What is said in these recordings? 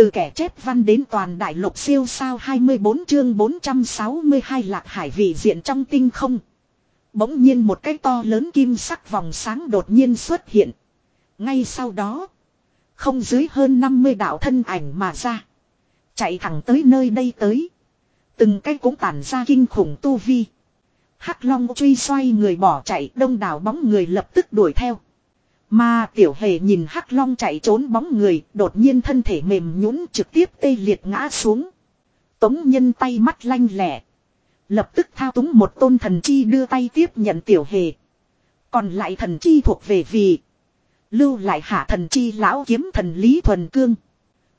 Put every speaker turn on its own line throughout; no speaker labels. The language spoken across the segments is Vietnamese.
Từ kẻ chép văn đến toàn đại lục siêu sao 24 chương 462 lạc hải vị diện trong tinh không. Bỗng nhiên một cái to lớn kim sắc vòng sáng đột nhiên xuất hiện. Ngay sau đó, không dưới hơn 50 đạo thân ảnh mà ra. Chạy thẳng tới nơi đây tới. Từng cái cũng tản ra kinh khủng tu vi. Hắc Long truy xoay người bỏ chạy đông đảo bóng người lập tức đuổi theo. Mà tiểu hề nhìn Hắc Long chạy trốn bóng người, đột nhiên thân thể mềm nhũn trực tiếp tê liệt ngã xuống. Tống nhân tay mắt lanh lẻ. Lập tức thao túng một tôn thần chi đưa tay tiếp nhận tiểu hề. Còn lại thần chi thuộc về vì. Lưu lại hạ thần chi lão kiếm thần Lý Thuần Cương.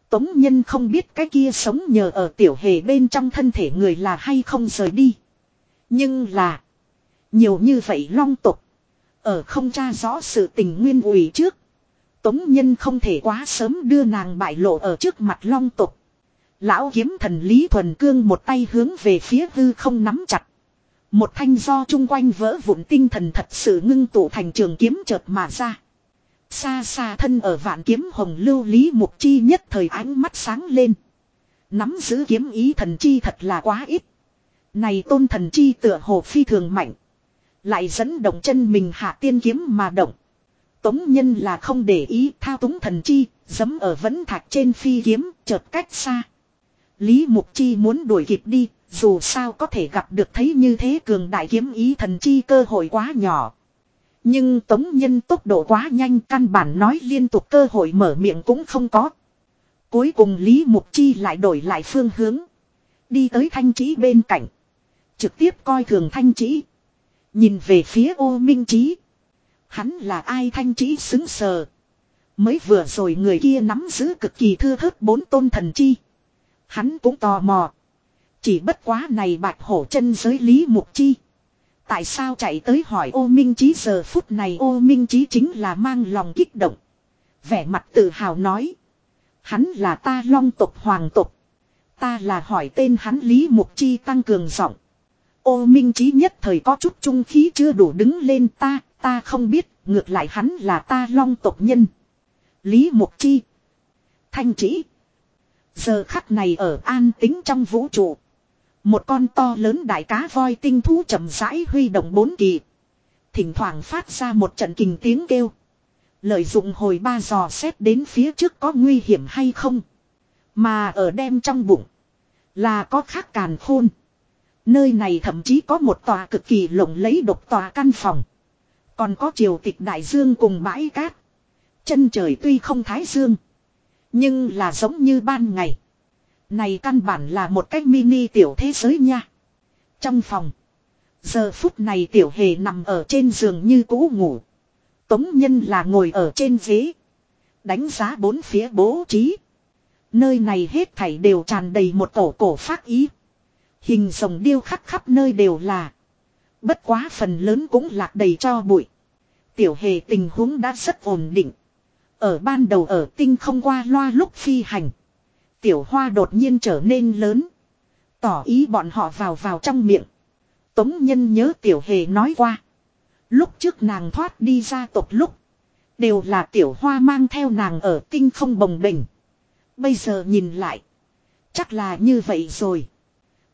Tống nhân không biết cái kia sống nhờ ở tiểu hề bên trong thân thể người là hay không rời đi. Nhưng là. Nhiều như vậy long tục. Ở không tra rõ sự tình nguyên ủy trước. Tống nhân không thể quá sớm đưa nàng bại lộ ở trước mặt long tục. Lão kiếm thần Lý Thuần Cương một tay hướng về phía hư không nắm chặt. Một thanh do chung quanh vỡ vụn tinh thần thật sự ngưng tụ thành trường kiếm chợt mà ra. Xa xa thân ở vạn kiếm hồng lưu Lý Mục Chi nhất thời ánh mắt sáng lên. Nắm giữ kiếm ý thần chi thật là quá ít. Này tôn thần chi tựa hồ phi thường mạnh. Lại dẫn động chân mình hạ tiên kiếm mà động. Tống nhân là không để ý thao túng thần chi, dấm ở vấn thạch trên phi kiếm, chợt cách xa. Lý Mục Chi muốn đuổi kịp đi, dù sao có thể gặp được thấy như thế cường đại kiếm ý thần chi cơ hội quá nhỏ. Nhưng tống nhân tốc độ quá nhanh căn bản nói liên tục cơ hội mở miệng cũng không có. Cuối cùng Lý Mục Chi lại đổi lại phương hướng. Đi tới thanh trí bên cạnh. Trực tiếp coi thường thanh trí. Nhìn về phía ô minh trí. Hắn là ai thanh trí xứng sờ. Mới vừa rồi người kia nắm giữ cực kỳ thưa thớt bốn tôn thần chi. Hắn cũng tò mò. Chỉ bất quá này bạch hổ chân giới lý mục chi. Tại sao chạy tới hỏi ô minh trí giờ phút này ô minh trí chính là mang lòng kích động. Vẻ mặt tự hào nói. Hắn là ta long tục hoàng tục. Ta là hỏi tên hắn lý mục chi tăng cường giọng. Ô minh trí nhất thời có chút trung khí chưa đủ đứng lên ta, ta không biết, ngược lại hắn là ta long tộc nhân. Lý Mục Chi. Thanh Trĩ. Giờ khắc này ở an tính trong vũ trụ. Một con to lớn đại cá voi tinh thú chậm rãi huy động bốn kỳ. Thỉnh thoảng phát ra một trận kình tiếng kêu. Lợi dụng hồi ba giò xét đến phía trước có nguy hiểm hay không. Mà ở đem trong bụng. Là có khắc càn khôn. Nơi này thậm chí có một tòa cực kỳ lộng lấy độc tòa căn phòng. Còn có triều tịch đại dương cùng bãi cát. Chân trời tuy không thái dương. Nhưng là giống như ban ngày. Này căn bản là một cách mini tiểu thế giới nha. Trong phòng. Giờ phút này tiểu hề nằm ở trên giường như cũ ngủ. Tống nhân là ngồi ở trên ghế. Đánh giá bốn phía bố trí. Nơi này hết thảy đều tràn đầy một tổ cổ phát ý. Hình rồng điêu khắc khắp nơi đều là. Bất quá phần lớn cũng lạc đầy cho bụi. Tiểu hề tình huống đã rất ổn định. Ở ban đầu ở tinh không qua loa lúc phi hành. Tiểu hoa đột nhiên trở nên lớn. Tỏ ý bọn họ vào vào trong miệng. Tống nhân nhớ tiểu hề nói qua. Lúc trước nàng thoát đi ra tộc lúc. Đều là tiểu hoa mang theo nàng ở tinh không bồng bình. Bây giờ nhìn lại. Chắc là như vậy rồi.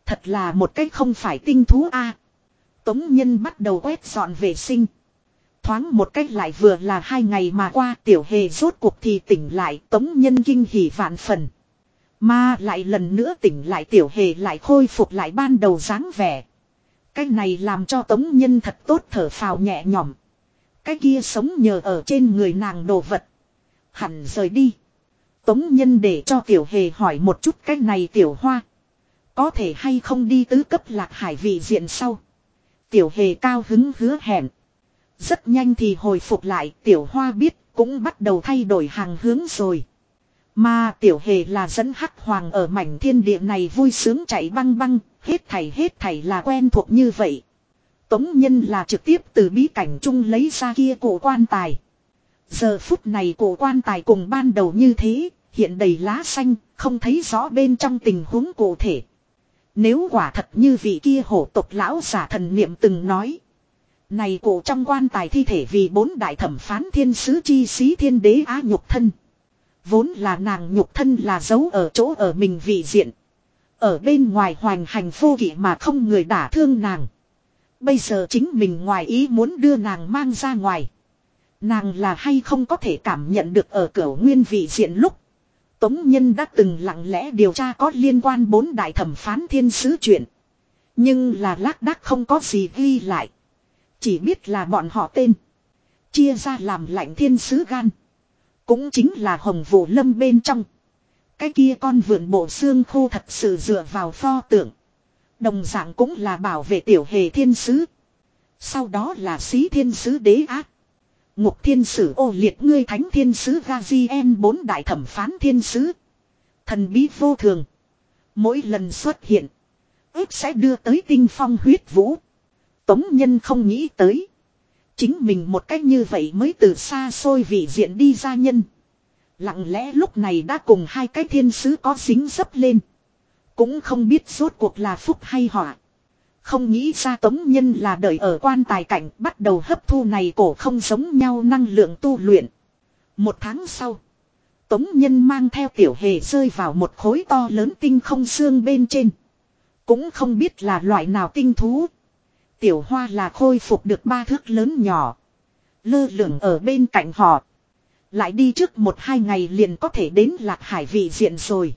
Thật là một cách không phải tinh thú a. Tống Nhân bắt đầu quét dọn vệ sinh. Thoáng một cách lại vừa là hai ngày mà qua, tiểu hề rốt cuộc thì tỉnh lại, Tống Nhân kinh hỉ vạn phần. Mà lại lần nữa tỉnh lại, tiểu hề lại khôi phục lại ban đầu dáng vẻ. Cái này làm cho Tống Nhân thật tốt thở phào nhẹ nhõm. Cái kia sống nhờ ở trên người nàng đồ vật. Hẳn rời đi. Tống Nhân để cho tiểu hề hỏi một chút, cái này tiểu hoa. Có thể hay không đi tứ cấp lạc hải vị diện sau. Tiểu hề cao hứng hứa hẹn. Rất nhanh thì hồi phục lại tiểu hoa biết cũng bắt đầu thay đổi hàng hướng rồi. Mà tiểu hề là dẫn hắc hoàng ở mảnh thiên địa này vui sướng chạy băng băng, hết thảy hết thảy là quen thuộc như vậy. Tống nhân là trực tiếp từ bí cảnh chung lấy ra kia cổ quan tài. Giờ phút này cổ quan tài cùng ban đầu như thế, hiện đầy lá xanh, không thấy rõ bên trong tình huống cụ thể. Nếu quả thật như vị kia hổ tộc lão giả thần niệm từng nói. Này cổ trong quan tài thi thể vì bốn đại thẩm phán thiên sứ chi sĩ thiên đế á nhục thân. Vốn là nàng nhục thân là giấu ở chỗ ở mình vị diện. Ở bên ngoài hoành hành vô kỷ mà không người đả thương nàng. Bây giờ chính mình ngoài ý muốn đưa nàng mang ra ngoài. Nàng là hay không có thể cảm nhận được ở cửa nguyên vị diện lúc. Tống Nhân đã từng lặng lẽ điều tra có liên quan bốn đại thẩm phán thiên sứ chuyện. Nhưng là lác đác không có gì ghi lại. Chỉ biết là bọn họ tên. Chia ra làm lạnh thiên sứ gan. Cũng chính là hồng vụ lâm bên trong. Cái kia con vượn bộ xương khô thật sự dựa vào pho tượng. Đồng dạng cũng là bảo vệ tiểu hề thiên sứ. Sau đó là sĩ thiên sứ đế ác. Ngục thiên sử ô liệt ngươi thánh thiên sứ Gazien bốn đại thẩm phán thiên sứ. Thần bí vô thường. Mỗi lần xuất hiện. ước sẽ đưa tới tinh phong huyết vũ. Tống nhân không nghĩ tới. Chính mình một cách như vậy mới từ xa xôi vị diện đi ra nhân. Lặng lẽ lúc này đã cùng hai cái thiên sứ có dính dấp lên. Cũng không biết rốt cuộc là phúc hay họa. Không nghĩ ra tống nhân là đợi ở quan tài cảnh, bắt đầu hấp thu này cổ không giống nhau năng lượng tu luyện. Một tháng sau. Tống nhân mang theo tiểu hề rơi vào một khối to lớn tinh không xương bên trên. Cũng không biết là loại nào tinh thú. Tiểu hoa là khôi phục được ba thước lớn nhỏ. Lơ lửng ở bên cạnh họ. Lại đi trước một hai ngày liền có thể đến lạc hải vị diện rồi.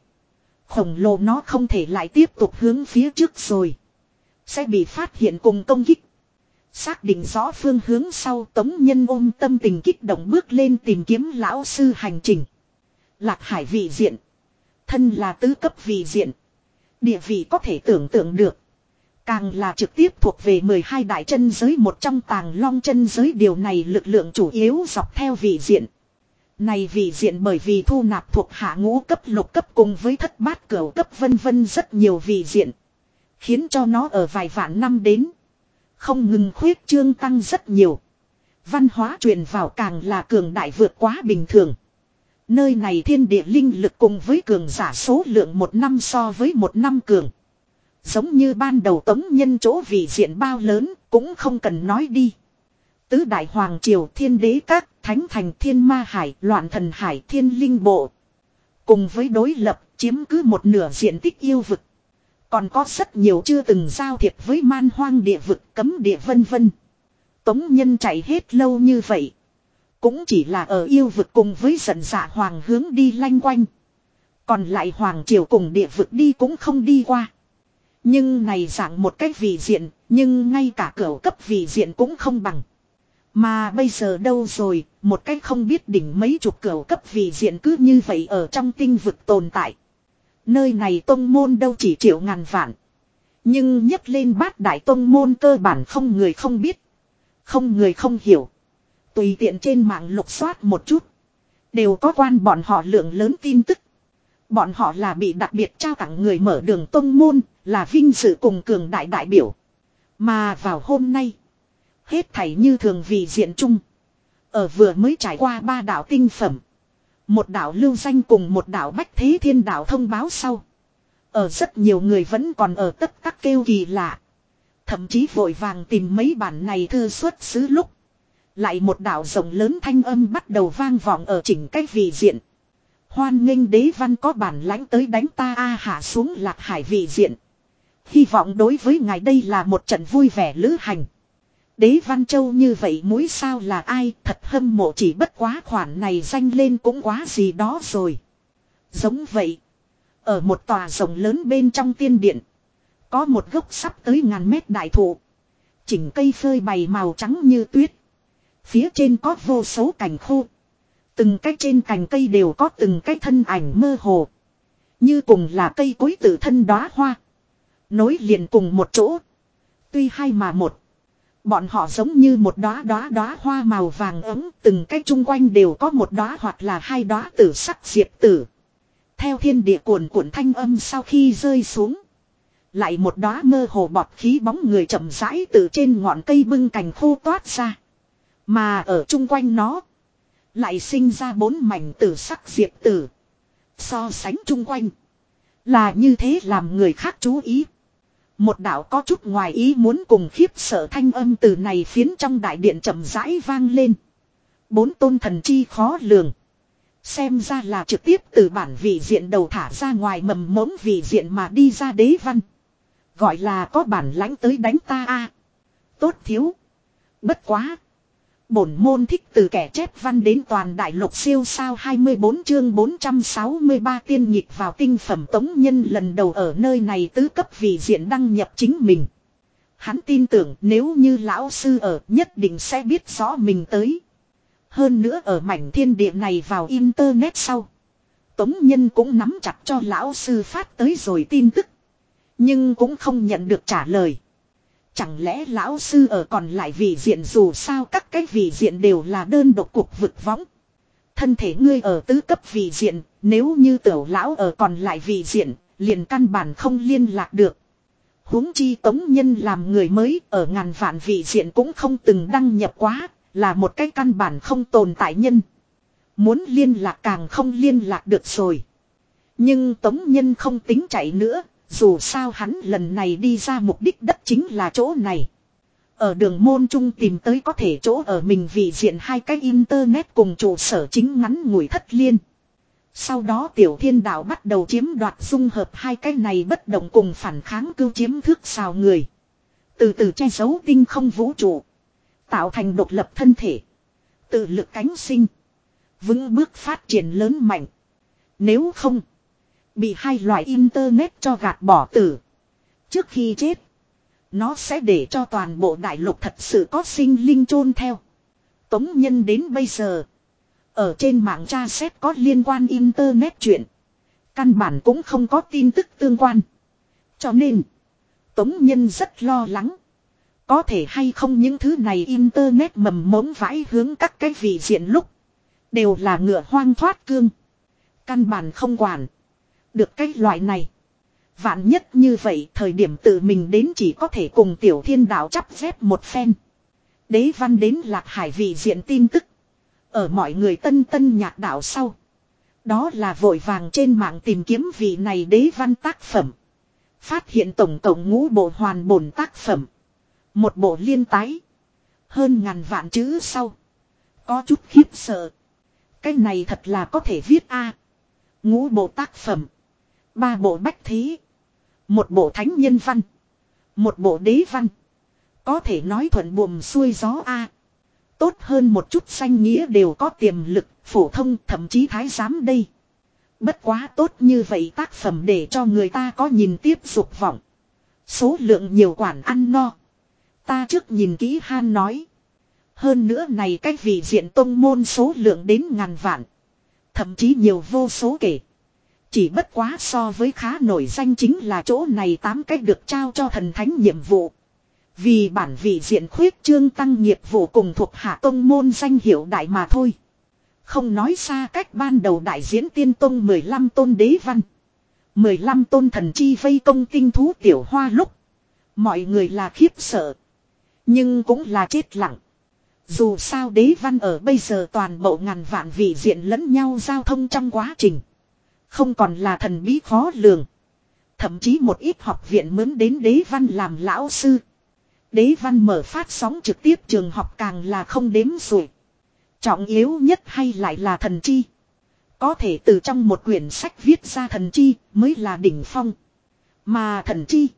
Khổng lồ nó không thể lại tiếp tục hướng phía trước rồi. Sẽ bị phát hiện cùng công kích. Xác định rõ phương hướng sau, tống nhân ôm tâm tình kích động bước lên tìm kiếm lão sư hành trình. Lạc hải vị diện. Thân là tứ cấp vị diện. Địa vị có thể tưởng tượng được. Càng là trực tiếp thuộc về 12 đại chân giới, một trong tàng long chân giới điều này lực lượng chủ yếu dọc theo vị diện. Này vị diện bởi vì thu nạp thuộc hạ ngũ cấp, lục cấp cùng với thất bát cửu cấp, vân vân rất nhiều vị diện. Khiến cho nó ở vài vạn năm đến. Không ngừng khuyết trương tăng rất nhiều. Văn hóa truyền vào càng là cường đại vượt quá bình thường. Nơi này thiên địa linh lực cùng với cường giả số lượng một năm so với một năm cường. Giống như ban đầu tống nhân chỗ vị diện bao lớn cũng không cần nói đi. Tứ đại hoàng triều thiên đế các, thánh thành thiên ma hải, loạn thần hải, thiên linh bộ. Cùng với đối lập chiếm cứ một nửa diện tích yêu vực. Còn có rất nhiều chưa từng giao thiệp với man hoang địa vực cấm địa vân vân. Tống nhân chạy hết lâu như vậy. Cũng chỉ là ở yêu vực cùng với giận dạ hoàng hướng đi lanh quanh. Còn lại hoàng triều cùng địa vực đi cũng không đi qua. Nhưng này dạng một cách vị diện, nhưng ngay cả cửa cấp vị diện cũng không bằng. Mà bây giờ đâu rồi, một cách không biết đỉnh mấy chục cửa cấp vị diện cứ như vậy ở trong tinh vực tồn tại. Nơi này tông môn đâu chỉ triệu ngàn vạn. Nhưng nhấc lên bát đại tông môn cơ bản không người không biết. Không người không hiểu. Tùy tiện trên mạng lục soát một chút. Đều có quan bọn họ lượng lớn tin tức. Bọn họ là bị đặc biệt trao tặng người mở đường tông môn, là vinh dự cùng cường đại đại biểu. Mà vào hôm nay, hết thảy như thường vì diện chung. Ở vừa mới trải qua ba đạo tinh phẩm. Một đạo lưu danh cùng một đạo bách thế thiên đạo thông báo sau. Ở rất nhiều người vẫn còn ở tất các kêu kỳ lạ. Thậm chí vội vàng tìm mấy bản này thư xuất xứ lúc. Lại một đạo rộng lớn thanh âm bắt đầu vang vọng ở chỉnh cách vị diện. Hoan nghênh đế văn có bản lãnh tới đánh ta a hạ xuống lạc hải vị diện. Hy vọng đối với ngài đây là một trận vui vẻ lữ hành. Đế Văn Châu như vậy mũi sao là ai thật hâm mộ chỉ bất quá khoản này danh lên cũng quá gì đó rồi. Giống vậy. Ở một tòa rồng lớn bên trong tiên điện. Có một gốc sắp tới ngàn mét đại thụ. Chỉnh cây phơi bày màu trắng như tuyết. Phía trên có vô số cành khô. Từng cái trên cành cây đều có từng cái thân ảnh mơ hồ. Như cùng là cây cối tự thân đóa hoa. Nối liền cùng một chỗ. Tuy hai mà một. Bọn họ giống như một đóa đóa đóa hoa màu vàng ấm, từng cái chung quanh đều có một đóa hoặc là hai đóa tử sắc diệp tử. Theo thiên địa cuồn cuộn thanh âm sau khi rơi xuống, lại một đóa mơ hồ bọt khí bóng người chậm rãi từ trên ngọn cây bưng cành khô toát ra. Mà ở chung quanh nó, lại sinh ra bốn mảnh tử sắc diệp tử. So sánh chung quanh, là như thế làm người khác chú ý. Một đạo có chút ngoài ý muốn cùng khiếp sợ thanh âm từ này phiến trong đại điện chậm rãi vang lên. Bốn tôn thần chi khó lường. Xem ra là trực tiếp từ bản vị diện đầu thả ra ngoài mầm mống vị diện mà đi ra đế văn. Gọi là có bản lãnh tới đánh ta a Tốt thiếu. Bất quá. Bổn môn thích từ kẻ chép văn đến toàn đại lục siêu sao 24 chương 463 tiên nhịp vào tinh phẩm tống nhân lần đầu ở nơi này tứ cấp vì diện đăng nhập chính mình. Hắn tin tưởng nếu như lão sư ở, nhất định sẽ biết rõ mình tới. Hơn nữa ở mảnh thiên địa này vào internet sau. Tống Nhân cũng nắm chặt cho lão sư phát tới rồi tin tức. Nhưng cũng không nhận được trả lời. Chẳng lẽ lão sư ở còn lại vị diện dù sao các cái vị diện đều là đơn độc cuộc vực võng. Thân thể ngươi ở tứ cấp vị diện, nếu như tiểu lão ở còn lại vị diện, liền căn bản không liên lạc được. huống chi tống nhân làm người mới ở ngàn vạn vị diện cũng không từng đăng nhập quá, là một cái căn bản không tồn tại nhân. Muốn liên lạc càng không liên lạc được rồi. Nhưng tống nhân không tính chạy nữa, dù sao hắn lần này đi ra mục đích đất chính là chỗ này. Ở đường môn trung tìm tới có thể chỗ ở mình vì diện hai cái internet cùng trụ sở chính ngắn ngủi thất liên. Sau đó tiểu thiên đạo bắt đầu chiếm đoạt dung hợp hai cái này bất động cùng phản kháng cưu chiếm thước xào người. Từ từ che giấu tinh không vũ trụ. Tạo thành độc lập thân thể. Tự lực cánh sinh. Vững bước phát triển lớn mạnh. Nếu không. Bị hai loại internet cho gạt bỏ tử. Trước khi chết. Nó sẽ để cho toàn bộ đại lục thật sự có sinh linh chôn theo. Tống nhân đến bây giờ. Ở trên mạng tra xét có liên quan internet chuyện. Căn bản cũng không có tin tức tương quan. Cho nên. Tống nhân rất lo lắng. Có thể hay không những thứ này internet mầm mống vãi hướng các cái vị diện lúc. Đều là ngựa hoang thoát cương. Căn bản không quản. Được cái loại này. Vạn nhất như vậy, thời điểm tự mình đến chỉ có thể cùng tiểu thiên đạo chắp dép một phen. Đế văn đến lạc hải vị diện tin tức. Ở mọi người tân tân nhạc đạo sau. Đó là vội vàng trên mạng tìm kiếm vị này đế văn tác phẩm. Phát hiện tổng cộng ngũ bộ hoàn bổn tác phẩm. Một bộ liên tái. Hơn ngàn vạn chữ sau. Có chút khiếp sợ. Cái này thật là có thể viết a Ngũ bộ tác phẩm. Ba bộ bách thí. Một bộ thánh nhân văn. Một bộ đế văn. Có thể nói thuận buồm xuôi gió a Tốt hơn một chút xanh nghĩa đều có tiềm lực, phổ thông thậm chí thái giám đây. Bất quá tốt như vậy tác phẩm để cho người ta có nhìn tiếp dục vọng. Số lượng nhiều quản ăn no. Ta trước nhìn kỹ han nói. Hơn nữa này cách vị diện tông môn số lượng đến ngàn vạn. Thậm chí nhiều vô số kể. Chỉ bất quá so với khá nổi danh chính là chỗ này tám cách được trao cho thần thánh nhiệm vụ. Vì bản vị diện khuyết trương tăng nghiệp vụ cùng thuộc hạ tông môn danh hiệu đại mà thôi. Không nói xa cách ban đầu đại diễn tiên tông 15 tôn đế văn. 15 tôn thần chi vây công tinh thú tiểu hoa lúc. Mọi người là khiếp sợ. Nhưng cũng là chết lặng. Dù sao đế văn ở bây giờ toàn bộ ngàn vạn vị diện lẫn nhau giao thông trong quá trình. Không còn là thần bí khó lường. Thậm chí một ít học viện mướn đến đế văn làm lão sư. Đế văn mở phát sóng trực tiếp trường học càng là không đếm rồi. Trọng yếu nhất hay lại là thần chi. Có thể từ trong một quyển sách viết ra thần chi mới là đỉnh phong. Mà thần chi.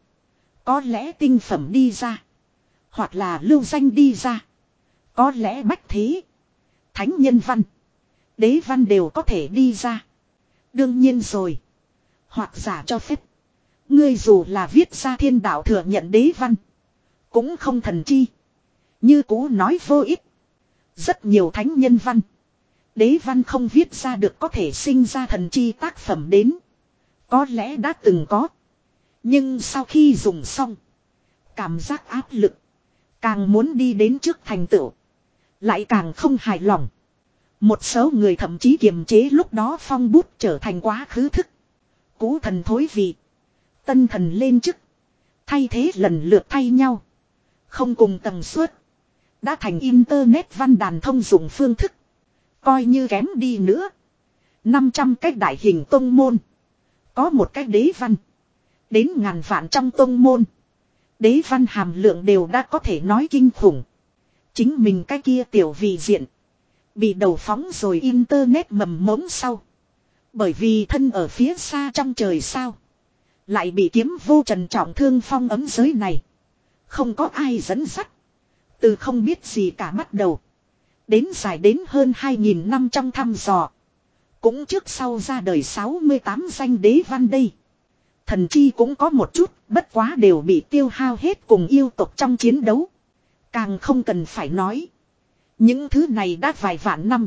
Có lẽ tinh phẩm đi ra. Hoặc là lưu danh đi ra. Có lẽ bách thế. Thánh nhân văn. Đế văn đều có thể đi ra. Đương nhiên rồi. Hoặc giả cho phép. Ngươi dù là viết ra thiên đạo thừa nhận đế văn. Cũng không thần chi. Như cũ nói vô ích. Rất nhiều thánh nhân văn. Đế văn không viết ra được có thể sinh ra thần chi tác phẩm đến. Có lẽ đã từng có. Nhưng sau khi dùng xong. Cảm giác áp lực. Càng muốn đi đến trước thành tựu. Lại càng không hài lòng. Một số người thậm chí kiềm chế lúc đó phong bút trở thành quá khứ thức. Cú thần thối vị. Tân thần lên chức. Thay thế lần lượt thay nhau. Không cùng tầng suất. Đã thành internet văn đàn thông dụng phương thức. Coi như kém đi nữa. 500 cách đại hình tông môn. Có một cách đế văn. Đến ngàn vạn trong tông môn. Đế văn hàm lượng đều đã có thể nói kinh khủng. Chính mình cái kia tiểu vị diện. Bị đầu phóng rồi internet mầm mống sau. Bởi vì thân ở phía xa trong trời sao. Lại bị kiếm vô trần trọng thương phong ấm giới này. Không có ai dẫn dắt. Từ không biết gì cả bắt đầu. Đến dài đến hơn 2.000 năm trong thăm dò. Cũng trước sau ra đời 68 danh đế văn đây. Thần chi cũng có một chút, bất quá đều bị tiêu hao hết cùng yêu tộc trong chiến đấu. Càng không cần phải nói. Những thứ này đã vài vạn năm.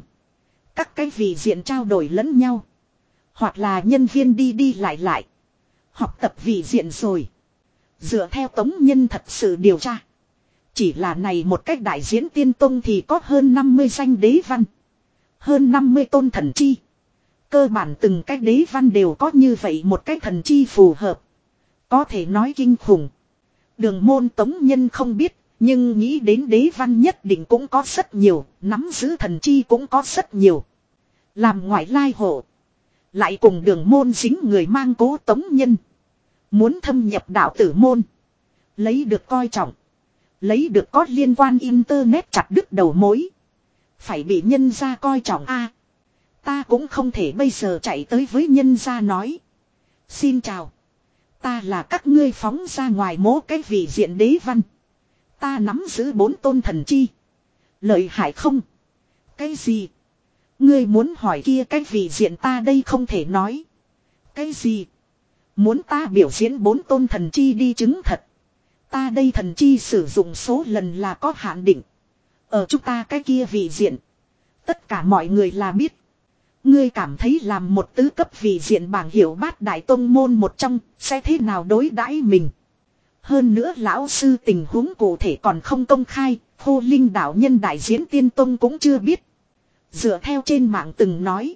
Các cái vị diện trao đổi lẫn nhau. Hoặc là nhân viên đi đi lại lại. Học tập vị diện rồi. Dựa theo tống nhân thật sự điều tra. Chỉ là này một cách đại diễn tiên tông thì có hơn 50 danh đế văn. Hơn 50 tôn thần chi. Cơ bản từng cái đế văn đều có như vậy một cái thần chi phù hợp. Có thể nói kinh khủng. Đường môn tống nhân không biết, nhưng nghĩ đến đế văn nhất định cũng có rất nhiều, nắm giữ thần chi cũng có rất nhiều. Làm ngoại lai hộ. Lại cùng đường môn dính người mang cố tống nhân. Muốn thâm nhập đạo tử môn. Lấy được coi trọng. Lấy được có liên quan internet chặt đứt đầu mối. Phải bị nhân ra coi trọng a Ta cũng không thể bây giờ chạy tới với nhân gia nói. Xin chào. Ta là các ngươi phóng ra ngoài mố cái vị diện đế văn. Ta nắm giữ bốn tôn thần chi. Lợi hại không? Cái gì? Ngươi muốn hỏi kia cái vị diện ta đây không thể nói. Cái gì? Muốn ta biểu diễn bốn tôn thần chi đi chứng thật. Ta đây thần chi sử dụng số lần là có hạn định. Ở chúng ta cái kia vị diện. Tất cả mọi người là biết. Ngươi cảm thấy làm một tứ cấp vị diện bảng hiểu bát đại tông môn một trong, sẽ thế nào đối đãi mình. Hơn nữa lão sư tình huống cụ thể còn không công khai, khô linh đạo nhân đại diễn tiên tông cũng chưa biết. Dựa theo trên mạng từng nói.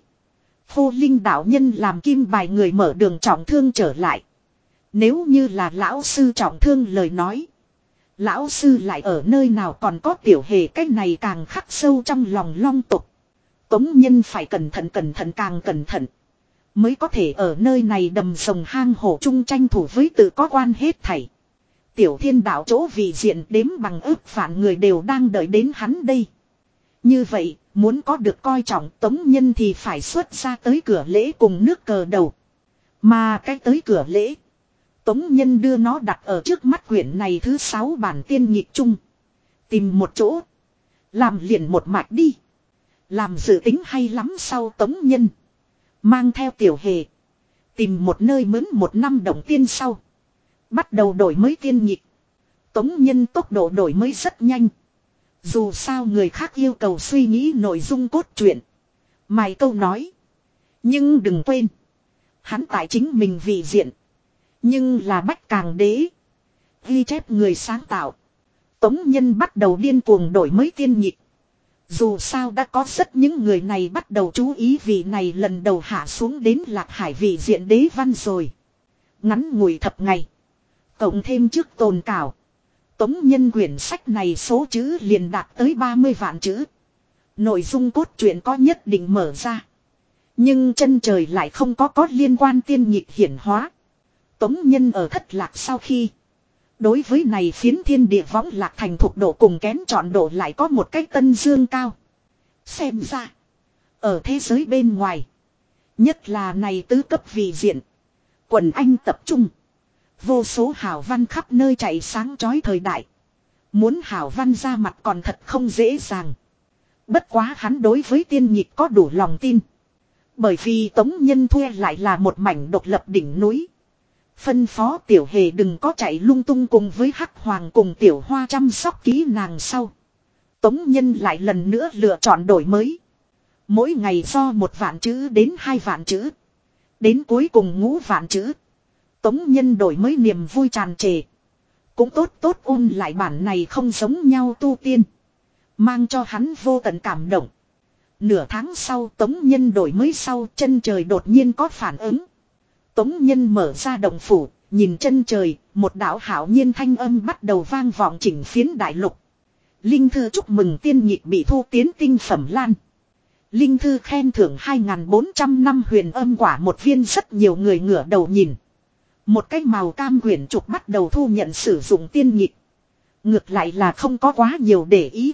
Khô linh đạo nhân làm kim bài người mở đường trọng thương trở lại. Nếu như là lão sư trọng thương lời nói. Lão sư lại ở nơi nào còn có tiểu hề cách này càng khắc sâu trong lòng long tục. Tống nhân phải cẩn thận cẩn thận càng cẩn thận. Mới có thể ở nơi này đầm sồng hang hổ chung tranh thủ với tự có quan hết thảy. Tiểu thiên đạo chỗ vị diện đếm bằng ước phản người đều đang đợi đến hắn đây. Như vậy, muốn có được coi trọng tống nhân thì phải xuất ra tới cửa lễ cùng nước cờ đầu. Mà cái tới cửa lễ. Tống nhân đưa nó đặt ở trước mắt quyển này thứ sáu bản tiên nhịp chung. Tìm một chỗ. Làm liền một mạch đi. Làm dự tính hay lắm sau tống nhân. Mang theo tiểu hề. Tìm một nơi mướn một năm đồng tiên sau. Bắt đầu đổi mới tiên nhịp. Tống nhân tốc độ đổi mới rất nhanh. Dù sao người khác yêu cầu suy nghĩ nội dung cốt truyện. Mày câu nói. Nhưng đừng quên. Hắn tại chính mình vị diện. Nhưng là bách càng đế. Ghi chép người sáng tạo. Tống nhân bắt đầu điên cuồng đổi mới tiên nhịp. Dù sao đã có rất những người này bắt đầu chú ý vì này lần đầu hạ xuống đến lạc hải vị diện đế văn rồi. Ngắn ngủi thập ngày. Cộng thêm trước tồn cảo. Tống nhân quyển sách này số chữ liền đạt tới 30 vạn chữ. Nội dung cốt truyện có nhất định mở ra. Nhưng chân trời lại không có có liên quan tiên nhịp hiển hóa. Tống nhân ở thất lạc sau khi. Đối với này phiến thiên địa võng lạc thành thuộc độ cùng kén chọn độ lại có một cách tân dương cao. Xem ra. Ở thế giới bên ngoài. Nhất là này tứ cấp vị diện. Quần anh tập trung. Vô số hảo văn khắp nơi chạy sáng chói thời đại. Muốn hảo văn ra mặt còn thật không dễ dàng. Bất quá hắn đối với tiên nhịp có đủ lòng tin. Bởi vì tống nhân thuê lại là một mảnh độc lập đỉnh núi. Phân phó tiểu hề đừng có chạy lung tung cùng với hắc hoàng cùng tiểu hoa chăm sóc kỹ nàng sau. Tống nhân lại lần nữa lựa chọn đổi mới. Mỗi ngày do một vạn chữ đến hai vạn chữ. Đến cuối cùng ngũ vạn chữ. Tống nhân đổi mới niềm vui tràn trề. Cũng tốt tốt ôn lại bản này không giống nhau tu tiên. Mang cho hắn vô tận cảm động. Nửa tháng sau tống nhân đổi mới sau chân trời đột nhiên có phản ứng. Tống nhân mở ra động phủ, nhìn chân trời, một đạo hảo nhiên thanh âm bắt đầu vang vọng chỉnh phiến đại lục. Linh thư chúc mừng tiên nhịp bị thu tiến tinh phẩm lan. Linh thư khen thưởng 2.400 năm huyền âm quả một viên rất nhiều người ngửa đầu nhìn. Một cái màu cam huyền trục bắt đầu thu nhận sử dụng tiên nhịp. Ngược lại là không có quá nhiều để ý.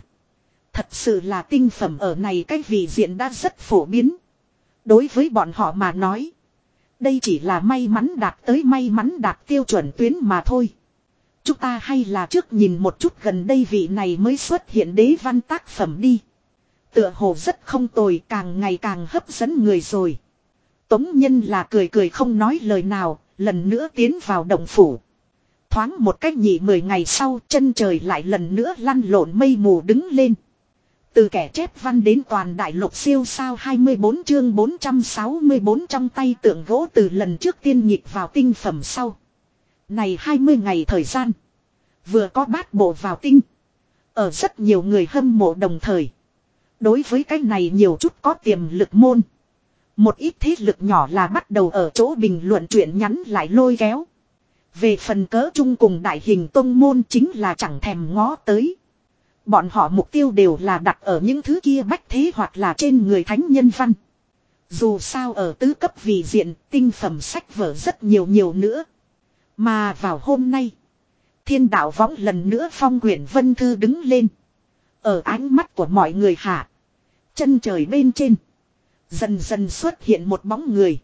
Thật sự là tinh phẩm ở này cái vị diện đã rất phổ biến. Đối với bọn họ mà nói. Đây chỉ là may mắn đạt tới may mắn đạt tiêu chuẩn tuyến mà thôi. Chúng ta hay là trước nhìn một chút gần đây vị này mới xuất hiện đế văn tác phẩm đi. Tựa hồ rất không tồi càng ngày càng hấp dẫn người rồi. Tống nhân là cười cười không nói lời nào, lần nữa tiến vào động phủ. Thoáng một cách nhị mười ngày sau, chân trời lại lần nữa lăn lộn mây mù đứng lên. Từ kẻ chép văn đến toàn đại lục siêu sao 24 chương 464 trong tay tượng gỗ từ lần trước tiên nhịp vào tinh phẩm sau. Này 20 ngày thời gian. Vừa có bát bộ vào tinh. Ở rất nhiều người hâm mộ đồng thời. Đối với cái này nhiều chút có tiềm lực môn. Một ít thế lực nhỏ là bắt đầu ở chỗ bình luận chuyện nhắn lại lôi kéo. Về phần cỡ chung cùng đại hình tông môn chính là chẳng thèm ngó tới. Bọn họ mục tiêu đều là đặt ở những thứ kia bách thế hoặc là trên người thánh nhân văn. Dù sao ở tứ cấp vì diện, tinh phẩm sách vở rất nhiều nhiều nữa. Mà vào hôm nay. Thiên đạo võng lần nữa phong quyển vân thư đứng lên. Ở ánh mắt của mọi người hạ. Chân trời bên trên. Dần dần xuất hiện một bóng người.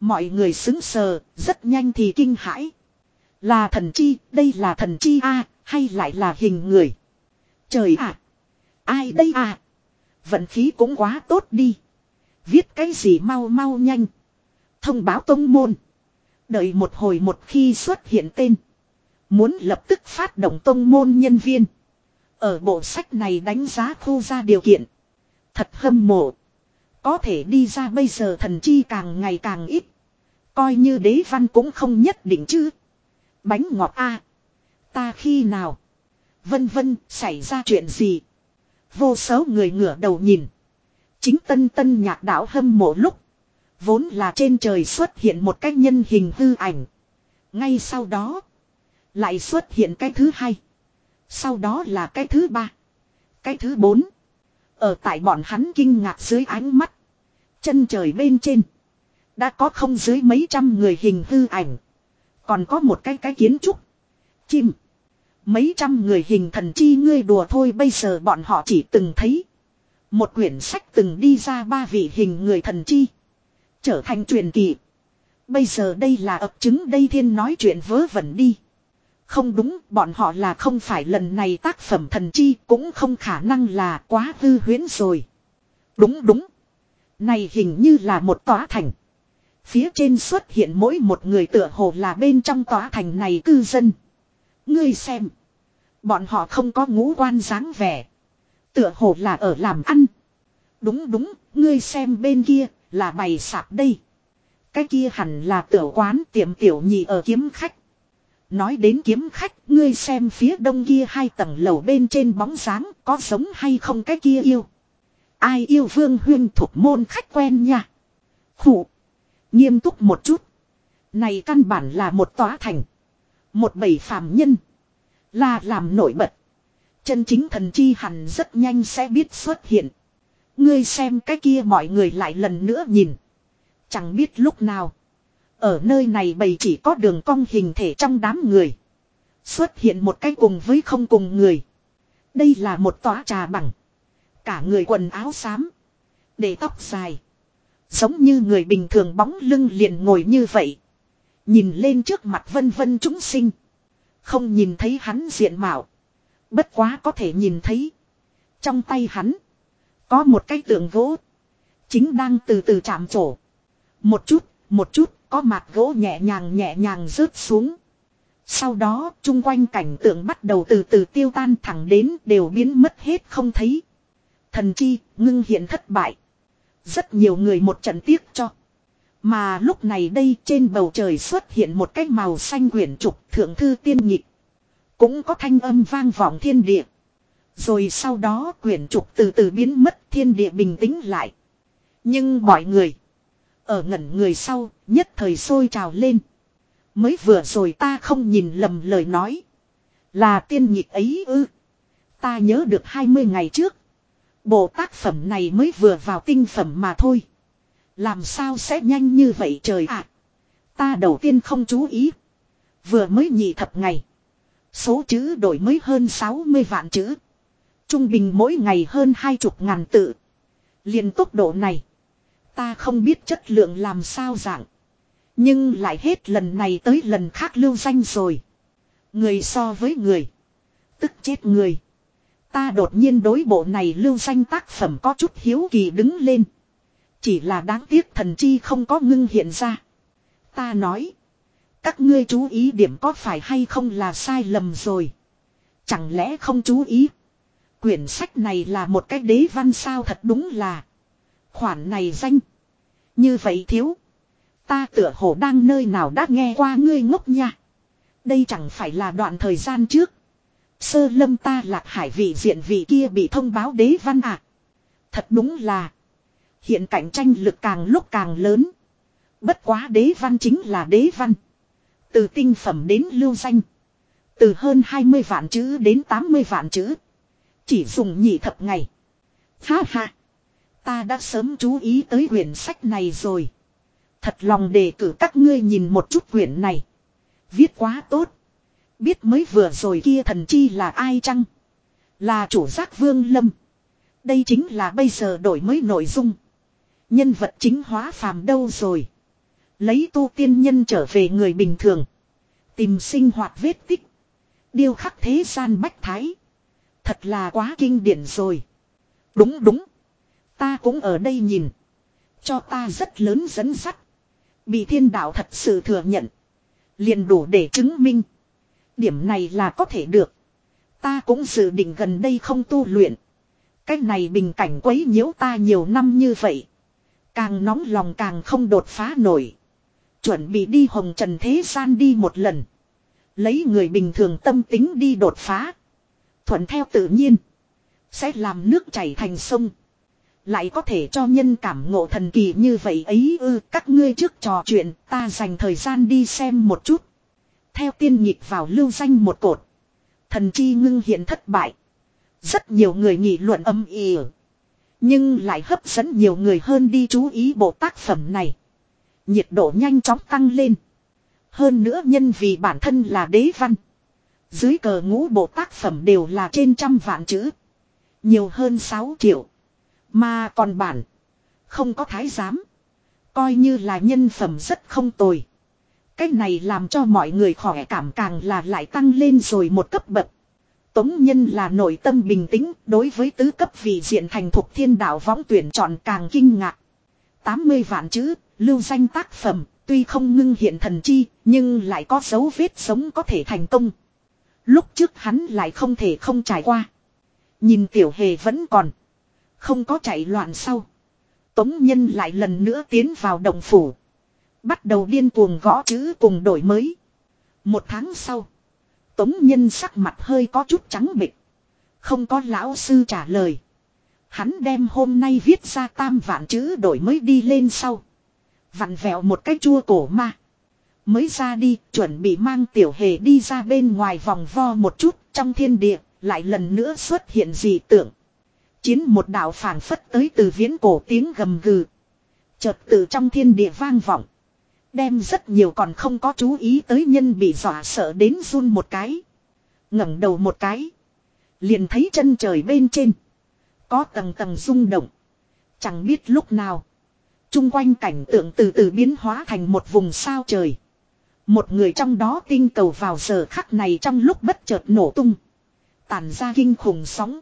Mọi người xứng sờ, rất nhanh thì kinh hãi. Là thần chi, đây là thần chi a hay lại là hình người. Trời ạ! ai đây à? Vận khí cũng quá tốt đi. Viết cái gì mau mau nhanh. Thông báo tông môn. Đợi một hồi một khi xuất hiện tên. Muốn lập tức phát động tông môn nhân viên. Ở bộ sách này đánh giá khu ra điều kiện. Thật hâm mộ. Có thể đi ra bây giờ thần chi càng ngày càng ít. Coi như đế văn cũng không nhất định chứ. Bánh ngọt a Ta khi nào? Vân vân, xảy ra chuyện gì? Vô số người ngửa đầu nhìn. Chính tân tân nhạc đạo hâm mộ lúc. Vốn là trên trời xuất hiện một cái nhân hình hư ảnh. Ngay sau đó. Lại xuất hiện cái thứ hai. Sau đó là cái thứ ba. Cái thứ bốn. Ở tại bọn hắn kinh ngạc dưới ánh mắt. Chân trời bên trên. Đã có không dưới mấy trăm người hình hư ảnh. Còn có một cái cái kiến trúc. Chim. Mấy trăm người hình thần chi ngươi đùa thôi bây giờ bọn họ chỉ từng thấy. Một quyển sách từng đi ra ba vị hình người thần chi. Trở thành truyền kỳ. Bây giờ đây là ập chứng đây thiên nói chuyện vớ vẩn đi. Không đúng, bọn họ là không phải lần này tác phẩm thần chi cũng không khả năng là quá hư huyễn rồi. Đúng đúng. Này hình như là một tòa thành. Phía trên xuất hiện mỗi một người tựa hồ là bên trong tòa thành này cư dân. Ngươi xem. Bọn họ không có ngũ quan dáng vẻ. Tựa hồ là ở làm ăn. Đúng đúng, ngươi xem bên kia, là bày sạp đây. Cái kia hẳn là tiểu quán tiệm tiểu nhị ở kiếm khách. Nói đến kiếm khách, ngươi xem phía đông kia hai tầng lầu bên trên bóng dáng có giống hay không cái kia yêu. Ai yêu vương huyên thuộc môn khách quen nha. Khủ. Nghiêm túc một chút. Này căn bản là một tòa thành. Một bầy phàm nhân. Là làm nổi bật. Chân chính thần chi hẳn rất nhanh sẽ biết xuất hiện. Ngươi xem cái kia mọi người lại lần nữa nhìn. Chẳng biết lúc nào. Ở nơi này bầy chỉ có đường cong hình thể trong đám người. Xuất hiện một cái cùng với không cùng người. Đây là một tòa trà bằng. Cả người quần áo xám. Để tóc dài. Giống như người bình thường bóng lưng liền ngồi như vậy. Nhìn lên trước mặt vân vân chúng sinh. Không nhìn thấy hắn diện mạo. Bất quá có thể nhìn thấy. Trong tay hắn. Có một cái tượng gỗ. Chính đang từ từ chạm trổ. Một chút, một chút, có mặt gỗ nhẹ nhàng nhẹ nhàng rớt xuống. Sau đó, chung quanh cảnh tượng bắt đầu từ từ tiêu tan thẳng đến đều biến mất hết không thấy. Thần chi, ngưng hiện thất bại. Rất nhiều người một trận tiếc cho. Mà lúc này đây trên bầu trời xuất hiện một cái màu xanh quyển trục thượng thư tiên nhịp. Cũng có thanh âm vang vọng thiên địa. Rồi sau đó quyển trục từ từ biến mất thiên địa bình tĩnh lại. Nhưng mọi người. Ở ngẩn người sau nhất thời sôi trào lên. Mới vừa rồi ta không nhìn lầm lời nói. Là tiên nhịp ấy ư. Ta nhớ được 20 ngày trước. Bộ tác phẩm này mới vừa vào tinh phẩm mà thôi. Làm sao sẽ nhanh như vậy trời ạ. ta đầu tiên không chú ý. Vừa mới nhị thập ngày. Số chữ đổi mới hơn 60 vạn chữ. Trung bình mỗi ngày hơn hai chục ngàn tự. liền tốc độ này. Ta không biết chất lượng làm sao dạng. Nhưng lại hết lần này tới lần khác lưu danh rồi. Người so với người. Tức chết người. Ta đột nhiên đối bộ này lưu danh tác phẩm có chút hiếu kỳ đứng lên. Chỉ là đáng tiếc thần chi không có ngưng hiện ra. Ta nói. Các ngươi chú ý điểm có phải hay không là sai lầm rồi. Chẳng lẽ không chú ý. Quyển sách này là một cái đế văn sao thật đúng là. Khoản này danh. Như vậy thiếu. Ta tựa hồ đang nơi nào đã nghe qua ngươi ngốc nha. Đây chẳng phải là đoạn thời gian trước. Sơ lâm ta lạc hải vị diện vị kia bị thông báo đế văn à. Thật đúng là. Hiện cạnh tranh lực càng lúc càng lớn. Bất quá đế văn chính là đế văn. Từ tinh phẩm đến lưu danh. Từ hơn 20 vạn chữ đến 80 vạn chữ. Chỉ dùng nhị thập ngày. Ha ha. Ta đã sớm chú ý tới quyển sách này rồi. Thật lòng đề cử các ngươi nhìn một chút quyển này. Viết quá tốt. Biết mới vừa rồi kia thần chi là ai chăng? Là chủ giác vương lâm. Đây chính là bây giờ đổi mới nội dung. Nhân vật chính hóa phàm đâu rồi. Lấy tu tiên nhân trở về người bình thường. Tìm sinh hoạt vết tích. Điêu khắc thế gian bách thái. Thật là quá kinh điển rồi. Đúng đúng. Ta cũng ở đây nhìn. Cho ta rất lớn dẫn sắt. Bị thiên đạo thật sự thừa nhận. liền đủ để chứng minh. Điểm này là có thể được. Ta cũng dự định gần đây không tu luyện. Cách này bình cảnh quấy nhiễu ta nhiều năm như vậy. Càng nóng lòng càng không đột phá nổi. Chuẩn bị đi hồng trần thế gian đi một lần. Lấy người bình thường tâm tính đi đột phá. Thuận theo tự nhiên. Sẽ làm nước chảy thành sông. Lại có thể cho nhân cảm ngộ thần kỳ như vậy ấy ư, các ngươi trước trò chuyện, ta dành thời gian đi xem một chút. Theo tiên nhịp vào lưu danh một cột. Thần chi ngưng hiện thất bại. Rất nhiều người nghị luận âm ỉ. Nhưng lại hấp dẫn nhiều người hơn đi chú ý bộ tác phẩm này. Nhiệt độ nhanh chóng tăng lên. Hơn nữa nhân vì bản thân là đế văn. Dưới cờ ngũ bộ tác phẩm đều là trên trăm vạn chữ. Nhiều hơn 6 triệu. Mà còn bản. Không có thái giám. Coi như là nhân phẩm rất không tồi. Cái này làm cho mọi người khỏe cảm càng là lại tăng lên rồi một cấp bậc. Tống nhân là nội tâm bình tĩnh đối với tứ cấp vị diện thành thuộc thiên đạo võng tuyển chọn càng kinh ngạc. 80 vạn chữ, lưu danh tác phẩm, tuy không ngưng hiện thần chi, nhưng lại có dấu vết sống có thể thành công. Lúc trước hắn lại không thể không trải qua. Nhìn tiểu hề vẫn còn. Không có chạy loạn sau. Tống nhân lại lần nữa tiến vào đồng phủ. Bắt đầu điên cuồng gõ chữ cùng đổi mới. Một tháng sau. Tống nhân sắc mặt hơi có chút trắng bịch. Không có lão sư trả lời. Hắn đem hôm nay viết ra tam vạn chữ đổi mới đi lên sau. Vặn vẹo một cái chua cổ ma. Mới ra đi, chuẩn bị mang tiểu hề đi ra bên ngoài vòng vo một chút trong thiên địa, lại lần nữa xuất hiện dị tưởng Chiến một đạo phản phất tới từ viễn cổ tiếng gầm gừ. Chợt từ trong thiên địa vang vọng. Đem rất nhiều còn không có chú ý tới nhân bị dọa sợ đến run một cái. ngẩng đầu một cái. Liền thấy chân trời bên trên. Có tầng tầng rung động. Chẳng biết lúc nào. Trung quanh cảnh tượng từ từ biến hóa thành một vùng sao trời. Một người trong đó tinh cầu vào giờ khắc này trong lúc bất chợt nổ tung. Tản ra kinh khủng sóng.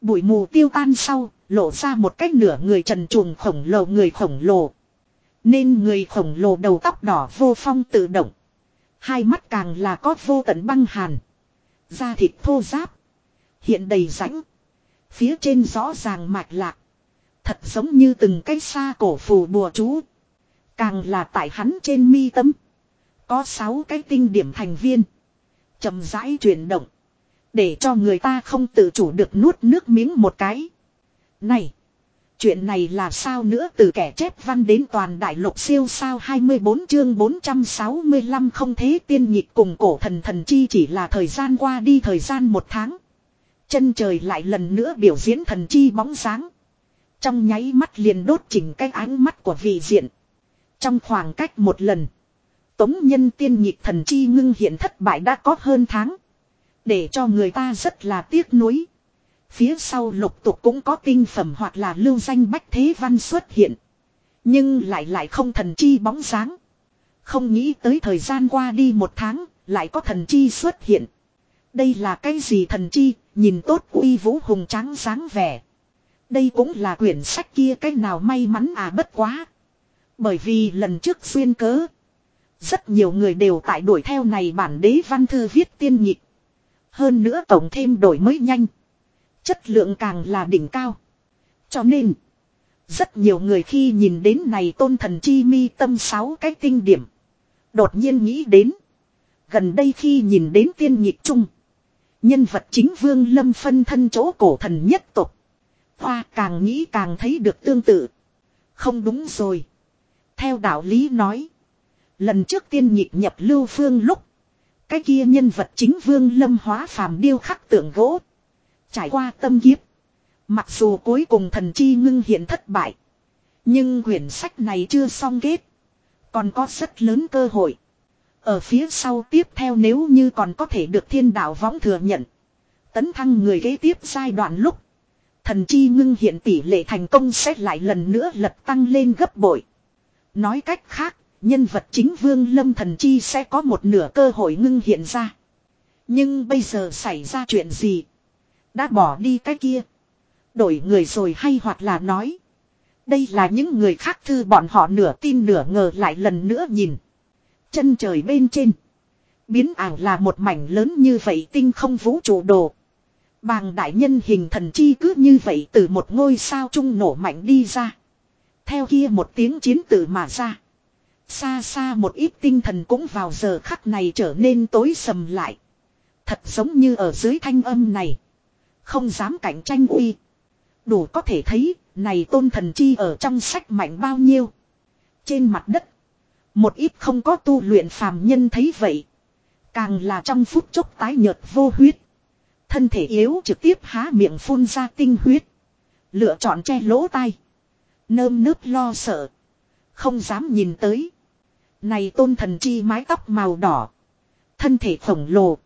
Bụi mù tiêu tan sau, lộ ra một cách nửa người trần truồng khổng lồ người khổng lồ. Nên người khổng lồ đầu tóc đỏ vô phong tự động. Hai mắt càng là có vô tận băng hàn. Da thịt thô giáp. Hiện đầy rãnh. Phía trên rõ ràng mạch lạc. Thật giống như từng cái xa cổ phù bùa chú. Càng là tại hắn trên mi tâm. Có sáu cái tinh điểm thành viên. chậm rãi chuyển động. Để cho người ta không tự chủ được nuốt nước miếng một cái. Này. Chuyện này là sao nữa từ kẻ chép văn đến toàn đại lục siêu sao 24 chương 465 không thế tiên nhịp cùng cổ thần thần chi chỉ là thời gian qua đi, thời gian một tháng. Chân trời lại lần nữa biểu diễn thần chi bóng sáng. Trong nháy mắt liền đốt chỉnh cái ánh mắt của vị diện. Trong khoảng cách một lần. Tống nhân tiên nhịp thần chi ngưng hiện thất bại đã có hơn tháng. Để cho người ta rất là tiếc nuối. Phía sau lục tục cũng có tinh phẩm hoặc là lưu danh bách thế văn xuất hiện. Nhưng lại lại không thần chi bóng dáng. Không nghĩ tới thời gian qua đi một tháng, lại có thần chi xuất hiện. Đây là cái gì thần chi, nhìn tốt uy vũ hùng tráng dáng vẻ. Đây cũng là quyển sách kia cái nào may mắn à bất quá. Bởi vì lần trước xuyên cớ. Rất nhiều người đều tại đuổi theo này bản đế văn thư viết tiên nhịp. Hơn nữa tổng thêm đổi mới nhanh. Chất lượng càng là đỉnh cao. Cho nên. Rất nhiều người khi nhìn đến này tôn thần chi mi tâm sáu cái tinh điểm. Đột nhiên nghĩ đến. Gần đây khi nhìn đến tiên nhịp chung. Nhân vật chính vương lâm phân thân chỗ cổ thần nhất tục. Hoa càng nghĩ càng thấy được tương tự. Không đúng rồi. Theo đạo lý nói. Lần trước tiên nhịp nhập lưu phương lúc. Cái kia nhân vật chính vương lâm hóa phàm điêu khắc tượng gỗ. Trải qua tâm kiếp. Mặc dù cuối cùng thần chi ngưng hiện thất bại. Nhưng quyển sách này chưa xong kết. Còn có rất lớn cơ hội. Ở phía sau tiếp theo nếu như còn có thể được thiên đạo võng thừa nhận. Tấn thăng người kế tiếp giai đoạn lúc. Thần chi ngưng hiện tỷ lệ thành công sẽ lại lần nữa lật tăng lên gấp bội. Nói cách khác, nhân vật chính vương lâm thần chi sẽ có một nửa cơ hội ngưng hiện ra. Nhưng bây giờ xảy ra chuyện gì? Đã bỏ đi cái kia. Đổi người rồi hay hoặc là nói. Đây là những người khác thư bọn họ nửa tin nửa ngờ lại lần nữa nhìn. Chân trời bên trên. Biến ảo là một mảnh lớn như vậy tinh không vũ trụ đồ. Bàng đại nhân hình thần chi cứ như vậy từ một ngôi sao trung nổ mạnh đi ra. Theo kia một tiếng chiến tử mà ra. Xa xa một ít tinh thần cũng vào giờ khắc này trở nên tối sầm lại. Thật giống như ở dưới thanh âm này. Không dám cạnh tranh uy. Đủ có thể thấy, này tôn thần chi ở trong sách mạnh bao nhiêu. Trên mặt đất. Một ít không có tu luyện phàm nhân thấy vậy. Càng là trong phút chốc tái nhợt vô huyết. Thân thể yếu trực tiếp há miệng phun ra tinh huyết. Lựa chọn che lỗ tai. Nơm nớp lo sợ. Không dám nhìn tới. Này tôn thần chi mái tóc màu đỏ. Thân thể khổng lồ.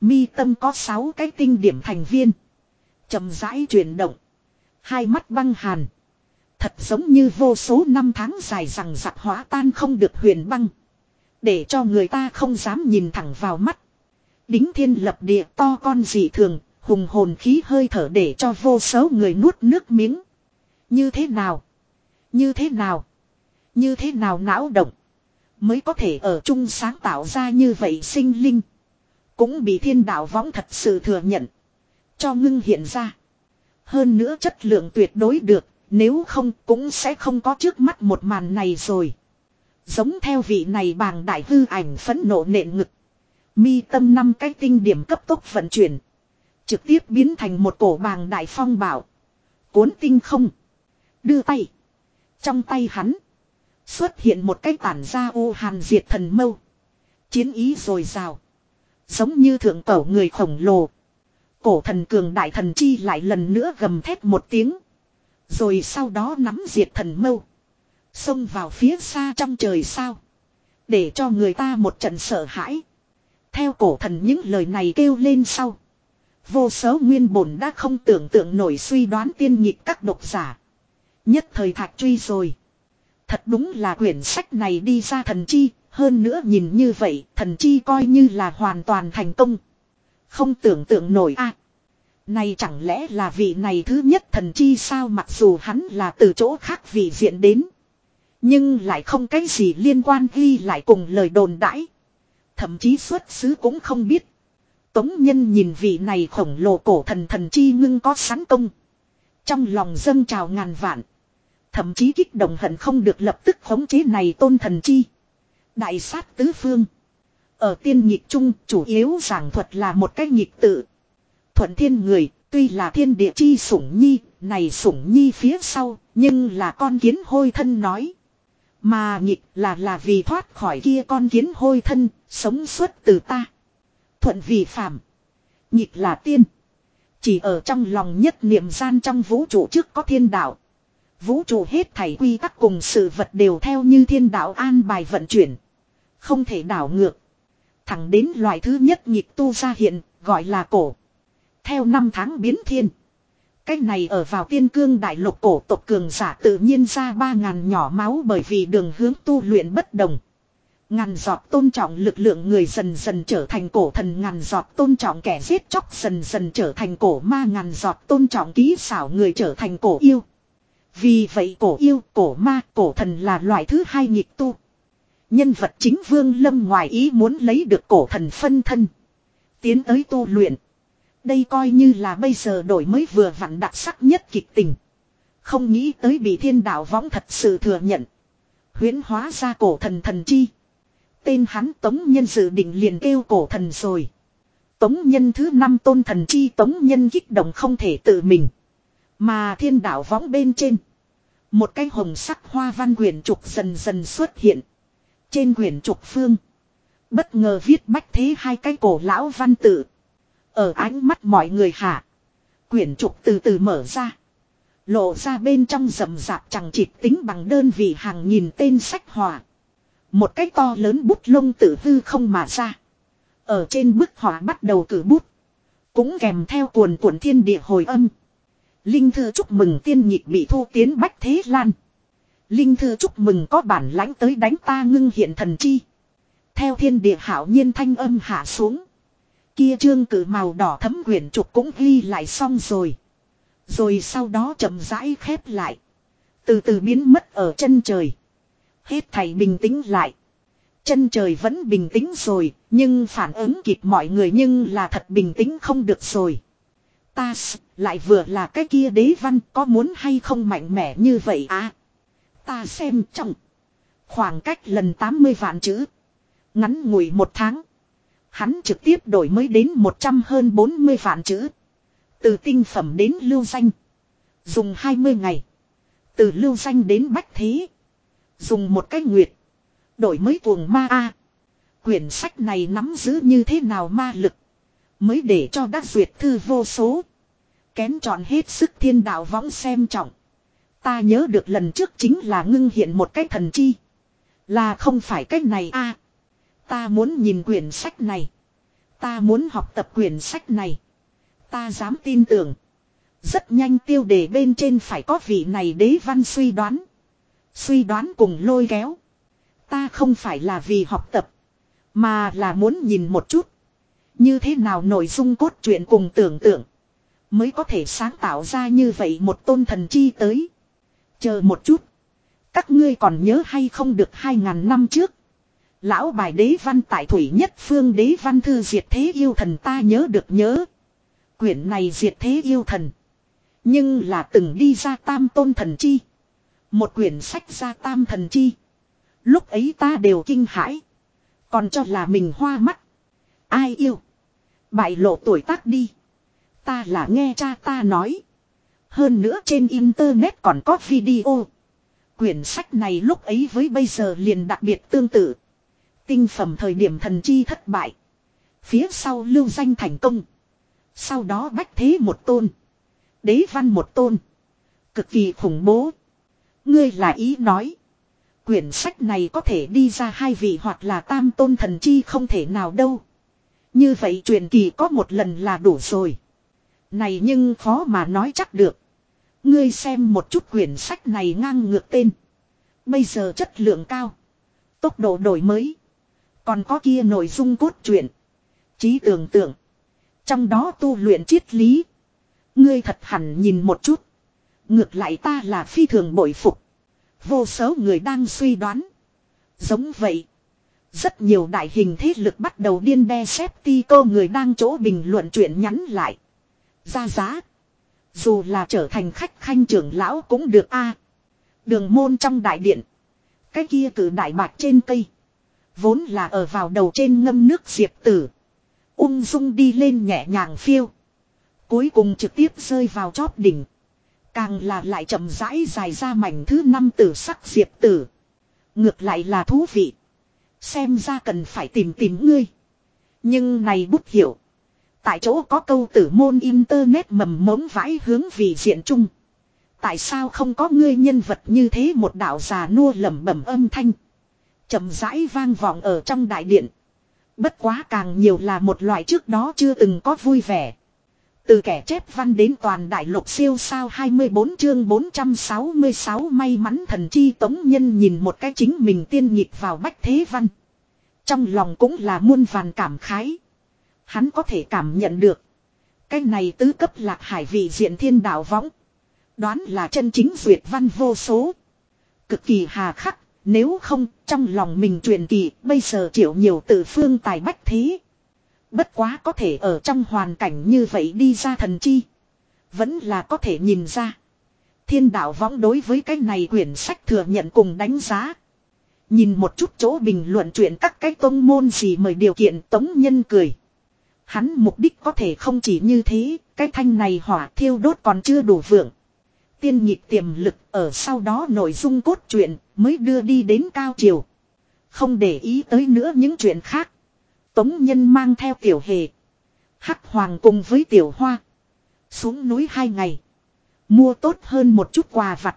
Mi tâm có 6 cái tinh điểm thành viên chậm rãi chuyển động. Hai mắt băng hàn. Thật giống như vô số năm tháng dài rằng giặc hóa tan không được huyền băng. Để cho người ta không dám nhìn thẳng vào mắt. Đính thiên lập địa to con dị thường, hùng hồn khí hơi thở để cho vô số người nuốt nước miếng. Như thế nào? Như thế nào? Như thế nào não động? Mới có thể ở chung sáng tạo ra như vậy sinh linh. Cũng bị thiên đạo võng thật sự thừa nhận. Cho ngưng hiện ra. Hơn nữa chất lượng tuyệt đối được, nếu không cũng sẽ không có trước mắt một màn này rồi. Giống theo vị này bàng đại hư ảnh phẫn nộ nện ngực. Mi tâm năm cái tinh điểm cấp tốc vận chuyển. Trực tiếp biến thành một cổ bàng đại phong bảo. Cuốn tinh không. Đưa tay. Trong tay hắn. Xuất hiện một cái tản ra ô hàn diệt thần mâu. Chiến ý rồi rào. Giống như thượng cổ người khổng lồ. Cổ thần cường đại thần chi lại lần nữa gầm thét một tiếng. Rồi sau đó nắm diệt thần mâu. Xông vào phía xa trong trời sao. Để cho người ta một trận sợ hãi. Theo cổ thần những lời này kêu lên sau. Vô số nguyên bổn đã không tưởng tượng nổi suy đoán tiên nhịp các độc giả. Nhất thời thạch truy rồi. Thật đúng là quyển sách này đi ra thần chi, hơn nữa nhìn như vậy, thần chi coi như là hoàn toàn thành công. Không tưởng tượng nổi a Này chẳng lẽ là vị này thứ nhất thần chi sao mặc dù hắn là từ chỗ khác vị diện đến. Nhưng lại không cái gì liên quan ghi lại cùng lời đồn đãi. Thậm chí xuất xứ cũng không biết. Tống nhân nhìn vị này khổng lồ cổ thần thần chi ngưng có sáng công. Trong lòng dâng trào ngàn vạn. Thậm chí kích động hận không được lập tức khống chế này tôn thần chi. Đại sát tứ phương. Ở tiên nhịp trung chủ yếu giảng thuật là một cái nhịp tự. Thuận thiên người, tuy là thiên địa chi sủng nhi, này sủng nhi phía sau, nhưng là con kiến hôi thân nói. Mà nhịp là là vì thoát khỏi kia con kiến hôi thân, sống suốt từ ta. Thuận vì phạm Nhịp là tiên. Chỉ ở trong lòng nhất niệm gian trong vũ trụ trước có thiên đạo. Vũ trụ hết thảy quy tắc cùng sự vật đều theo như thiên đạo an bài vận chuyển. Không thể đảo ngược. Thẳng đến loại thứ nhất nhịp tu ra hiện, gọi là cổ. Theo năm tháng biến thiên. Cách này ở vào tiên cương đại lục cổ tộc cường giả tự nhiên ra ba ngàn nhỏ máu bởi vì đường hướng tu luyện bất đồng. Ngàn giọt tôn trọng lực lượng người dần dần trở thành cổ thần ngàn giọt tôn trọng kẻ giết chóc dần dần trở thành cổ ma ngàn giọt tôn trọng ký xảo người trở thành cổ yêu. Vì vậy cổ yêu, cổ ma, cổ thần là loại thứ hai nhịp tu. Nhân vật chính Vương Lâm ngoài ý muốn lấy được cổ thần phân thân. Tiến tới tu luyện. Đây coi như là bây giờ đổi mới vừa vặn đặc sắc nhất kịch tình. Không nghĩ tới bị thiên đạo võng thật sự thừa nhận. huyễn hóa ra cổ thần thần chi. Tên hắn Tống Nhân dự định liền kêu cổ thần rồi. Tống Nhân thứ năm tôn thần chi Tống Nhân kích động không thể tự mình. Mà thiên đạo võng bên trên. Một cái hồng sắc hoa văn quyển trục dần dần xuất hiện. Trên quyển trục phương. Bất ngờ viết bách thế hai cái cổ lão văn tự. Ở ánh mắt mọi người hạ. Quyển trục từ từ mở ra. Lộ ra bên trong rầm rạp chẳng chịt tính bằng đơn vị hàng nghìn tên sách hòa. Một cái to lớn bút lông tự hư không mà ra. Ở trên bức họa bắt đầu cử bút. Cũng kèm theo cuồn cuộn thiên địa hồi âm. Linh thư chúc mừng tiên nhịp bị thu tiến bách thế lan. Linh thư chúc mừng có bản lãnh tới đánh ta ngưng hiện thần chi. Theo thiên địa hảo nhiên thanh âm hạ xuống. Kia trương cử màu đỏ thấm quyển trục cũng ghi lại xong rồi. Rồi sau đó chậm rãi khép lại. Từ từ biến mất ở chân trời. Hết thầy bình tĩnh lại. Chân trời vẫn bình tĩnh rồi, nhưng phản ứng kịp mọi người nhưng là thật bình tĩnh không được rồi. Ta lại vừa là cái kia đế văn có muốn hay không mạnh mẽ như vậy à? Ta xem trọng khoảng cách lần 80 vạn chữ. Ngắn ngủi một tháng. Hắn trực tiếp đổi mới đến 100 hơn 40 vạn chữ. Từ tinh phẩm đến lưu danh. Dùng 20 ngày. Từ lưu danh đến bách thế. Dùng một cái nguyệt. Đổi mới tuồng ma A. Quyển sách này nắm giữ như thế nào ma lực. Mới để cho đắc duyệt thư vô số. Kén chọn hết sức thiên đạo võng xem trọng. Ta nhớ được lần trước chính là ngưng hiện một cái thần chi. Là không phải cái này a Ta muốn nhìn quyển sách này. Ta muốn học tập quyển sách này. Ta dám tin tưởng. Rất nhanh tiêu đề bên trên phải có vị này đế văn suy đoán. Suy đoán cùng lôi kéo. Ta không phải là vì học tập. Mà là muốn nhìn một chút. Như thế nào nội dung cốt truyện cùng tưởng tượng. Mới có thể sáng tạo ra như vậy một tôn thần chi tới. Chờ một chút. Các ngươi còn nhớ hay không được hai ngàn năm trước. Lão bài đế văn tại thủy nhất phương đế văn thư diệt thế yêu thần ta nhớ được nhớ. Quyển này diệt thế yêu thần. Nhưng là từng đi ra tam tôn thần chi. Một quyển sách ra tam thần chi. Lúc ấy ta đều kinh hãi. Còn cho là mình hoa mắt. Ai yêu. Bại lộ tuổi tác đi. Ta là nghe cha ta nói. Hơn nữa trên internet còn có video. Quyển sách này lúc ấy với bây giờ liền đặc biệt tương tự. Tinh phẩm thời điểm thần chi thất bại. Phía sau lưu danh thành công. Sau đó bách thế một tôn. Đế văn một tôn. Cực kỳ khủng bố. Ngươi là ý nói. Quyển sách này có thể đi ra hai vị hoặc là tam tôn thần chi không thể nào đâu. Như vậy truyền kỳ có một lần là đủ rồi. Này nhưng khó mà nói chắc được. Ngươi xem một chút quyển sách này ngang ngược tên. Bây giờ chất lượng cao. Tốc độ đổi mới. Còn có kia nội dung cốt truyện. Trí tưởng tượng. Trong đó tu luyện triết lý. Ngươi thật hẳn nhìn một chút. Ngược lại ta là phi thường bội phục. Vô số người đang suy đoán. Giống vậy. Rất nhiều đại hình thế lực bắt đầu điên đe xếp ti cô người đang chỗ bình luận chuyện nhắn lại. Ra giá. Dù là trở thành khách khanh trưởng lão cũng được a. đường môn trong đại điện. Cái kia cử đại bạc trên cây. Vốn là ở vào đầu trên ngâm nước diệp tử. Ung dung đi lên nhẹ nhàng phiêu. Cuối cùng trực tiếp rơi vào chóp đỉnh. Càng là lại chậm rãi dài ra mảnh thứ năm tử sắc diệp tử. Ngược lại là thú vị. Xem ra cần phải tìm tìm ngươi. Nhưng này bút hiểu. Tại chỗ có câu tử môn internet mầm mống vãi hướng vì diện chung. Tại sao không có ngươi nhân vật như thế một đạo già nua lẩm bẩm âm thanh. chậm rãi vang vọng ở trong đại điện. Bất quá càng nhiều là một loại trước đó chưa từng có vui vẻ. Từ kẻ chép văn đến toàn đại lục siêu sao 24 chương 466 may mắn thần chi tống nhân nhìn một cái chính mình tiên nhịp vào bách thế văn. Trong lòng cũng là muôn vàn cảm khái. Hắn có thể cảm nhận được. Cái này tứ cấp lạc hải vị diện thiên đạo võng. Đoán là chân chính duyệt văn vô số. Cực kỳ hà khắc, nếu không trong lòng mình truyền kỳ bây giờ chịu nhiều từ phương tài bách thế. Bất quá có thể ở trong hoàn cảnh như vậy đi ra thần chi. Vẫn là có thể nhìn ra. Thiên đạo võng đối với cái này quyển sách thừa nhận cùng đánh giá. Nhìn một chút chỗ bình luận chuyện các cái tôn môn gì mời điều kiện tống nhân cười. Hắn mục đích có thể không chỉ như thế, cái thanh này hỏa thiêu đốt còn chưa đủ vượng. Tiên nhịp tiềm lực ở sau đó nội dung cốt truyện mới đưa đi đến cao chiều. Không để ý tới nữa những chuyện khác. Tống Nhân mang theo tiểu hề. Hắc Hoàng cùng với tiểu hoa. Xuống núi hai ngày. Mua tốt hơn một chút quà vặt.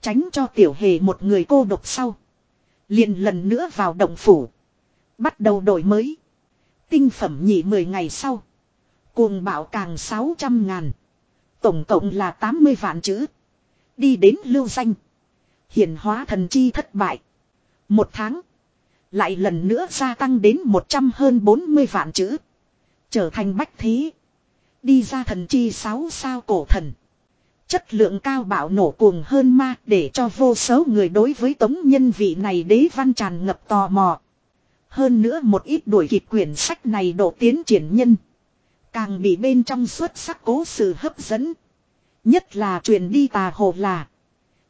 Tránh cho tiểu hề một người cô độc sau. liền lần nữa vào động phủ. Bắt đầu đổi mới. Tinh phẩm nhị 10 ngày sau. Cuồng bạo càng 600 ngàn. Tổng cộng là 80 vạn chữ. Đi đến lưu danh. Hiển hóa thần chi thất bại. Một tháng. Lại lần nữa gia tăng đến 100 hơn 40 vạn chữ. Trở thành bách thí Đi ra thần chi 6 sao cổ thần. Chất lượng cao bạo nổ cuồng hơn ma để cho vô số người đối với tống nhân vị này đế văn tràn ngập tò mò. Hơn nữa một ít đuổi kịp quyển sách này độ tiến triển nhân. Càng bị bên trong xuất sắc cố sự hấp dẫn. Nhất là truyền đi tà hồ là.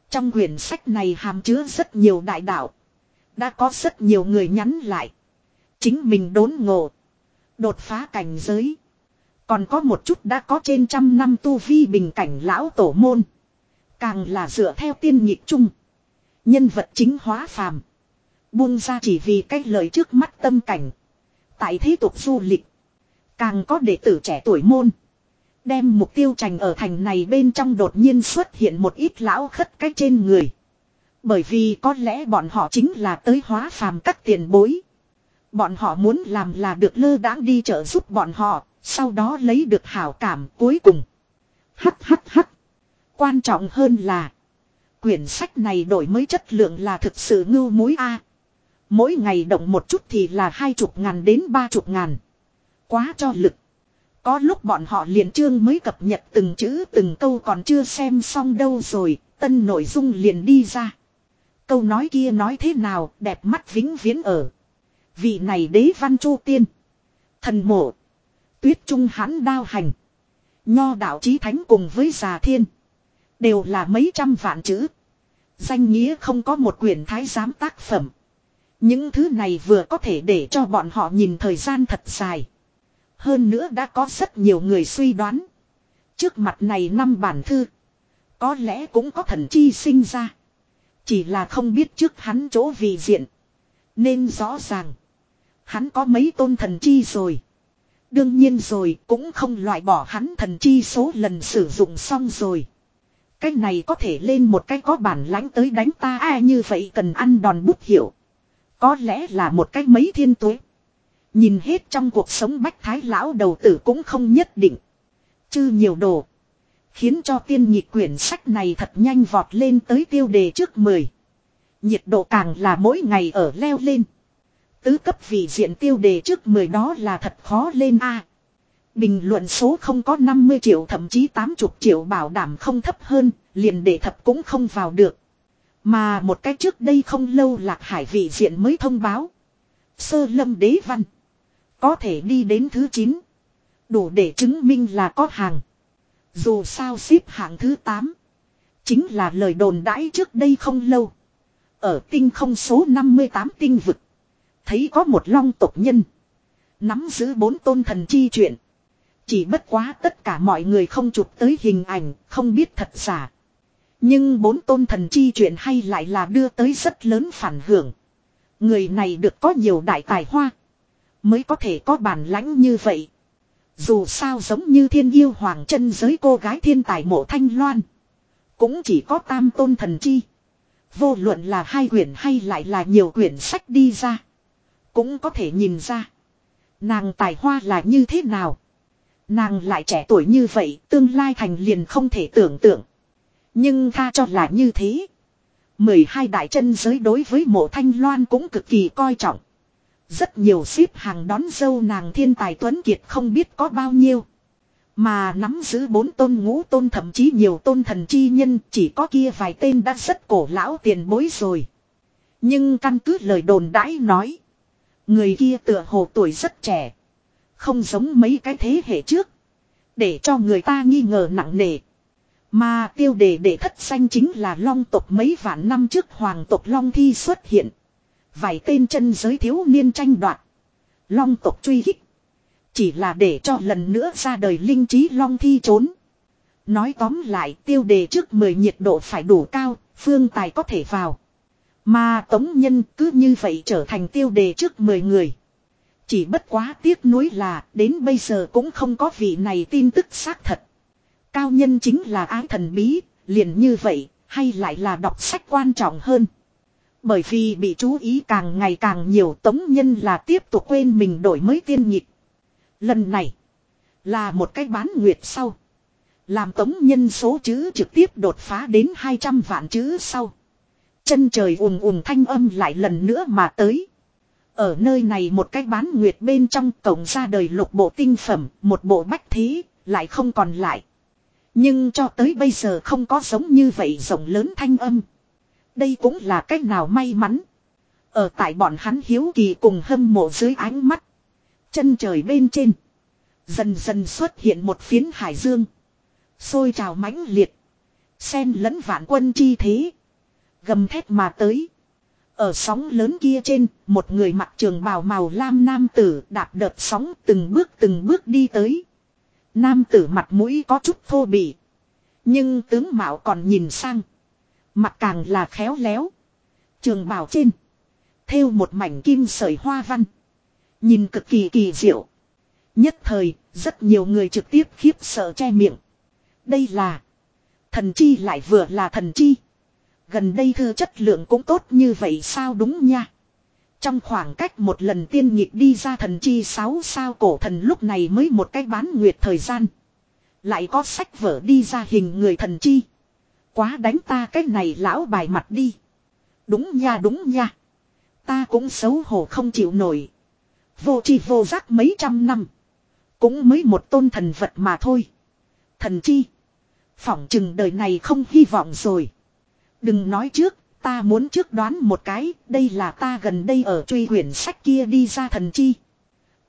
Trong quyển sách này hàm chứa rất nhiều đại đạo. Đã có rất nhiều người nhắn lại. Chính mình đốn ngộ. Đột phá cảnh giới. Còn có một chút đã có trên trăm năm tu vi bình cảnh lão tổ môn. Càng là dựa theo tiên nhịp chung. Nhân vật chính hóa phàm. Buông ra chỉ vì cách lời trước mắt tâm cảnh. Tại thế tục du lịch. Càng có đệ tử trẻ tuổi môn. Đem mục tiêu trành ở thành này bên trong đột nhiên xuất hiện một ít lão khất cách trên người. Bởi vì có lẽ bọn họ chính là tới hóa phàm các tiền bối. Bọn họ muốn làm là được lơ đãng đi trợ giúp bọn họ, sau đó lấy được hảo cảm cuối cùng. Hắt hắt hắt. Quan trọng hơn là, quyển sách này đổi mới chất lượng là thực sự ngưu mối A. Mỗi ngày động một chút thì là hai chục ngàn đến ba chục ngàn. Quá cho lực. Có lúc bọn họ liền chương mới cập nhật từng chữ từng câu còn chưa xem xong đâu rồi, tân nội dung liền đi ra. Câu nói kia nói thế nào đẹp mắt vĩnh viễn ở. Vị này đế văn chu tiên. Thần mộ. Tuyết trung hãn đao hành. Nho đạo chí thánh cùng với già thiên. Đều là mấy trăm vạn chữ. Danh nghĩa không có một quyển thái giám tác phẩm. Những thứ này vừa có thể để cho bọn họ nhìn thời gian thật dài. Hơn nữa đã có rất nhiều người suy đoán. Trước mặt này năm bản thư. Có lẽ cũng có thần chi sinh ra. Chỉ là không biết trước hắn chỗ vị diện. Nên rõ ràng. Hắn có mấy tôn thần chi rồi. Đương nhiên rồi, cũng không loại bỏ hắn thần chi số lần sử dụng xong rồi. Cái này có thể lên một cái có bản lãnh tới đánh ta ai như vậy cần ăn đòn bút hiểu. Có lẽ là một cách mấy thiên tuế. Nhìn hết trong cuộc sống bách thái lão đầu tử cũng không nhất định. Chứ nhiều đồ. Khiến cho tiên nhị quyển sách này thật nhanh vọt lên tới tiêu đề trước 10. Nhiệt độ càng là mỗi ngày ở leo lên. Tứ cấp vị diện tiêu đề trước 10 đó là thật khó lên a. Bình luận số không có 50 triệu thậm chí 80 triệu bảo đảm không thấp hơn, liền để thập cũng không vào được. Mà một cách trước đây không lâu lạc hải vị diện mới thông báo. Sơ lâm đế văn. Có thể đi đến thứ 9. Đủ để chứng minh là có hàng. Dù sao xếp hạng thứ 8. Chính là lời đồn đãi trước đây không lâu. Ở tinh không số 58 tinh vực. Thấy có một long tộc nhân. Nắm giữ bốn tôn thần chi chuyện. Chỉ bất quá tất cả mọi người không chụp tới hình ảnh, không biết thật giả. Nhưng bốn tôn thần chi chuyện hay lại là đưa tới rất lớn phản hưởng. Người này được có nhiều đại tài hoa. Mới có thể có bản lãnh như vậy. Dù sao giống như thiên yêu hoàng chân giới cô gái thiên tài mộ thanh loan. Cũng chỉ có tam tôn thần chi. Vô luận là hai quyển hay lại là nhiều quyển sách đi ra. Cũng có thể nhìn ra. Nàng tài hoa là như thế nào. Nàng lại trẻ tuổi như vậy, tương lai thành liền không thể tưởng tượng. Nhưng tha cho là như thế. 12 đại chân giới đối với mộ thanh loan cũng cực kỳ coi trọng. Rất nhiều ship hàng đón dâu nàng thiên tài tuấn kiệt không biết có bao nhiêu. Mà nắm giữ bốn tôn ngũ tôn thậm chí nhiều tôn thần chi nhân chỉ có kia vài tên đã rất cổ lão tiền bối rồi. Nhưng căn cứ lời đồn đãi nói. Người kia tựa hồ tuổi rất trẻ. Không giống mấy cái thế hệ trước. Để cho người ta nghi ngờ nặng nề. Mà tiêu đề để thất xanh chính là long tộc mấy vạn năm trước hoàng tộc long thi xuất hiện. Vài tên chân giới thiếu niên tranh đoạt. Long tộc truy hích. Chỉ là để cho lần nữa ra đời linh trí long thi trốn. Nói tóm lại tiêu đề trước 10 nhiệt độ phải đủ cao, phương tài có thể vào. Mà tống nhân cứ như vậy trở thành tiêu đề trước 10 người. Chỉ bất quá tiếc nuối là đến bây giờ cũng không có vị này tin tức xác thật. Cao nhân chính là ái thần bí, liền như vậy, hay lại là đọc sách quan trọng hơn. Bởi vì bị chú ý càng ngày càng nhiều tống nhân là tiếp tục quên mình đổi mới tiên nhịp. Lần này, là một cái bán nguyệt sau. Làm tống nhân số chữ trực tiếp đột phá đến 200 vạn chữ sau. Chân trời ùm ùm thanh âm lại lần nữa mà tới. Ở nơi này một cái bán nguyệt bên trong cổng ra đời lục bộ tinh phẩm, một bộ bách thí, lại không còn lại. Nhưng cho tới bây giờ không có giống như vậy rộng lớn thanh âm. Đây cũng là cách nào may mắn. Ở tại bọn hắn hiếu kỳ cùng hâm mộ dưới ánh mắt. Chân trời bên trên. Dần dần xuất hiện một phiến hải dương. Xôi trào mãnh liệt. Xen lẫn vạn quân chi thế. Gầm thét mà tới. Ở sóng lớn kia trên, một người mặc trường bào màu lam nam tử đạp đợt sóng từng bước từng bước đi tới. Nam tử mặt mũi có chút thô bỉ. Nhưng tướng mạo còn nhìn sang. Mặt càng là khéo léo. Trường bào trên. Thêu một mảnh kim sợi hoa văn. Nhìn cực kỳ kỳ diệu. Nhất thời, rất nhiều người trực tiếp khiếp sợ che miệng. Đây là. Thần chi lại vừa là thần chi. Gần đây thư chất lượng cũng tốt như vậy sao đúng nha. Trong khoảng cách một lần tiên nhịp đi ra thần chi sáu sao cổ thần lúc này mới một cái bán nguyệt thời gian. Lại có sách vở đi ra hình người thần chi. Quá đánh ta cái này lão bài mặt đi. Đúng nha đúng nha. Ta cũng xấu hổ không chịu nổi. Vô chi vô giác mấy trăm năm. Cũng mới một tôn thần vật mà thôi. Thần chi. Phỏng chừng đời này không hy vọng rồi. Đừng nói trước, ta muốn trước đoán một cái, đây là ta gần đây ở truy quyển sách kia đi ra thần chi.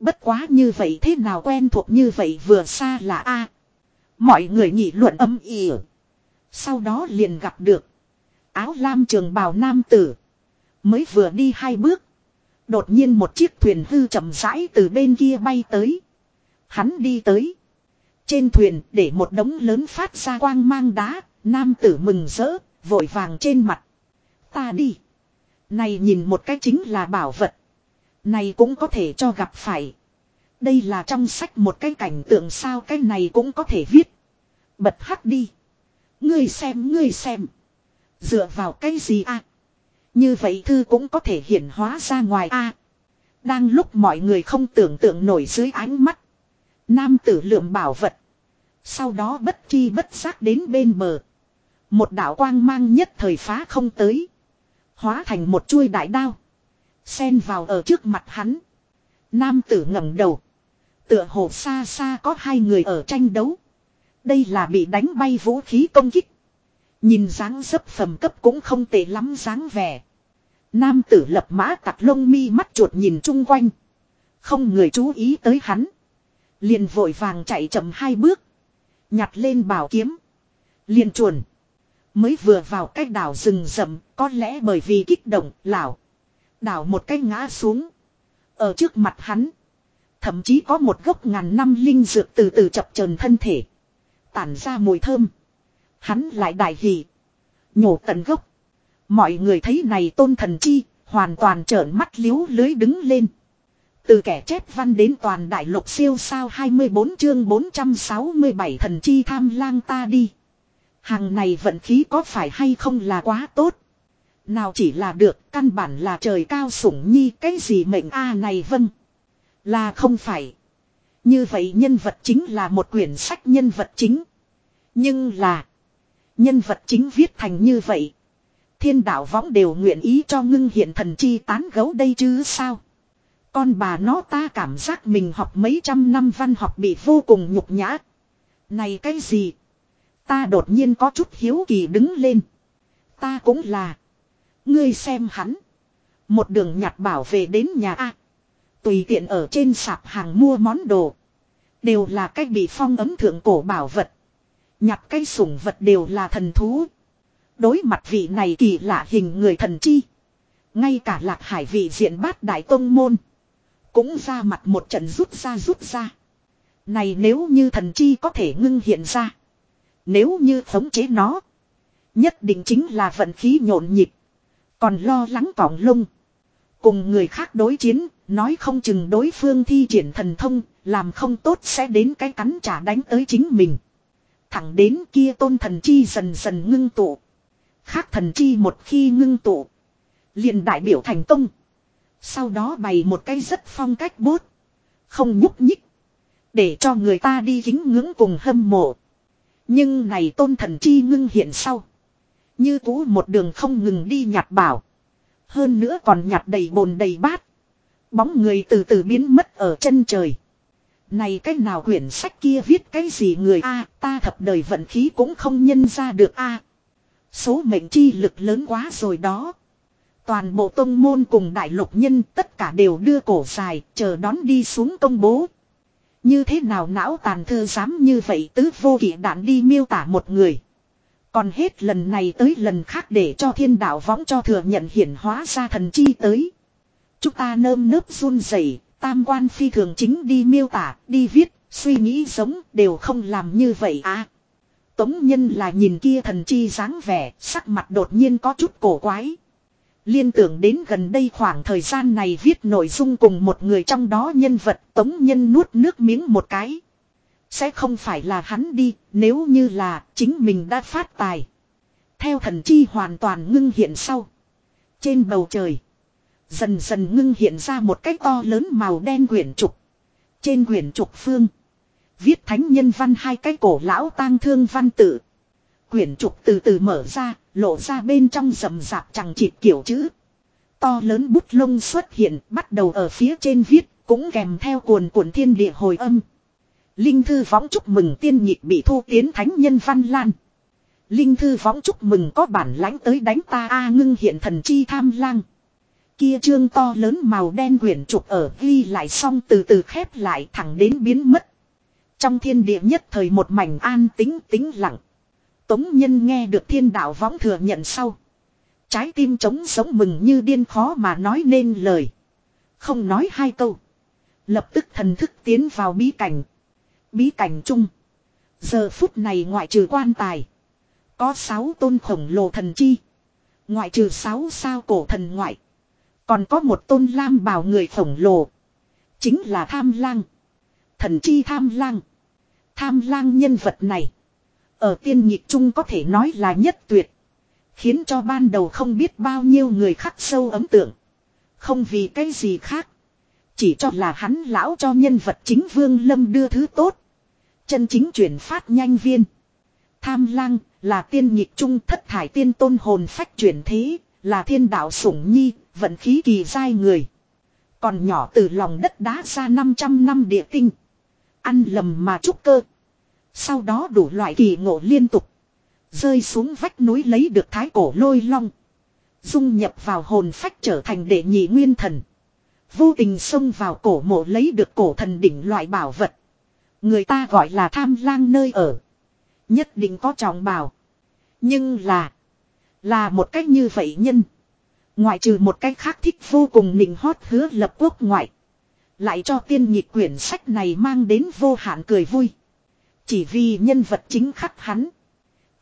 Bất quá như vậy thế nào quen thuộc như vậy vừa xa là A. Mọi người nhị luận âm ỉ. Sau đó liền gặp được. Áo lam trường bào nam tử. Mới vừa đi hai bước. Đột nhiên một chiếc thuyền hư chậm rãi từ bên kia bay tới. Hắn đi tới. Trên thuyền để một đống lớn phát ra quang mang đá. Nam tử mừng rỡ, vội vàng trên mặt. Ta đi. Này nhìn một cái chính là bảo vật. Này cũng có thể cho gặp phải. Đây là trong sách một cái cảnh tượng sao cái này cũng có thể viết. Bật hắc đi. Ngươi xem ngươi xem. Dựa vào cái gì a? Như vậy thư cũng có thể hiển hóa ra ngoài a. đang lúc mọi người không tưởng tượng nổi dưới ánh mắt. Nam tử lượng bảo vật. Sau đó bất chi bất giác đến bên bờ. Một đạo quang mang nhất thời phá không tới. Hóa thành một chuôi đại đao. Xen vào ở trước mặt hắn. Nam tử ngẩng đầu. Tựa hồ xa xa có hai người ở tranh đấu. Đây là bị đánh bay vũ khí công kích. Nhìn dáng dấp phẩm cấp cũng không tệ lắm dáng vẻ. Nam tử lập mã tặc lông mi mắt chuột nhìn chung quanh. Không người chú ý tới hắn. Liền vội vàng chạy chậm hai bước. Nhặt lên bảo kiếm. Liền chuồn. Mới vừa vào cái đảo rừng rậm, có lẽ bởi vì kích động, lão. Đảo một cái ngã xuống. Ở trước mặt hắn. Thậm chí có một gốc ngàn năm linh dược từ từ chập chờn thân thể. Tản ra mùi thơm. Hắn lại đại hỉ. Nhổ tận gốc. Mọi người thấy này tôn thần chi, hoàn toàn trợn mắt liếu lưới đứng lên. Từ kẻ chép văn đến toàn đại lục siêu sao 24 chương 467 thần chi tham lang ta đi. Hàng này vận khí có phải hay không là quá tốt. Nào chỉ là được, căn bản là trời cao sủng nhi cái gì mệnh A này vâng. Là không phải. Như vậy nhân vật chính là một quyển sách nhân vật chính. Nhưng là. Nhân vật chính viết thành như vậy. Thiên đạo võng đều nguyện ý cho ngưng hiện thần chi tán gấu đây chứ sao. Con bà nó ta cảm giác mình học mấy trăm năm văn học bị vô cùng nhục nhã. Này cái gì? Ta đột nhiên có chút hiếu kỳ đứng lên. Ta cũng là. Ngươi xem hắn. Một đường nhặt bảo về đến nhà A. Tùy tiện ở trên sạp hàng mua món đồ. Đều là cách bị phong ấm thượng cổ bảo vật. Nhặt cây sủng vật đều là thần thú. Đối mặt vị này kỳ lạ hình người thần chi. Ngay cả lạc hải vị diện bát đại tông môn. Cũng ra mặt một trận rút ra rút ra. Này nếu như thần chi có thể ngưng hiện ra. Nếu như khống chế nó. Nhất định chính là vận khí nhộn nhịp. Còn lo lắng cỏng lông. Cùng người khác đối chiến, nói không chừng đối phương thi triển thần thông, làm không tốt sẽ đến cái cắn trả đánh tới chính mình. Thẳng đến kia tôn thần chi dần dần ngưng tụ. Khác thần chi một khi ngưng tụ. liền đại biểu thành công. Sau đó bày một cái rất phong cách bốt. Không nhúc nhích. Để cho người ta đi kính ngưỡng cùng hâm mộ. Nhưng này tôn thần chi ngưng hiện sau. Như cũ một đường không ngừng đi nhặt bảo. Hơn nữa còn nhặt đầy bồn đầy bát. Bóng người từ từ biến mất ở chân trời. Này cách nào quyển sách kia viết cái gì người a, ta thập đời vận khí cũng không nhân ra được a Số mệnh chi lực lớn quá rồi đó. Toàn bộ tông môn cùng đại lục nhân tất cả đều đưa cổ dài, chờ đón đi xuống công bố. Như thế nào não tàn thư dám như vậy tứ vô kỷ đạn đi miêu tả một người. Còn hết lần này tới lần khác để cho thiên đạo võng cho thừa nhận hiển hóa ra thần chi tới. Chúng ta nơm nớp run rẩy tam quan phi thường chính đi miêu tả, đi viết, suy nghĩ giống đều không làm như vậy à. Tống nhân là nhìn kia thần chi dáng vẻ, sắc mặt đột nhiên có chút cổ quái. Liên tưởng đến gần đây khoảng thời gian này viết nội dung cùng một người trong đó nhân vật tống nhân nuốt nước miếng một cái. Sẽ không phải là hắn đi, nếu như là chính mình đã phát tài. Theo thần chi hoàn toàn ngưng hiện sau. Trên bầu trời. Dần dần ngưng hiện ra một cái to lớn màu đen quyển trục. Trên quyển trục phương. Viết thánh nhân văn hai cái cổ lão tang thương văn tự. Quyển trục từ từ mở ra, lộ ra bên trong rầm rạp chẳng chịt kiểu chữ. To lớn bút lông xuất hiện, bắt đầu ở phía trên viết, cũng kèm theo cuồn cuộn thiên địa hồi âm. Linh thư võng chúc mừng tiên nhịp bị thu tiến thánh nhân văn lan. Linh thư võng chúc mừng có bản lãnh tới đánh ta a ngưng hiện thần chi tham lang. Kia trương to lớn màu đen quyển trục ở ghi lại xong từ từ khép lại thẳng đến biến mất. Trong thiên địa nhất thời một mảnh an tính tính lặng. Tống nhân nghe được thiên đạo võng thừa nhận sau. Trái tim trống sống mừng như điên khó mà nói nên lời. Không nói hai câu. Lập tức thần thức tiến vào bí cảnh. Bí cảnh chung. Giờ phút này ngoại trừ quan tài. Có sáu tôn khổng lồ thần chi. Ngoại trừ sáu sao cổ thần ngoại. Còn có một tôn lam bảo người khổng lồ. Chính là tham lang. Thần chi tham lang. Tham lang nhân vật này. Ở tiên nhịp chung có thể nói là nhất tuyệt. Khiến cho ban đầu không biết bao nhiêu người khắc sâu ấm tượng. Không vì cái gì khác. Chỉ cho là hắn lão cho nhân vật chính vương lâm đưa thứ tốt. Chân chính chuyển phát nhanh viên. Tham lang là tiên nhịp trung thất thải tiên tôn hồn phách chuyển thế. Là thiên đạo sủng nhi, vận khí kỳ dai người. Còn nhỏ từ lòng đất đá ra 500 năm địa tinh. Ăn lầm mà trúc cơ. Sau đó đủ loại kỳ ngộ liên tục. Rơi xuống vách núi lấy được thái cổ lôi long. Dung nhập vào hồn phách trở thành đệ nhị nguyên thần. Vô tình xông vào cổ mộ lấy được cổ thần đỉnh loại bảo vật. Người ta gọi là tham lang nơi ở. Nhất định có trọng bảo. Nhưng là. Là một cách như vậy nhân. Ngoại trừ một cách khác thích vô cùng nịnh hót hứa lập quốc ngoại. Lại cho tiên nhịp quyển sách này mang đến vô hạn cười vui. Chỉ vì nhân vật chính khắc hắn.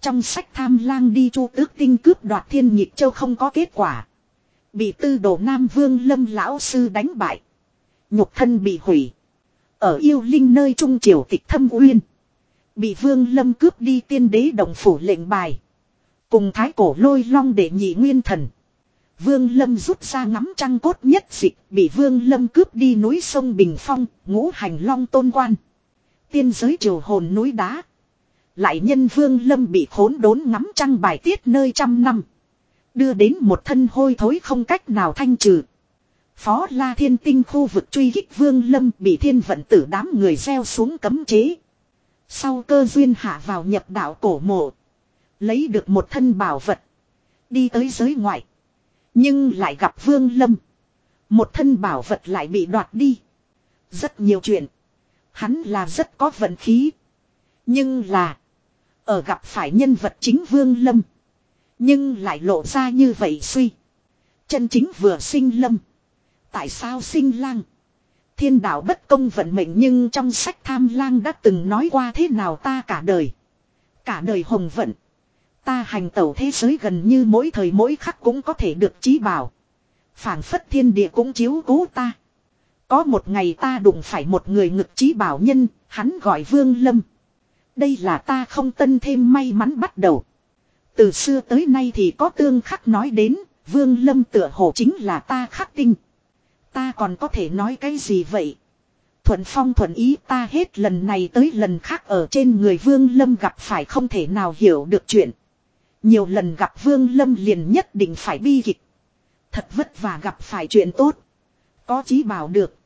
Trong sách tham lang đi chu tước tinh cướp đoạt thiên nhịp châu không có kết quả. Bị tư đồ Nam Vương Lâm Lão Sư đánh bại. Nhục thân bị hủy. Ở yêu linh nơi trung triều tịch thâm uyên. Bị Vương Lâm cướp đi tiên đế đồng phủ lệnh bài. Cùng thái cổ lôi long để nhị nguyên thần. Vương Lâm rút ra ngắm trăng cốt nhất dịch, bị Vương Lâm cướp đi núi sông Bình Phong, ngũ hành long tôn quan. Tiên giới triều hồn núi đá. Lại nhân Vương Lâm bị khốn đốn ngắm trăng bài tiết nơi trăm năm. Đưa đến một thân hôi thối không cách nào thanh trừ. Phó La Thiên Tinh khu vực truy kích Vương Lâm bị thiên vận tử đám người gieo xuống cấm chế. Sau cơ duyên hạ vào nhập đạo cổ mộ. Lấy được một thân bảo vật. Đi tới giới ngoại. Nhưng lại gặp Vương Lâm. Một thân bảo vật lại bị đoạt đi. Rất nhiều chuyện. Hắn là rất có vận khí. Nhưng là. Ở gặp phải nhân vật chính Vương Lâm. Nhưng lại lộ ra như vậy suy. Chân chính vừa sinh Lâm. Tại sao sinh lang? Thiên đạo bất công vận mệnh nhưng trong sách tham lang đã từng nói qua thế nào ta cả đời. Cả đời hồng vận. Ta hành tẩu thế giới gần như mỗi thời mỗi khắc cũng có thể được trí bảo. phảng phất thiên địa cũng chiếu cố ta. Có một ngày ta đụng phải một người ngực trí bảo nhân, hắn gọi Vương Lâm. Đây là ta không tân thêm may mắn bắt đầu. Từ xưa tới nay thì có tương khắc nói đến, Vương Lâm tựa hồ chính là ta khắc tinh. Ta còn có thể nói cái gì vậy? Thuận phong thuận ý ta hết lần này tới lần khác ở trên người Vương Lâm gặp phải không thể nào hiểu được chuyện. Nhiều lần gặp Vương Lâm liền nhất định phải bi kịch. Thật vất vả gặp phải chuyện tốt. Có chí bảo được.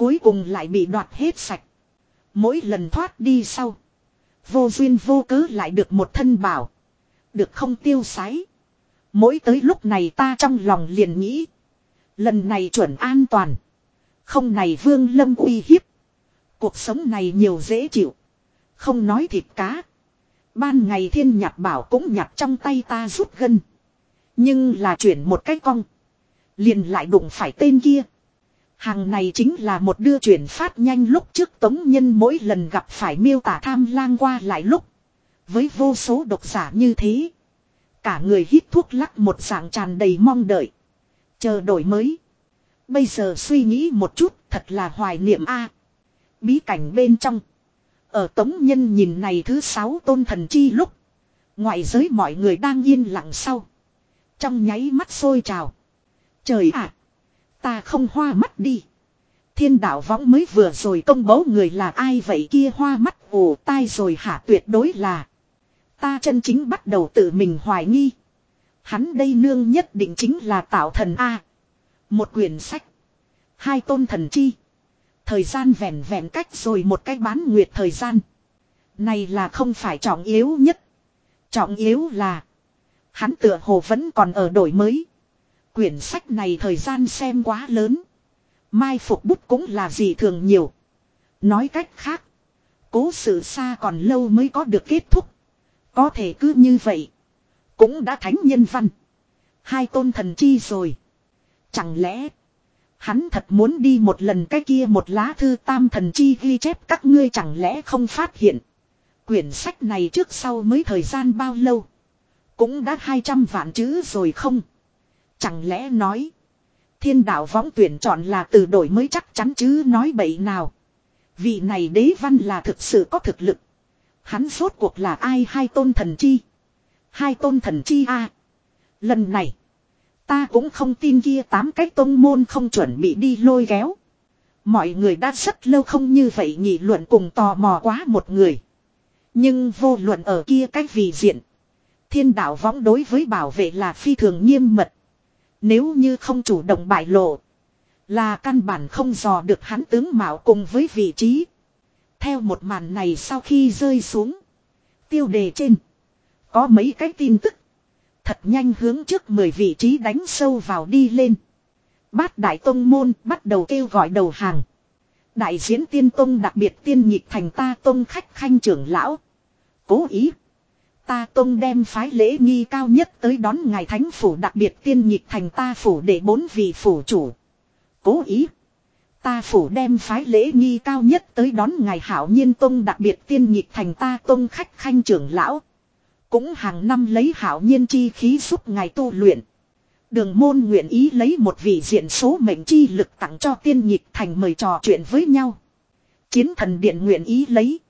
Cuối cùng lại bị đoạt hết sạch. Mỗi lần thoát đi sau. Vô duyên vô cớ lại được một thân bảo. Được không tiêu sái. Mỗi tới lúc này ta trong lòng liền nghĩ. Lần này chuẩn an toàn. Không này vương lâm uy hiếp. Cuộc sống này nhiều dễ chịu. Không nói thịt cá. Ban ngày thiên nhặt bảo cũng nhặt trong tay ta rút gân. Nhưng là chuyển một cái cong. Liền lại đụng phải tên kia. Hàng này chính là một đưa chuyển phát nhanh lúc trước tống nhân mỗi lần gặp phải miêu tả tham lang qua lại lúc. Với vô số độc giả như thế. Cả người hít thuốc lắc một dạng tràn đầy mong đợi. Chờ đổi mới. Bây giờ suy nghĩ một chút, thật là hoài niệm a Bí cảnh bên trong. Ở tống nhân nhìn này thứ sáu tôn thần chi lúc. Ngoại giới mọi người đang yên lặng sau. Trong nháy mắt sôi trào. Trời ạ! Ta không hoa mắt đi. Thiên đạo võng mới vừa rồi công bố người là ai vậy kia hoa mắt ủ tai rồi hả tuyệt đối là. Ta chân chính bắt đầu tự mình hoài nghi. Hắn đây nương nhất định chính là tạo thần A. Một quyển sách. Hai tôn thần chi. Thời gian vẹn vẹn cách rồi một cái bán nguyệt thời gian. Này là không phải trọng yếu nhất. Trọng yếu là. Hắn tựa hồ vẫn còn ở đổi mới. Quyển sách này thời gian xem quá lớn. Mai phục bút cũng là gì thường nhiều. Nói cách khác. Cố sự xa còn lâu mới có được kết thúc. Có thể cứ như vậy. Cũng đã thánh nhân văn. Hai tôn thần chi rồi. Chẳng lẽ. Hắn thật muốn đi một lần cái kia một lá thư tam thần chi ghi chép các ngươi chẳng lẽ không phát hiện. Quyển sách này trước sau mới thời gian bao lâu. Cũng đã 200 vạn chữ rồi không. Chẳng lẽ nói. Thiên đạo võng tuyển chọn là từ đổi mới chắc chắn chứ nói bậy nào. Vị này đế văn là thực sự có thực lực. Hắn rốt cuộc là ai hai tôn thần chi. Hai tôn thần chi a Lần này. Ta cũng không tin kia tám cái tôn môn không chuẩn bị đi lôi kéo. Mọi người đã rất lâu không như vậy nghị luận cùng tò mò quá một người. Nhưng vô luận ở kia cách vì diện. Thiên đạo võng đối với bảo vệ là phi thường nghiêm mật. Nếu như không chủ động bại lộ. Là căn bản không dò được hắn tướng mạo cùng với vị trí. Theo một màn này sau khi rơi xuống. Tiêu đề trên. Có mấy cái tin tức. Thật nhanh hướng trước 10 vị trí đánh sâu vào đi lên. Bát Đại Tông Môn bắt đầu kêu gọi đầu hàng. Đại diễn tiên tông đặc biệt tiên nhịp thành ta tông khách khanh trưởng lão. Cố ý. Ta tông đem phái lễ nghi cao nhất tới đón ngài thánh phủ đặc biệt tiên nhịp thành ta phủ để bốn vị phủ chủ. Cố ý. Ta phủ đem phái lễ nghi cao nhất tới đón ngài hảo nhiên tông đặc biệt tiên nhịp thành ta tông khách khanh trưởng lão. Cũng hàng năm lấy hảo nhiên chi khí giúp ngài tu luyện. Đường môn nguyện ý lấy một vị diện số mệnh chi lực tặng cho tiên nhịp thành mời trò chuyện với nhau. Chiến thần điện nguyện ý lấy.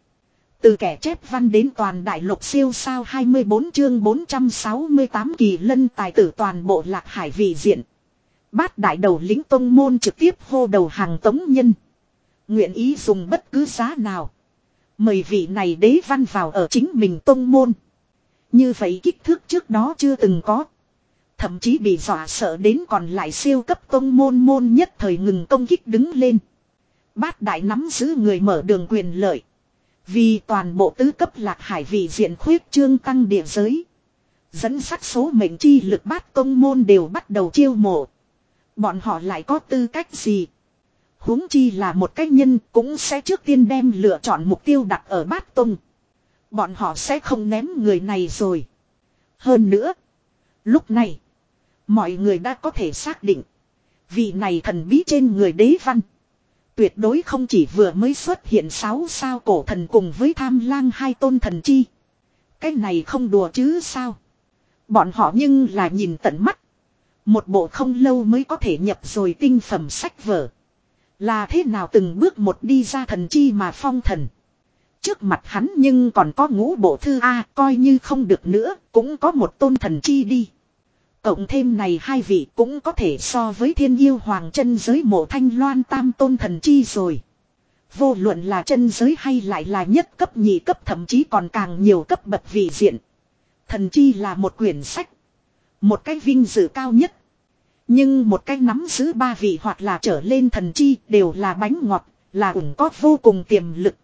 Từ kẻ chép văn đến toàn đại lục siêu sao 24 chương 468 kỳ lân tài tử toàn bộ lạc hải vị diện. Bát đại đầu lính tông môn trực tiếp hô đầu hàng tống nhân. Nguyện ý dùng bất cứ giá nào. Mời vị này đế văn vào ở chính mình tông môn. Như vậy kích thước trước đó chưa từng có. Thậm chí bị dọa sợ đến còn lại siêu cấp tông môn môn nhất thời ngừng công kích đứng lên. Bát đại nắm giữ người mở đường quyền lợi. Vì toàn bộ tứ cấp lạc hải vị diện khuyết trương tăng địa giới. Dẫn sắc số mệnh chi lực bát công môn đều bắt đầu chiêu mộ. Bọn họ lại có tư cách gì? huống chi là một cách nhân cũng sẽ trước tiên đem lựa chọn mục tiêu đặt ở bát tông. Bọn họ sẽ không ném người này rồi. Hơn nữa. Lúc này. Mọi người đã có thể xác định. Vị này thần bí trên người đế văn. Tuyệt đối không chỉ vừa mới xuất hiện sáu sao cổ thần cùng với tham lang hai tôn thần chi. Cái này không đùa chứ sao. Bọn họ nhưng là nhìn tận mắt. Một bộ không lâu mới có thể nhập rồi tinh phẩm sách vở. Là thế nào từng bước một đi ra thần chi mà phong thần. Trước mặt hắn nhưng còn có ngũ bộ thư A, coi như không được nữa, cũng có một tôn thần chi đi. Cộng thêm này hai vị cũng có thể so với thiên yêu hoàng chân giới mộ thanh loan tam tôn thần chi rồi. Vô luận là chân giới hay lại là nhất cấp nhị cấp thậm chí còn càng nhiều cấp bậc vị diện. Thần chi là một quyển sách. Một cái vinh dự cao nhất. Nhưng một cái nắm giữ ba vị hoặc là trở lên thần chi đều là bánh ngọt, là ủng có vô cùng tiềm lực.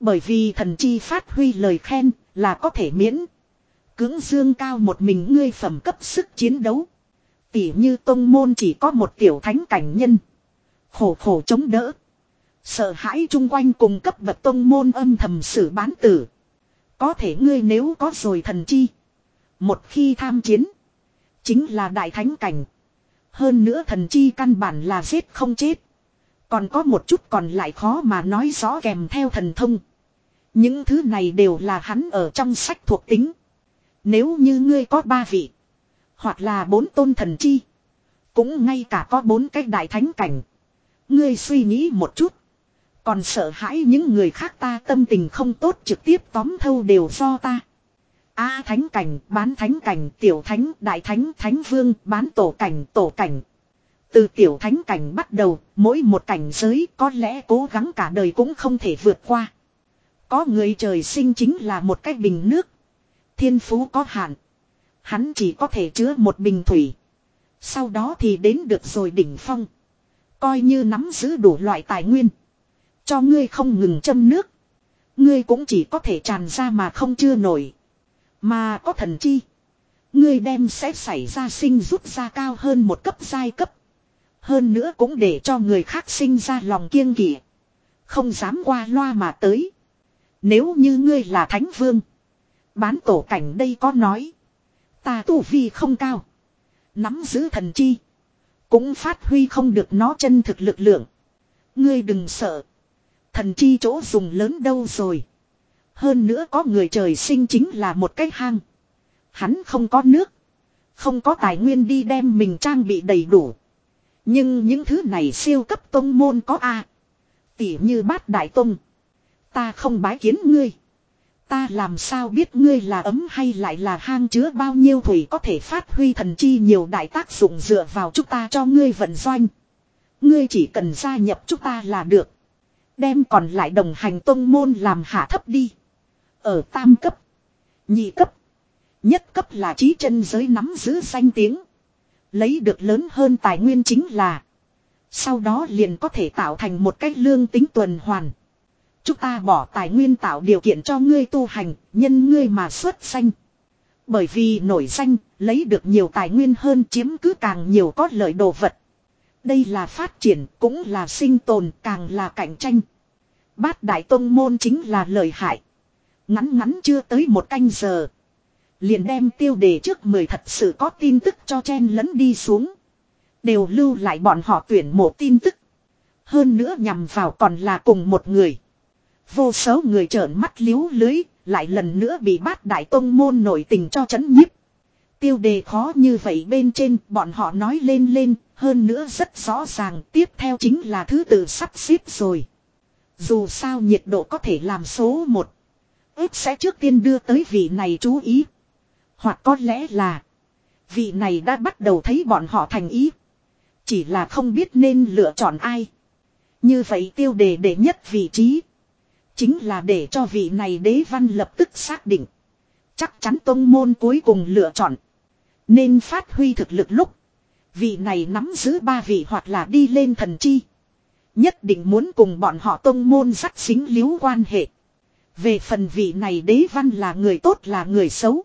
Bởi vì thần chi phát huy lời khen là có thể miễn. Cưỡng dương cao một mình ngươi phẩm cấp sức chiến đấu. Tỉ như tông môn chỉ có một tiểu thánh cảnh nhân. Khổ khổ chống đỡ. Sợ hãi chung quanh cùng cấp bậc tông môn âm thầm xử bán tử. Có thể ngươi nếu có rồi thần chi. Một khi tham chiến. Chính là đại thánh cảnh. Hơn nữa thần chi căn bản là giết không chết. Còn có một chút còn lại khó mà nói rõ kèm theo thần thông. Những thứ này đều là hắn ở trong sách thuộc tính. Nếu như ngươi có ba vị. Hoặc là bốn tôn thần chi. Cũng ngay cả có bốn cái đại thánh cảnh. Ngươi suy nghĩ một chút. Còn sợ hãi những người khác ta tâm tình không tốt trực tiếp tóm thâu đều do ta. A thánh cảnh, bán thánh cảnh, tiểu thánh, đại thánh, thánh vương, bán tổ cảnh, tổ cảnh. Từ tiểu thánh cảnh bắt đầu, mỗi một cảnh giới có lẽ cố gắng cả đời cũng không thể vượt qua. Có người trời sinh chính là một cái bình nước. Thiên phú có hạn. Hắn chỉ có thể chứa một bình thủy. Sau đó thì đến được rồi đỉnh phong. Coi như nắm giữ đủ loại tài nguyên. Cho ngươi không ngừng châm nước. Ngươi cũng chỉ có thể tràn ra mà không chưa nổi. Mà có thần chi. Ngươi đem sẽ xảy ra sinh rút ra cao hơn một cấp giai cấp. Hơn nữa cũng để cho người khác sinh ra lòng kiêng kỵ. Không dám qua loa mà tới. Nếu như ngươi là thánh vương. Bán tổ cảnh đây có nói. Ta tu vi không cao. Nắm giữ thần chi. Cũng phát huy không được nó chân thực lực lượng. Ngươi đừng sợ. Thần chi chỗ dùng lớn đâu rồi. Hơn nữa có người trời sinh chính là một cái hang. Hắn không có nước. Không có tài nguyên đi đem mình trang bị đầy đủ. Nhưng những thứ này siêu cấp tông môn có a Tỉ như bát đại tông. Ta không bái kiến ngươi. Ta làm sao biết ngươi là ấm hay lại là hang chứa bao nhiêu thủy có thể phát huy thần chi nhiều đại tác dụng dựa vào chúng ta cho ngươi vận doanh. Ngươi chỉ cần gia nhập chúng ta là được. Đem còn lại đồng hành tông môn làm hạ thấp đi. Ở tam cấp, nhị cấp, nhất cấp là trí chân giới nắm giữ danh tiếng. Lấy được lớn hơn tài nguyên chính là. Sau đó liền có thể tạo thành một cách lương tính tuần hoàn. Chúng ta bỏ tài nguyên tạo điều kiện cho ngươi tu hành, nhân ngươi mà xuất sanh Bởi vì nổi danh, lấy được nhiều tài nguyên hơn chiếm cứ càng nhiều có lợi đồ vật. Đây là phát triển, cũng là sinh tồn, càng là cạnh tranh. Bát Đại Tông Môn chính là lợi hại. Ngắn ngắn chưa tới một canh giờ. Liền đem tiêu đề trước mười thật sự có tin tức cho chen lẫn đi xuống. Đều lưu lại bọn họ tuyển mộ tin tức. Hơn nữa nhằm vào còn là cùng một người. Vô số người trợn mắt liếu lưới, lại lần nữa bị bát đại tông môn nổi tình cho chấn nhiếp. Tiêu đề khó như vậy bên trên bọn họ nói lên lên, hơn nữa rất rõ ràng tiếp theo chính là thứ tự sắp xếp rồi. Dù sao nhiệt độ có thể làm số một ước sẽ trước tiên đưa tới vị này chú ý. Hoặc có lẽ là vị này đã bắt đầu thấy bọn họ thành ý. Chỉ là không biết nên lựa chọn ai. Như vậy tiêu đề đệ nhất vị trí. Chính là để cho vị này đế văn lập tức xác định. Chắc chắn tông môn cuối cùng lựa chọn. Nên phát huy thực lực lúc. Vị này nắm giữ ba vị hoặc là đi lên thần chi. Nhất định muốn cùng bọn họ tông môn dắt xính liếu quan hệ. Về phần vị này đế văn là người tốt là người xấu.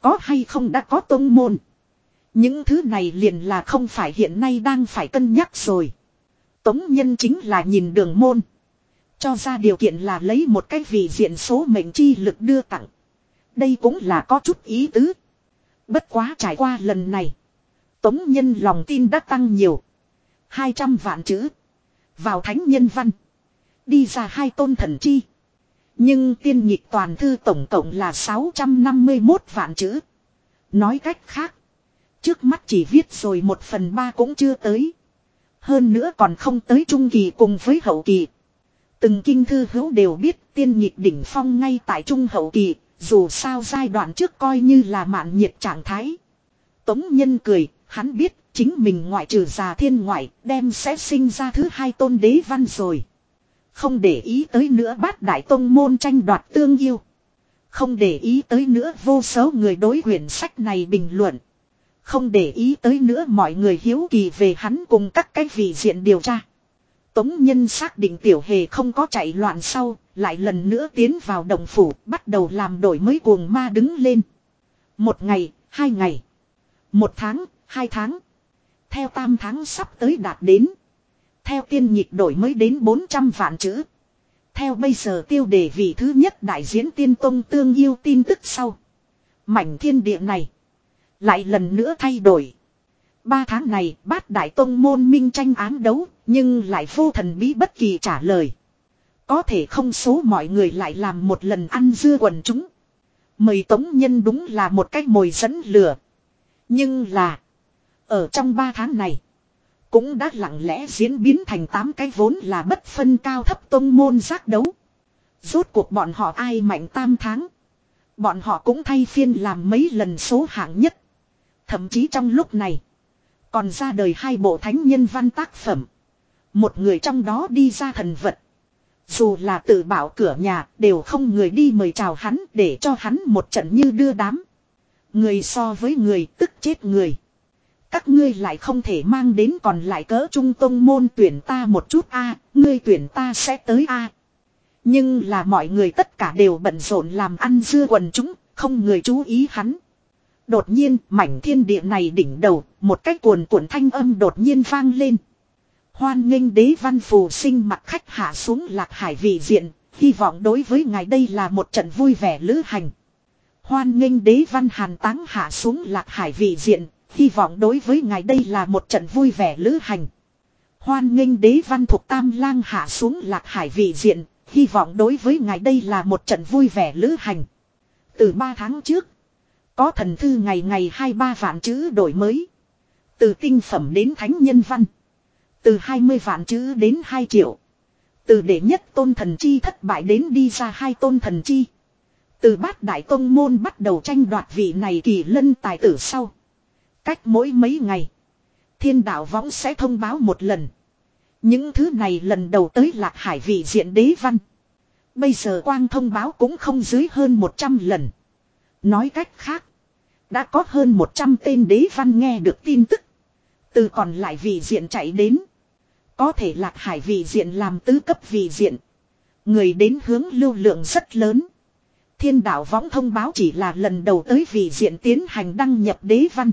Có hay không đã có tông môn. Những thứ này liền là không phải hiện nay đang phải cân nhắc rồi. Tống nhân chính là nhìn đường môn. Cho ra điều kiện là lấy một cái vị diện số mệnh chi lực đưa tặng. Đây cũng là có chút ý tứ. Bất quá trải qua lần này. Tống nhân lòng tin đã tăng nhiều. 200 vạn chữ. Vào thánh nhân văn. Đi ra hai tôn thần chi. Nhưng tiên nhịp toàn thư tổng cộng là 651 vạn chữ. Nói cách khác. Trước mắt chỉ viết rồi một phần ba cũng chưa tới. Hơn nữa còn không tới trung kỳ cùng với hậu kỳ. Từng kinh thư hữu đều biết tiên nhịp đỉnh phong ngay tại trung hậu kỳ, dù sao giai đoạn trước coi như là mạn nhiệt trạng thái. Tống nhân cười, hắn biết chính mình ngoại trừ già thiên ngoại đem sẽ sinh ra thứ hai tôn đế văn rồi. Không để ý tới nữa bát đại tông môn tranh đoạt tương yêu. Không để ý tới nữa vô số người đối quyển sách này bình luận. Không để ý tới nữa mọi người hiếu kỳ về hắn cùng các cái vị diện điều tra. Tống nhân xác định tiểu hề không có chạy loạn sau, lại lần nữa tiến vào đồng phủ, bắt đầu làm đổi mới cuồng ma đứng lên. Một ngày, hai ngày, một tháng, hai tháng. Theo tam tháng sắp tới đạt đến. Theo tiên nhịp đổi mới đến 400 vạn chữ. Theo bây giờ tiêu đề vị thứ nhất đại diễn tiên tông tương yêu tin tức sau. Mảnh thiên địa này. Lại lần nữa thay đổi. Ba tháng này, bát đại tông môn minh tranh án đấu. Nhưng lại vô thần bí bất kỳ trả lời. Có thể không số mọi người lại làm một lần ăn dưa quần chúng. Mời tống nhân đúng là một cách mồi dẫn lửa. Nhưng là. Ở trong ba tháng này. Cũng đã lặng lẽ diễn biến thành tám cái vốn là bất phân cao thấp tông môn giác đấu. Rốt cuộc bọn họ ai mạnh tam tháng. Bọn họ cũng thay phiên làm mấy lần số hạng nhất. Thậm chí trong lúc này. Còn ra đời hai bộ thánh nhân văn tác phẩm. Một người trong đó đi ra thần vật. Dù là tự bảo cửa nhà đều không người đi mời chào hắn để cho hắn một trận như đưa đám. Người so với người tức chết người. Các ngươi lại không thể mang đến còn lại cỡ trung tông môn tuyển ta một chút a ngươi tuyển ta sẽ tới a Nhưng là mọi người tất cả đều bận rộn làm ăn dưa quần chúng, không người chú ý hắn. Đột nhiên, mảnh thiên địa này đỉnh đầu, một cái cuồn cuộn thanh âm đột nhiên vang lên. Hoan nghênh đế văn phù sinh mặt khách hạ xuống lạc hải vị diện, hy vọng đối với ngài đây là một trận vui vẻ lữ hành. Hoan nghênh đế văn hàn táng hạ xuống lạc hải vị diện, hy vọng đối với ngài đây là một trận vui vẻ lữ hành. Hoan nghênh đế văn thuộc tam lang hạ xuống lạc hải vị diện, hy vọng đối với ngài đây là một trận vui vẻ lữ hành. Từ ba tháng trước, có thần thư ngày ngày hai ba vạn chữ đổi mới. Từ tinh phẩm đến thánh nhân văn. Từ 20 vạn chữ đến 2 triệu. Từ đệ nhất tôn thần chi thất bại đến đi ra hai tôn thần chi. Từ bát đại tôn môn bắt đầu tranh đoạt vị này kỳ lân tài tử sau. Cách mỗi mấy ngày. Thiên đạo võng sẽ thông báo một lần. Những thứ này lần đầu tới lạc hải vị diện đế văn. Bây giờ quang thông báo cũng không dưới hơn 100 lần. Nói cách khác. Đã có hơn 100 tên đế văn nghe được tin tức. Từ còn lại vị diện chạy đến. Có thể lạc hải vị diện làm tứ cấp vị diện. Người đến hướng lưu lượng rất lớn. Thiên đạo võng thông báo chỉ là lần đầu tới vị diện tiến hành đăng nhập đế văn.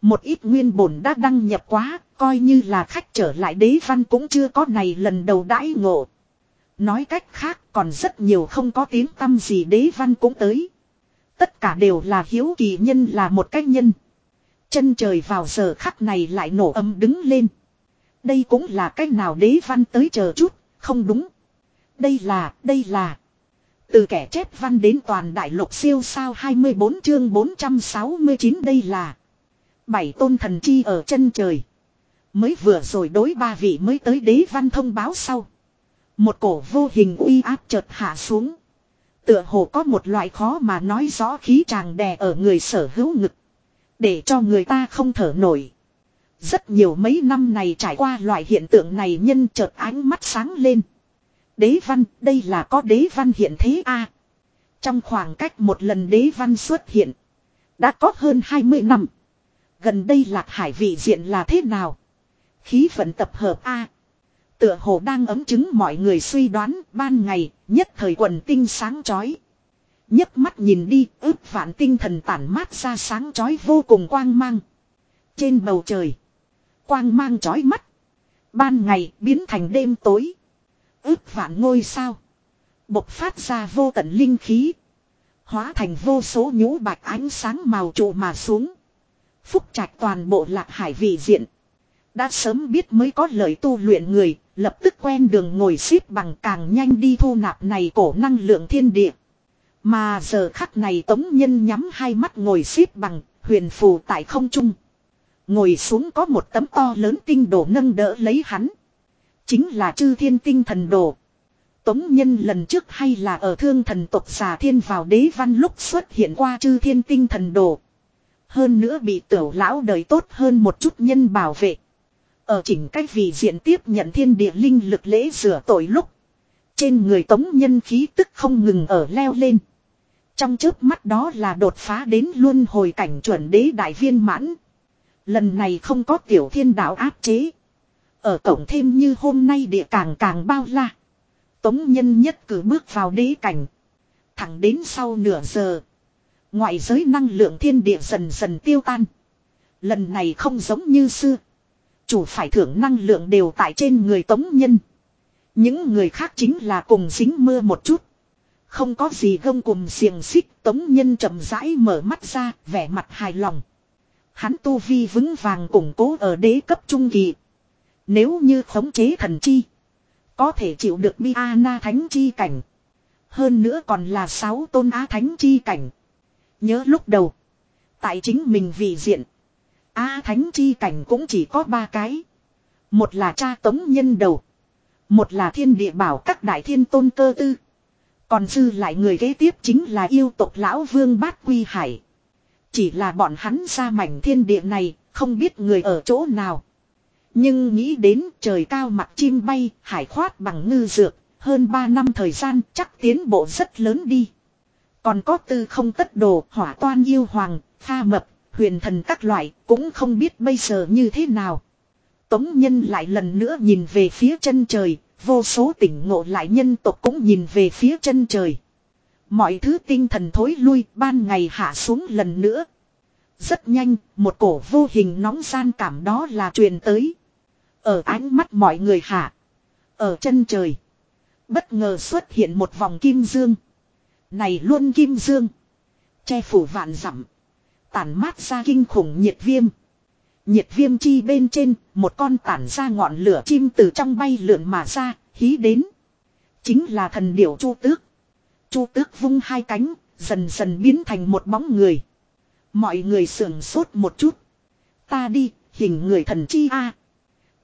Một ít nguyên bổn đã đăng nhập quá, coi như là khách trở lại đế văn cũng chưa có này lần đầu đãi ngộ. Nói cách khác còn rất nhiều không có tiếng tâm gì đế văn cũng tới. Tất cả đều là hiếu kỳ nhân là một cách nhân. Chân trời vào giờ khắc này lại nổ âm đứng lên. Đây cũng là cách nào đế văn tới chờ chút, không đúng. Đây là, đây là. Từ kẻ chép văn đến toàn đại lục siêu sao 24 chương 469 đây là. Bảy tôn thần chi ở chân trời. Mới vừa rồi đối ba vị mới tới đế văn thông báo sau. Một cổ vô hình uy áp chợt hạ xuống. Tựa hồ có một loại khó mà nói rõ khí chàng đè ở người sở hữu ngực. Để cho người ta không thở nổi. Rất nhiều mấy năm này trải qua loại hiện tượng này nhân chợt ánh mắt sáng lên. Đế văn, đây là có đế văn hiện thế a Trong khoảng cách một lần đế văn xuất hiện. Đã có hơn 20 năm. Gần đây lạc hải vị diện là thế nào? Khí vận tập hợp A. Tựa hồ đang ấm chứng mọi người suy đoán ban ngày nhất thời quần tinh sáng chói. nhấc mắt nhìn đi ước vạn tinh thần tản mát ra sáng chói vô cùng quang mang. Trên bầu trời. Quang mang chói mắt. Ban ngày biến thành đêm tối. Ước vạn ngôi sao. Bộc phát ra vô tận linh khí. Hóa thành vô số nhũ bạch ánh sáng màu trụ mà xuống. Phúc trạch toàn bộ lạc hải vị diện. Đã sớm biết mới có lời tu luyện người, lập tức quen đường ngồi xếp bằng càng nhanh đi thu nạp này cổ năng lượng thiên địa. Mà giờ khắc này tống nhân nhắm hai mắt ngồi xếp bằng, huyền phù tại không trung. Ngồi xuống có một tấm to lớn tinh đồ nâng đỡ lấy hắn. Chính là chư thiên tinh thần đồ. Tống nhân lần trước hay là ở thương thần tộc xà thiên vào đế văn lúc xuất hiện qua chư thiên tinh thần đồ. Hơn nữa bị tiểu lão đời tốt hơn một chút nhân bảo vệ. Ở chỉnh cách vì diện tiếp nhận thiên địa linh lực lễ rửa tội lúc. Trên người tống nhân khí tức không ngừng ở leo lên. Trong trước mắt đó là đột phá đến luôn hồi cảnh chuẩn đế đại viên mãn. Lần này không có tiểu thiên đạo áp chế. Ở tổng thêm như hôm nay địa càng càng bao la. Tống nhân nhất cử bước vào đế cảnh. Thẳng đến sau nửa giờ. Ngoại giới năng lượng thiên địa dần dần tiêu tan. Lần này không giống như xưa. Chủ phải thưởng năng lượng đều tại trên người tống nhân. Những người khác chính là cùng dính mưa một chút. Không có gì gông cùng xiềng xích, tống nhân chậm rãi mở mắt ra, vẻ mặt hài lòng. Hắn tu vi vững vàng củng cố ở đế cấp trung kỳ. Nếu như khống chế thần chi. Có thể chịu được bi a na thánh chi cảnh. Hơn nữa còn là sáu tôn á thánh chi cảnh. Nhớ lúc đầu. Tại chính mình vì diện. A thánh chi cảnh cũng chỉ có ba cái. Một là cha tống nhân đầu. Một là thiên địa bảo các đại thiên tôn cơ tư. Còn dư lại người kế tiếp chính là yêu tộc lão vương bát quy hải. Chỉ là bọn hắn ra mảnh thiên địa này, không biết người ở chỗ nào. Nhưng nghĩ đến trời cao mặt chim bay, hải khoát bằng ngư dược, hơn 3 năm thời gian chắc tiến bộ rất lớn đi. Còn có tư không tất đồ, hỏa toan yêu hoàng, pha mập, huyền thần các loại, cũng không biết bây giờ như thế nào. Tống nhân lại lần nữa nhìn về phía chân trời, vô số tỉnh ngộ lại nhân tộc cũng nhìn về phía chân trời. Mọi thứ tinh thần thối lui, ban ngày hạ xuống lần nữa. Rất nhanh, một cổ vô hình nóng gian cảm đó là truyền tới. Ở ánh mắt mọi người hạ. Ở chân trời. Bất ngờ xuất hiện một vòng kim dương. Này luôn kim dương. Che phủ vạn dặm Tản mát ra kinh khủng nhiệt viêm. Nhiệt viêm chi bên trên, một con tản ra ngọn lửa chim từ trong bay lượn mà ra, hí đến. Chính là thần điểu chu tước. Chu tước vung hai cánh, dần dần biến thành một bóng người. Mọi người sưởng sốt một chút. Ta đi, hình người thần chi a.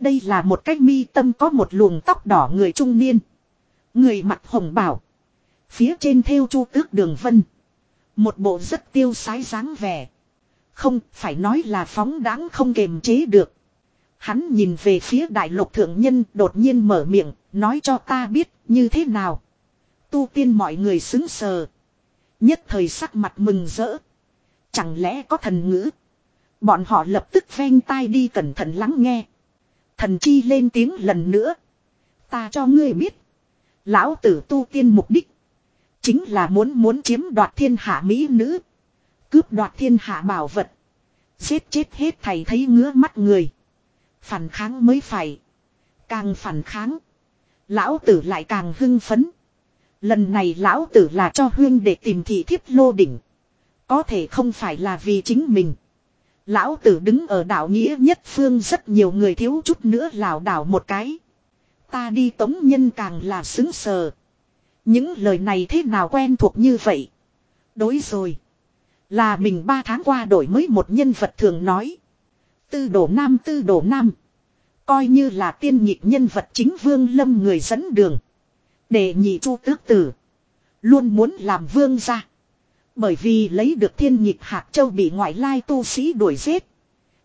Đây là một cách mi tâm có một luồng tóc đỏ người trung niên. Người mặt hồng bảo. Phía trên theo chu tước đường vân. Một bộ rất tiêu sái dáng vẻ. Không, phải nói là phóng đáng không kềm chế được. Hắn nhìn về phía đại lục thượng nhân đột nhiên mở miệng, nói cho ta biết như thế nào. Tu tiên mọi người xứng sờ. Nhất thời sắc mặt mừng rỡ. Chẳng lẽ có thần ngữ. Bọn họ lập tức ven tai đi cẩn thận lắng nghe. Thần chi lên tiếng lần nữa. Ta cho ngươi biết. Lão tử tu tiên mục đích. Chính là muốn muốn chiếm đoạt thiên hạ mỹ nữ. Cướp đoạt thiên hạ bảo vật. Giết chết hết thầy thấy ngứa mắt người. Phản kháng mới phải. Càng phản kháng. Lão tử lại càng hưng phấn. Lần này lão tử là cho huyên để tìm thị thiếp lô đỉnh. Có thể không phải là vì chính mình. Lão tử đứng ở đảo nghĩa nhất phương rất nhiều người thiếu chút nữa lảo đảo một cái. Ta đi tống nhân càng là xứng sờ. Những lời này thế nào quen thuộc như vậy? Đối rồi. Là mình ba tháng qua đổi mới một nhân vật thường nói. Tư đồ nam, tư đồ nam. Coi như là tiên nhịp nhân vật chính vương lâm người dẫn đường. Để nhị chu tước tử. Luôn muốn làm vương gia. Bởi vì lấy được thiên nhịp hạt châu bị ngoại lai tu sĩ đuổi giết.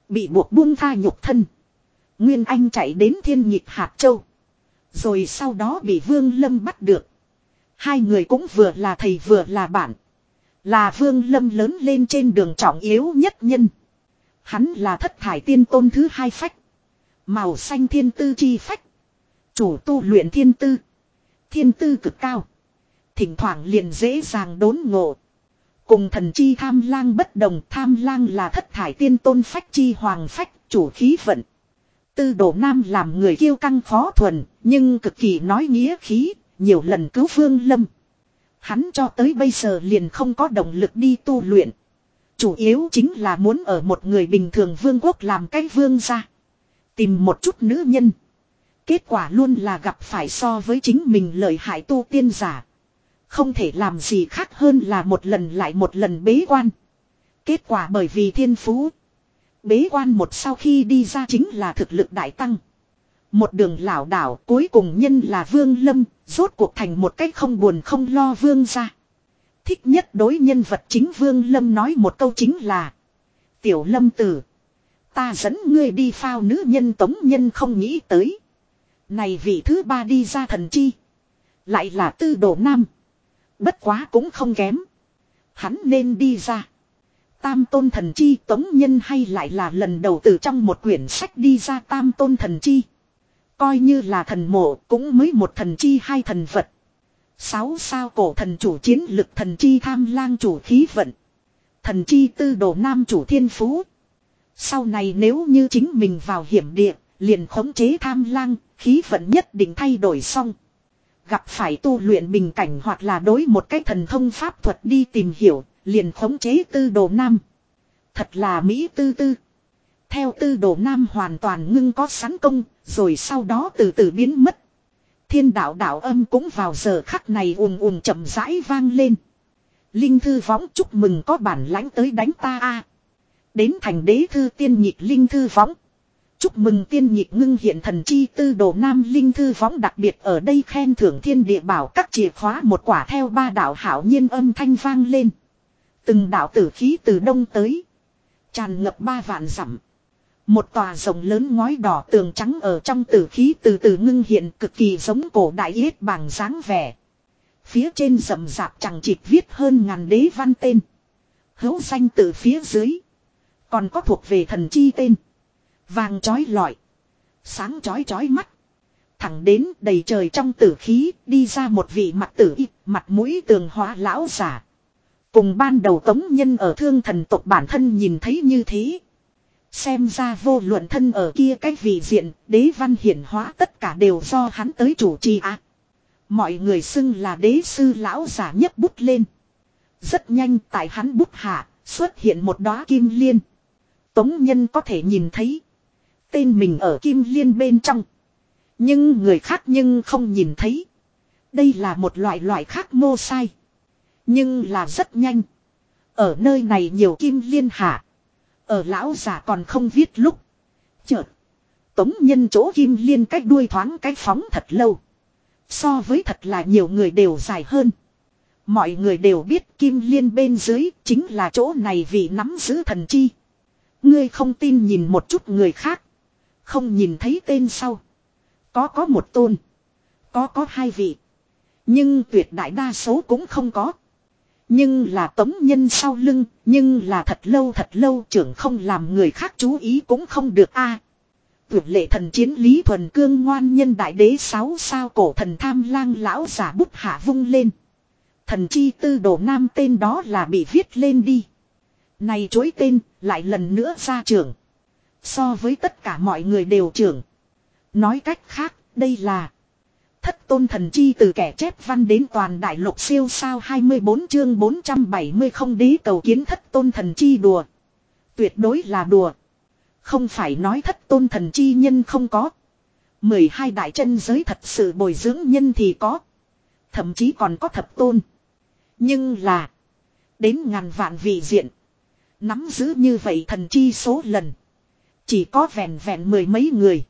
Bị buộc buông tha nhục thân. Nguyên Anh chạy đến thiên nhịp hạt châu. Rồi sau đó bị Vương Lâm bắt được. Hai người cũng vừa là thầy vừa là bạn. Là Vương Lâm lớn lên trên đường trọng yếu nhất nhân. Hắn là thất thải tiên tôn thứ hai phách. Màu xanh thiên tư chi phách. Chủ tu luyện thiên tư. Thiên tư cực cao. Thỉnh thoảng liền dễ dàng đốn ngộ. Cùng thần chi tham lang bất đồng, tham lang là thất thải tiên tôn phách chi hoàng phách, chủ khí vận. Tư đồ nam làm người kiêu căng khó thuần, nhưng cực kỳ nói nghĩa khí, nhiều lần cứu vương lâm. Hắn cho tới bây giờ liền không có động lực đi tu luyện. Chủ yếu chính là muốn ở một người bình thường vương quốc làm cái vương ra. Tìm một chút nữ nhân. Kết quả luôn là gặp phải so với chính mình lợi hại tu tiên giả. Không thể làm gì khác hơn là một lần lại một lần bế quan. Kết quả bởi vì thiên phú. Bế quan một sau khi đi ra chính là thực lực đại tăng. Một đường lảo đảo cuối cùng nhân là vương lâm, rốt cuộc thành một cách không buồn không lo vương ra. Thích nhất đối nhân vật chính vương lâm nói một câu chính là. Tiểu lâm tử. Ta dẫn ngươi đi phao nữ nhân tống nhân không nghĩ tới. Này vị thứ ba đi ra thần chi. Lại là tư đồ nam. Bất quá cũng không kém. Hắn nên đi ra. Tam tôn thần chi tống nhân hay lại là lần đầu từ trong một quyển sách đi ra tam tôn thần chi. Coi như là thần mộ cũng mới một thần chi hai thần vật. Sáu sao cổ thần chủ chiến lực thần chi tham lang chủ khí vận. Thần chi tư đồ nam chủ thiên phú. Sau này nếu như chính mình vào hiểm địa, liền khống chế tham lang, khí vận nhất định thay đổi xong. Gặp phải tu luyện bình cảnh hoặc là đối một cái thần thông pháp thuật đi tìm hiểu, liền khống chế tư đồ nam. Thật là Mỹ tư tư. Theo tư đồ nam hoàn toàn ngưng có sẵn công, rồi sau đó từ từ biến mất. Thiên đạo đạo âm cũng vào giờ khắc này ùm ùm chậm rãi vang lên. Linh thư võng chúc mừng có bản lãnh tới đánh ta a. Đến thành đế thư tiên nhịp linh thư võng. Chúc mừng tiên nhịp ngưng hiện thần chi tư đồ nam linh thư võng đặc biệt ở đây khen thưởng thiên địa bảo các chìa khóa một quả theo ba đạo hảo nhiên âm thanh vang lên. Từng đạo tử khí từ đông tới. Tràn ngập ba vạn dặm. Một tòa rồng lớn ngói đỏ tường trắng ở trong tử khí từ từ ngưng hiện cực kỳ giống cổ đại yết bằng dáng vẻ. Phía trên rậm rạp chẳng chịt viết hơn ngàn đế văn tên. Hữu danh từ phía dưới. Còn có thuộc về thần chi tên. Vàng chói lọi. Sáng chói chói mắt. Thẳng đến đầy trời trong tử khí đi ra một vị mặt tử y, mặt mũi tường hóa lão giả. Cùng ban đầu tống nhân ở thương thần tộc bản thân nhìn thấy như thế. Xem ra vô luận thân ở kia cách vị diện, đế văn hiển hóa tất cả đều do hắn tới chủ trì ạ. Mọi người xưng là đế sư lão giả nhấc bút lên. Rất nhanh tại hắn bút hạ, xuất hiện một đóa kim liên. Tống nhân có thể nhìn thấy. Tên mình ở kim liên bên trong. Nhưng người khác nhưng không nhìn thấy. Đây là một loại loại khác mô sai. Nhưng là rất nhanh. Ở nơi này nhiều kim liên hạ. Ở lão giả còn không viết lúc. Chợt. Tống nhân chỗ kim liên cách đuôi thoáng cách phóng thật lâu. So với thật là nhiều người đều dài hơn. Mọi người đều biết kim liên bên dưới chính là chỗ này vì nắm giữ thần chi. Ngươi không tin nhìn một chút người khác. Không nhìn thấy tên sau. Có có một tôn. Có có hai vị. Nhưng tuyệt đại đa số cũng không có. Nhưng là tống nhân sau lưng, nhưng là thật lâu thật lâu trưởng không làm người khác chú ý cũng không được a. À, lệ thần chiến lý thuần cương ngoan nhân đại đế sáu sao cổ thần tham lang lão giả bút hạ vung lên. Thần chi tư đồ nam tên đó là bị viết lên đi. Này chối tên, lại lần nữa ra trưởng. So với tất cả mọi người đều trưởng. Nói cách khác, đây là Thất tôn thần chi từ kẻ chép văn đến toàn đại lục siêu sao 24 chương 470 không đế cầu kiến thất tôn thần chi đùa. Tuyệt đối là đùa. Không phải nói thất tôn thần chi nhân không có. 12 đại chân giới thật sự bồi dưỡng nhân thì có. Thậm chí còn có thập tôn. Nhưng là. Đến ngàn vạn vị diện. Nắm giữ như vậy thần chi số lần. Chỉ có vẹn vẹn mười mấy người.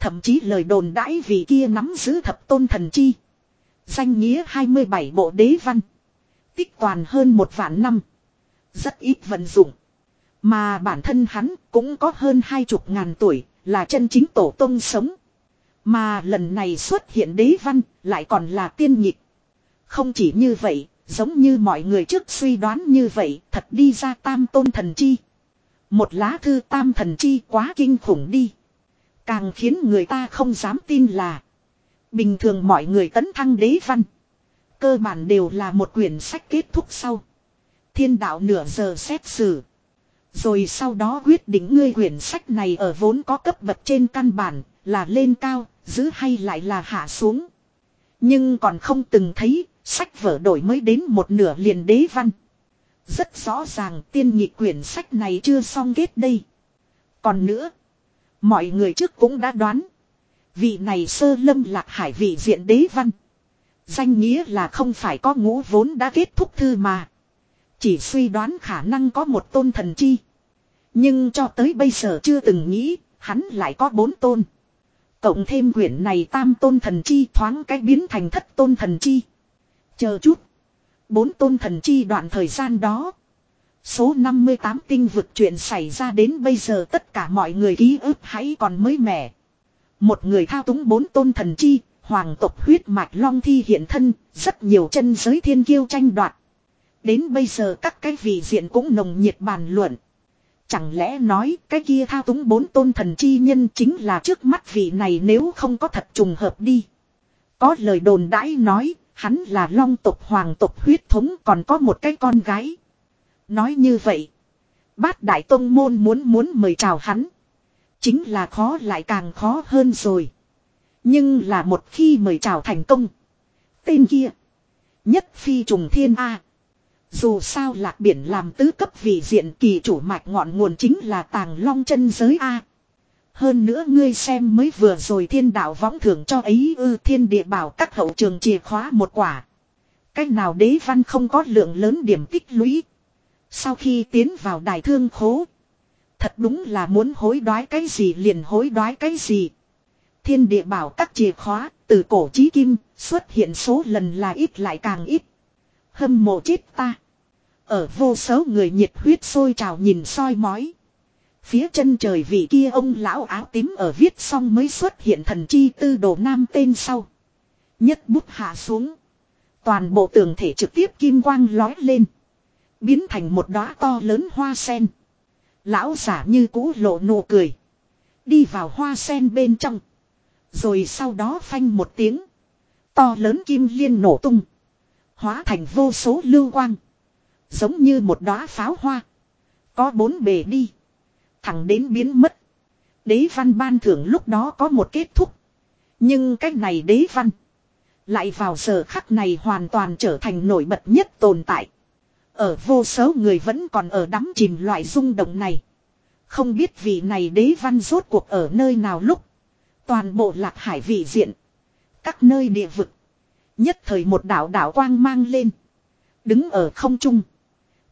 Thậm chí lời đồn đãi vì kia nắm giữ thập tôn thần chi. Danh nghĩa 27 bộ đế văn. Tích toàn hơn một vạn năm. Rất ít vận dụng. Mà bản thân hắn cũng có hơn hai chục ngàn tuổi, là chân chính tổ tông sống. Mà lần này xuất hiện đế văn, lại còn là tiên nhịp. Không chỉ như vậy, giống như mọi người trước suy đoán như vậy, thật đi ra tam tôn thần chi. Một lá thư tam thần chi quá kinh khủng đi. Càng khiến người ta không dám tin là Bình thường mọi người tấn thăng đế văn Cơ bản đều là một quyển sách kết thúc sau. Thiên đạo nửa giờ xét xử. Rồi sau đó quyết định ngươi quyển sách này ở vốn có cấp bậc trên căn bản Là lên cao, giữ hay lại là hạ xuống. Nhưng còn không từng thấy Sách vở đổi mới đến một nửa liền đế văn. Rất rõ ràng tiên nhị quyển sách này chưa xong kết đây. Còn nữa Mọi người trước cũng đã đoán. Vị này sơ lâm lạc hải vị diện đế văn. Danh nghĩa là không phải có ngũ vốn đã kết thúc thư mà. Chỉ suy đoán khả năng có một tôn thần chi. Nhưng cho tới bây giờ chưa từng nghĩ, hắn lại có bốn tôn. Cộng thêm quyển này tam tôn thần chi thoáng cách biến thành thất tôn thần chi. Chờ chút. Bốn tôn thần chi đoạn thời gian đó. Số 58 tinh vực chuyện xảy ra đến bây giờ tất cả mọi người ký ức hãy còn mới mẻ. Một người thao túng bốn tôn thần chi, hoàng tộc huyết mạch long thi hiện thân, rất nhiều chân giới thiên kiêu tranh đoạt. Đến bây giờ các cái vị diện cũng nồng nhiệt bàn luận. Chẳng lẽ nói cái kia thao túng bốn tôn thần chi nhân chính là trước mắt vị này nếu không có thật trùng hợp đi. Có lời đồn đãi nói, hắn là long tộc hoàng tộc huyết thống còn có một cái con gái. Nói như vậy. Bát Đại Tông Môn muốn muốn mời chào hắn. Chính là khó lại càng khó hơn rồi. Nhưng là một khi mời chào thành công. Tên kia. Nhất phi trùng thiên A. Dù sao lạc biển làm tứ cấp vị diện kỳ chủ mạch ngọn nguồn chính là tàng long chân giới A. Hơn nữa ngươi xem mới vừa rồi thiên đạo võng thưởng cho ấy ư thiên địa bảo các hậu trường chìa khóa một quả. Cách nào đế văn không có lượng lớn điểm tích lũy. Sau khi tiến vào đài thương khố. Thật đúng là muốn hối đoái cái gì liền hối đoái cái gì. Thiên địa bảo các chìa khóa, từ cổ chí kim, xuất hiện số lần là ít lại càng ít. Hâm mộ chết ta. Ở vô số người nhiệt huyết sôi trào nhìn soi mói. Phía chân trời vị kia ông lão áo tím ở viết xong mới xuất hiện thần chi tư đồ nam tên sau. Nhất bút hạ xuống. Toàn bộ tường thể trực tiếp kim quang lói lên. Biến thành một đóa to lớn hoa sen. Lão giả như cũ lộ nụ cười. Đi vào hoa sen bên trong. Rồi sau đó phanh một tiếng. To lớn kim liên nổ tung. Hóa thành vô số lưu quang. Giống như một đóa pháo hoa. Có bốn bề đi. Thẳng đến biến mất. Đế văn ban thưởng lúc đó có một kết thúc. Nhưng cách này đế văn. Lại vào giờ khắc này hoàn toàn trở thành nổi bật nhất tồn tại. Ở vô số người vẫn còn ở đắm chìm loại rung động này. Không biết vị này đế văn rốt cuộc ở nơi nào lúc. Toàn bộ lạc hải vị diện. Các nơi địa vực. Nhất thời một đảo đảo quang mang lên. Đứng ở không trung.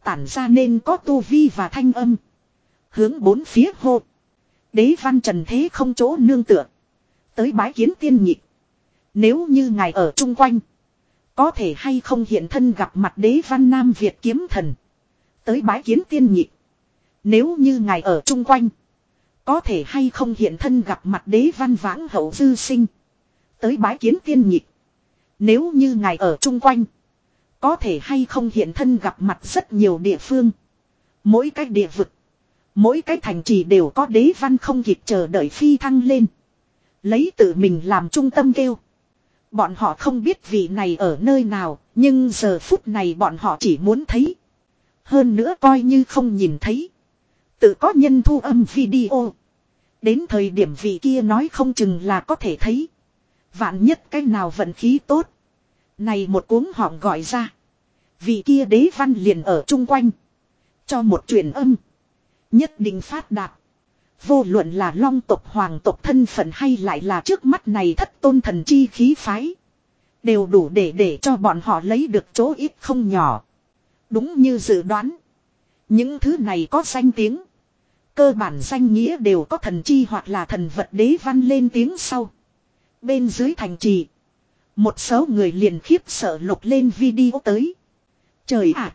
Tản ra nên có tu vi và thanh âm. Hướng bốn phía hô. Đế văn trần thế không chỗ nương tựa. Tới bái kiến tiên nhị. Nếu như ngài ở chung quanh. Có thể hay không hiện thân gặp mặt đế văn Nam Việt kiếm thần. Tới bái kiến tiên nhịp. Nếu như ngài ở chung quanh. Có thể hay không hiện thân gặp mặt đế văn vãng hậu dư sinh. Tới bái kiến tiên nhịp. Nếu như ngài ở chung quanh. Có thể hay không hiện thân gặp mặt rất nhiều địa phương. Mỗi cái địa vực. Mỗi cái thành trì đều có đế văn không kịp chờ đợi phi thăng lên. Lấy tự mình làm trung tâm kêu. Bọn họ không biết vị này ở nơi nào, nhưng giờ phút này bọn họ chỉ muốn thấy. Hơn nữa coi như không nhìn thấy. Tự có nhân thu âm video. Đến thời điểm vị kia nói không chừng là có thể thấy. Vạn nhất cái nào vận khí tốt. Này một cuốn họng gọi ra. Vị kia đế văn liền ở chung quanh. Cho một truyền âm. Nhất định phát đạt. Vô luận là long tộc, hoàng tộc thân phận hay lại là trước mắt này thất tôn thần chi khí phái. Đều đủ để để cho bọn họ lấy được chỗ ít không nhỏ. Đúng như dự đoán. Những thứ này có danh tiếng. Cơ bản danh nghĩa đều có thần chi hoặc là thần vật đế văn lên tiếng sau. Bên dưới thành trì. Một số người liền khiếp sợ lục lên video tới. Trời ạ!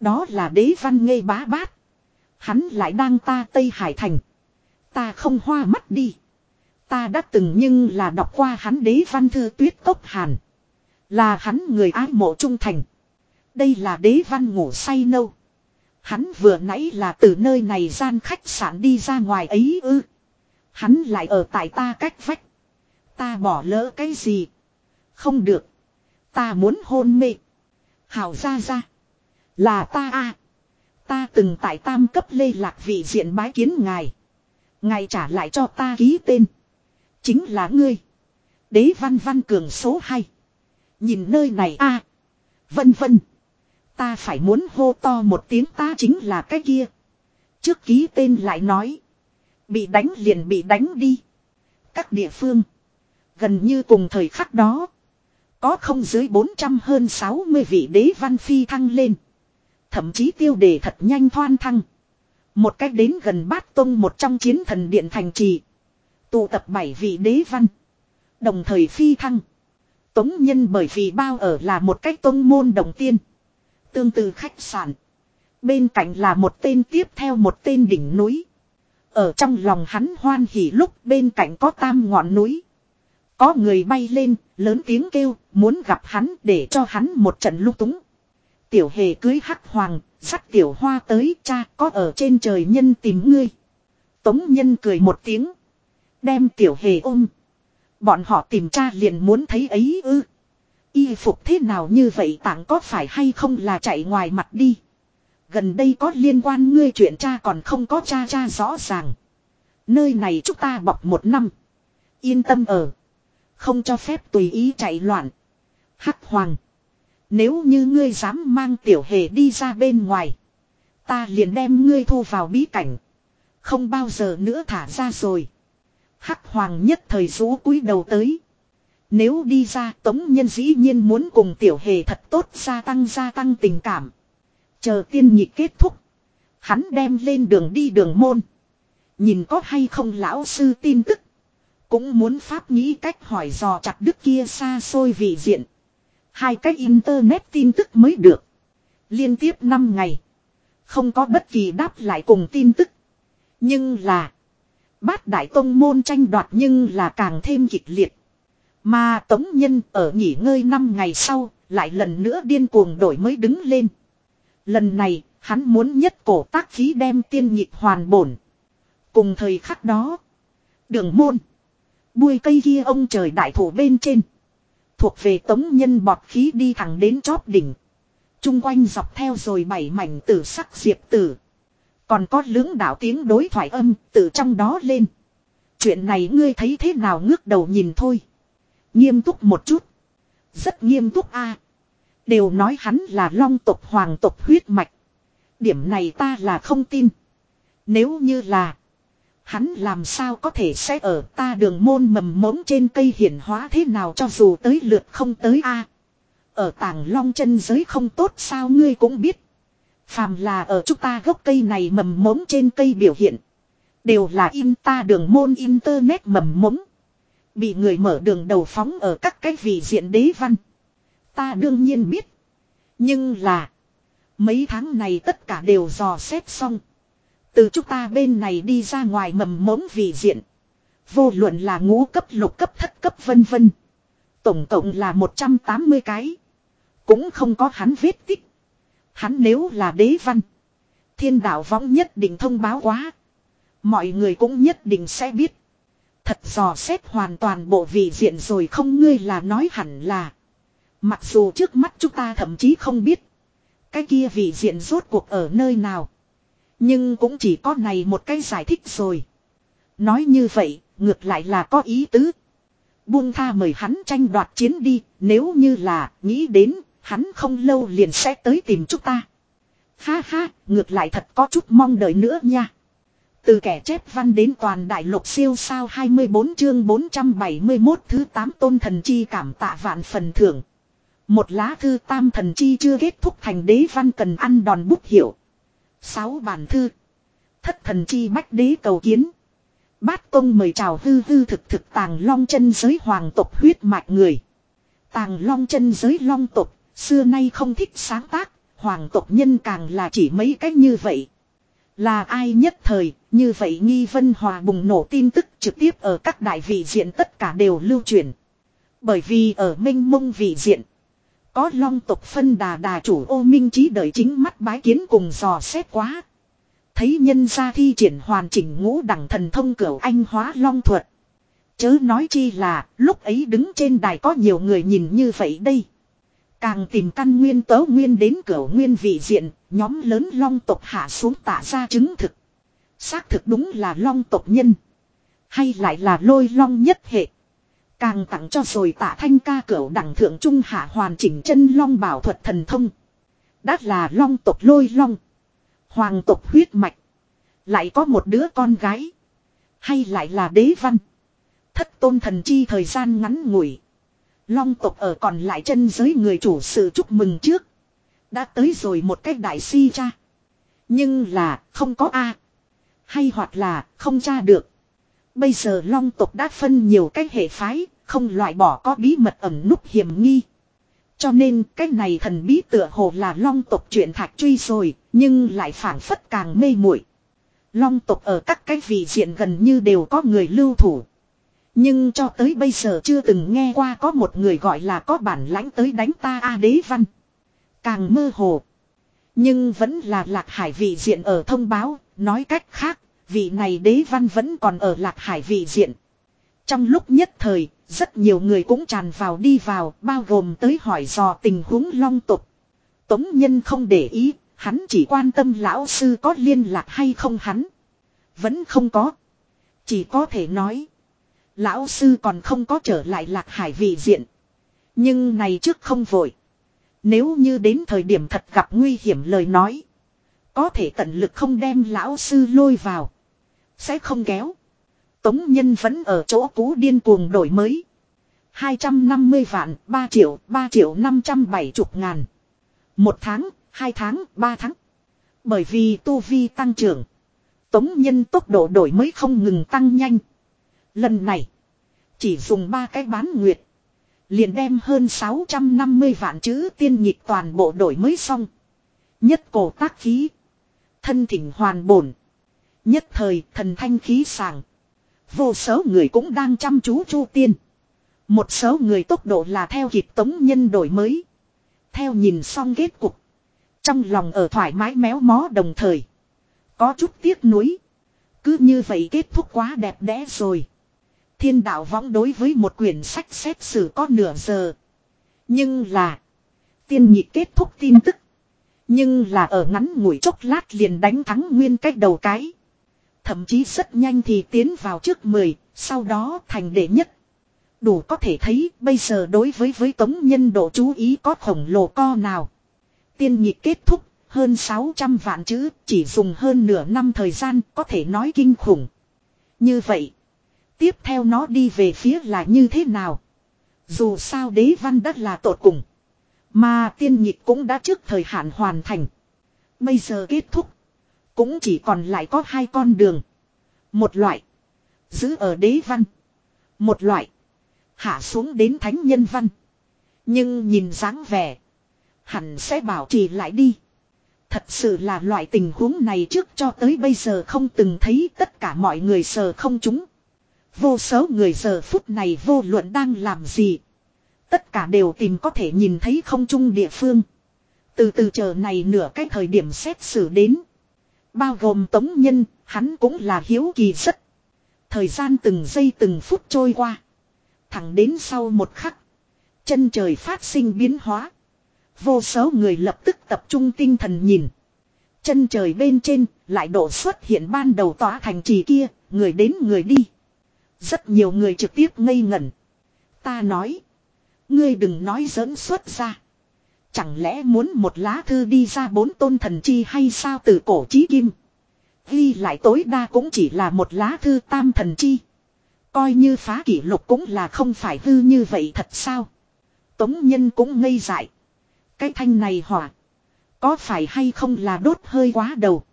đó là đế văn ngây bá bát. Hắn lại đang ta Tây Hải Thành. Ta không hoa mắt đi. Ta đã từng nhưng là đọc qua hắn đế văn thư tuyết tốc hàn. Là hắn người ái mộ trung thành. Đây là đế văn ngủ say nâu. Hắn vừa nãy là từ nơi này gian khách sạn đi ra ngoài ấy ư. Hắn lại ở tại ta cách vách. Ta bỏ lỡ cái gì? Không được. Ta muốn hôn mê. Hảo ra ra. Là ta a Ta từng tại tam cấp lê lạc vị diện bái kiến ngài. Ngài trả lại cho ta ký tên. Chính là ngươi. Đế văn văn cường số 2. Nhìn nơi này a Vân vân. Ta phải muốn hô to một tiếng ta chính là cái kia. Trước ký tên lại nói. Bị đánh liền bị đánh đi. Các địa phương. Gần như cùng thời khắc đó. Có không dưới 400 hơn 60 vị đế văn phi thăng lên. Thậm chí tiêu đề thật nhanh thoan thăng. Một cách đến gần bát tông một trong chiến thần điện thành trì. Tụ tập bảy vị đế văn. Đồng thời phi thăng. Tống nhân bởi vì bao ở là một cách tông môn đồng tiên. Tương tự khách sạn. Bên cạnh là một tên tiếp theo một tên đỉnh núi. Ở trong lòng hắn hoan hỉ lúc bên cạnh có tam ngọn núi. Có người bay lên, lớn tiếng kêu, muốn gặp hắn để cho hắn một trận lúc túng. Tiểu hề cưới hắc hoàng, sắc tiểu hoa tới cha có ở trên trời nhân tìm ngươi. Tống nhân cười một tiếng. Đem tiểu hề ôm. Bọn họ tìm cha liền muốn thấy ấy ư. Y phục thế nào như vậy tặng có phải hay không là chạy ngoài mặt đi. Gần đây có liên quan ngươi chuyện cha còn không có cha cha rõ ràng. Nơi này chúng ta bọc một năm. Yên tâm ở. Không cho phép tùy ý chạy loạn. Hắc hoàng. Nếu như ngươi dám mang tiểu hề đi ra bên ngoài. Ta liền đem ngươi thu vào bí cảnh. Không bao giờ nữa thả ra rồi. Hắc hoàng nhất thời rú cúi đầu tới. Nếu đi ra, tống nhân dĩ nhiên muốn cùng tiểu hề thật tốt gia tăng gia tăng tình cảm. Chờ tiên nhị kết thúc. Hắn đem lên đường đi đường môn. Nhìn có hay không lão sư tin tức. Cũng muốn pháp nghĩ cách hỏi dò chặt đức kia xa xôi vị diện. Hai cái internet tin tức mới được. Liên tiếp 5 ngày. Không có bất kỳ đáp lại cùng tin tức. Nhưng là. Bát đại tông môn tranh đoạt nhưng là càng thêm kịch liệt. Mà Tống Nhân ở nghỉ ngơi 5 ngày sau, lại lần nữa điên cuồng đổi mới đứng lên. Lần này, hắn muốn nhất cổ tác khí đem tiên nhịp hoàn bổn. Cùng thời khắc đó, đường môn, bùi cây kia ông trời đại thủ bên trên. Thuộc về tống nhân bọt khí đi thẳng đến chóp đỉnh. Trung quanh dọc theo rồi bảy mảnh tử sắc diệp tử. Còn có lưỡng đạo tiếng đối thoại âm từ trong đó lên. Chuyện này ngươi thấy thế nào ngước đầu nhìn thôi. Nghiêm túc một chút. Rất nghiêm túc a. Đều nói hắn là long tộc, hoàng tộc huyết mạch. Điểm này ta là không tin. Nếu như là. Hắn làm sao có thể sẽ ở ta đường môn mầm mống trên cây hiển hóa thế nào cho dù tới lượt không tới a Ở tảng long chân giới không tốt sao ngươi cũng biết. Phàm là ở chúng ta gốc cây này mầm mống trên cây biểu hiện. Đều là in ta đường môn internet mầm mống. Bị người mở đường đầu phóng ở các cái vị diện đế văn. Ta đương nhiên biết. Nhưng là. Mấy tháng này tất cả đều dò xét xong. Từ chúng ta bên này đi ra ngoài mầm mống vị diện. Vô luận là ngũ cấp, lục cấp, thất cấp, vân vân. Tổng cộng là 180 cái. Cũng không có hắn vết tích. Hắn nếu là đế văn. Thiên đạo võng nhất định thông báo quá. Mọi người cũng nhất định sẽ biết. Thật dò xét hoàn toàn bộ vị diện rồi không ngươi là nói hẳn là. Mặc dù trước mắt chúng ta thậm chí không biết. Cái kia vị diện rốt cuộc ở nơi nào. Nhưng cũng chỉ có này một cái giải thích rồi. Nói như vậy, ngược lại là có ý tứ. Buông tha mời hắn tranh đoạt chiến đi, nếu như là, nghĩ đến, hắn không lâu liền sẽ tới tìm chúng ta. Ha ha, ngược lại thật có chút mong đợi nữa nha. Từ kẻ chép văn đến toàn đại lục siêu sao 24 chương 471 thứ 8 tôn thần chi cảm tạ vạn phần thưởng. Một lá thư tam thần chi chưa kết thúc thành đế văn cần ăn đòn bút hiệu. Sáu bản thư. Thất thần chi bách đế cầu kiến. Bát Tông mời chào hư hư thực thực tàng long chân giới hoàng tộc huyết mạch người. Tàng long chân giới long tộc xưa nay không thích sáng tác, hoàng tộc nhân càng là chỉ mấy cách như vậy. Là ai nhất thời, như vậy nghi vân hòa bùng nổ tin tức trực tiếp ở các đại vị diện tất cả đều lưu truyền. Bởi vì ở minh mông vị diện, có long tộc phân đà đà chủ ô minh trí đợi chính mắt bái kiến cùng dò xét quá. Thấy nhân gia thi triển hoàn chỉnh ngũ đẳng thần thông cửu anh hóa long thuật. Chớ nói chi là lúc ấy đứng trên đài có nhiều người nhìn như vậy đây. Càng tìm căn nguyên tớ nguyên đến cửa nguyên vị diện, nhóm lớn long tộc hạ xuống tả ra chứng thực. Xác thực đúng là long tộc nhân. Hay lại là lôi long nhất hệ. Càng tặng cho rồi tạ thanh ca cửu đẳng thượng trung hạ hoàn chỉnh chân long bảo thuật thần thông. đắt là long tộc lôi long. Hoàng tộc huyết mạch. Lại có một đứa con gái. Hay lại là đế văn. Thất tôn thần chi thời gian ngắn ngủi. Long tộc ở còn lại chân giới người chủ sự chúc mừng trước. Đã tới rồi một cách đại si cha. Nhưng là không có A. Hay hoặc là không cha được. Bây giờ long tộc đã phân nhiều cách hệ phái, không loại bỏ có bí mật ẩn núp hiểm nghi. Cho nên cái này thần bí tựa hồ là long tộc chuyện thạch truy rồi, nhưng lại phản phất càng mê muội. Long tộc ở các cái vị diện gần như đều có người lưu thủ. Nhưng cho tới bây giờ chưa từng nghe qua có một người gọi là có bản lãnh tới đánh ta A đế văn. Càng mơ hồ. Nhưng vẫn là lạc hải vị diện ở thông báo, nói cách khác, vị này đế văn vẫn còn ở lạc hải vị diện. Trong lúc nhất thời, rất nhiều người cũng tràn vào đi vào, bao gồm tới hỏi dò tình huống long tục. Tống nhân không để ý, hắn chỉ quan tâm lão sư có liên lạc hay không hắn. Vẫn không có. Chỉ có thể nói. Lão sư còn không có trở lại lạc hải vị diện. Nhưng này trước không vội. Nếu như đến thời điểm thật gặp nguy hiểm lời nói. Có thể tận lực không đem lão sư lôi vào. Sẽ không kéo. Tống nhân vẫn ở chỗ cũ điên cuồng đổi mới. 250 vạn, 3 triệu, 3 triệu 570 ngàn. Một tháng, hai tháng, ba tháng. Bởi vì tu vi tăng trưởng. Tống nhân tốc độ đổi mới không ngừng tăng nhanh. Lần này. Chỉ dùng ba cái bán nguyệt. Liền đem hơn 650 vạn chữ tiên nhịp toàn bộ đổi mới xong. Nhất cổ tác khí. Thân thỉnh hoàn bổn. Nhất thời, thần thanh khí sàng. Vô số người cũng đang chăm chú chu tiên. Một số người tốc độ là theo kịp tống nhân đổi mới. Theo nhìn xong kết cục. Trong lòng ở thoải mái méo mó đồng thời. Có chút tiếc nuối. Cứ như vậy kết thúc quá đẹp đẽ rồi. Thiên đạo võng đối với một quyển sách xét xử có nửa giờ. Nhưng là. Tiên nhị kết thúc tin tức. Nhưng là ở ngắn ngủi chốc lát liền đánh thắng nguyên cách đầu cái. Thậm chí rất nhanh thì tiến vào trước 10, sau đó thành đệ nhất. Đủ có thể thấy bây giờ đối với với tống nhân độ chú ý có khổng lồ co nào. Tiên nhị kết thúc, hơn 600 vạn chữ, chỉ dùng hơn nửa năm thời gian có thể nói kinh khủng. Như vậy, tiếp theo nó đi về phía là như thế nào? Dù sao đế văn đất là tột cùng. Mà tiên nhịp cũng đã trước thời hạn hoàn thành. Bây giờ kết thúc. Cũng chỉ còn lại có hai con đường. Một loại. Giữ ở đế văn. Một loại. Hạ xuống đến thánh nhân văn. Nhưng nhìn dáng vẻ. Hẳn sẽ bảo trì lại đi. Thật sự là loại tình huống này trước cho tới bây giờ không từng thấy tất cả mọi người sờ không chúng. Vô số người giờ phút này vô luận đang làm gì. Tất cả đều tìm có thể nhìn thấy không chung địa phương. Từ từ chờ này nửa cái thời điểm xét xử đến. Bao gồm tống nhân, hắn cũng là hiếu kỳ rất. Thời gian từng giây từng phút trôi qua. Thẳng đến sau một khắc. Chân trời phát sinh biến hóa. Vô số người lập tức tập trung tinh thần nhìn. Chân trời bên trên lại độ xuất hiện ban đầu tỏa thành trì kia, người đến người đi. Rất nhiều người trực tiếp ngây ngẩn. Ta nói. Ngươi đừng nói giỡn xuất ra. Chẳng lẽ muốn một lá thư đi ra bốn tôn thần chi hay sao từ cổ chí kim. Ghi lại tối đa cũng chỉ là một lá thư tam thần chi. Coi như phá kỷ lục cũng là không phải hư như vậy thật sao. Tống nhân cũng ngây dại. Cái thanh này hỏa. Có phải hay không là đốt hơi quá đầu.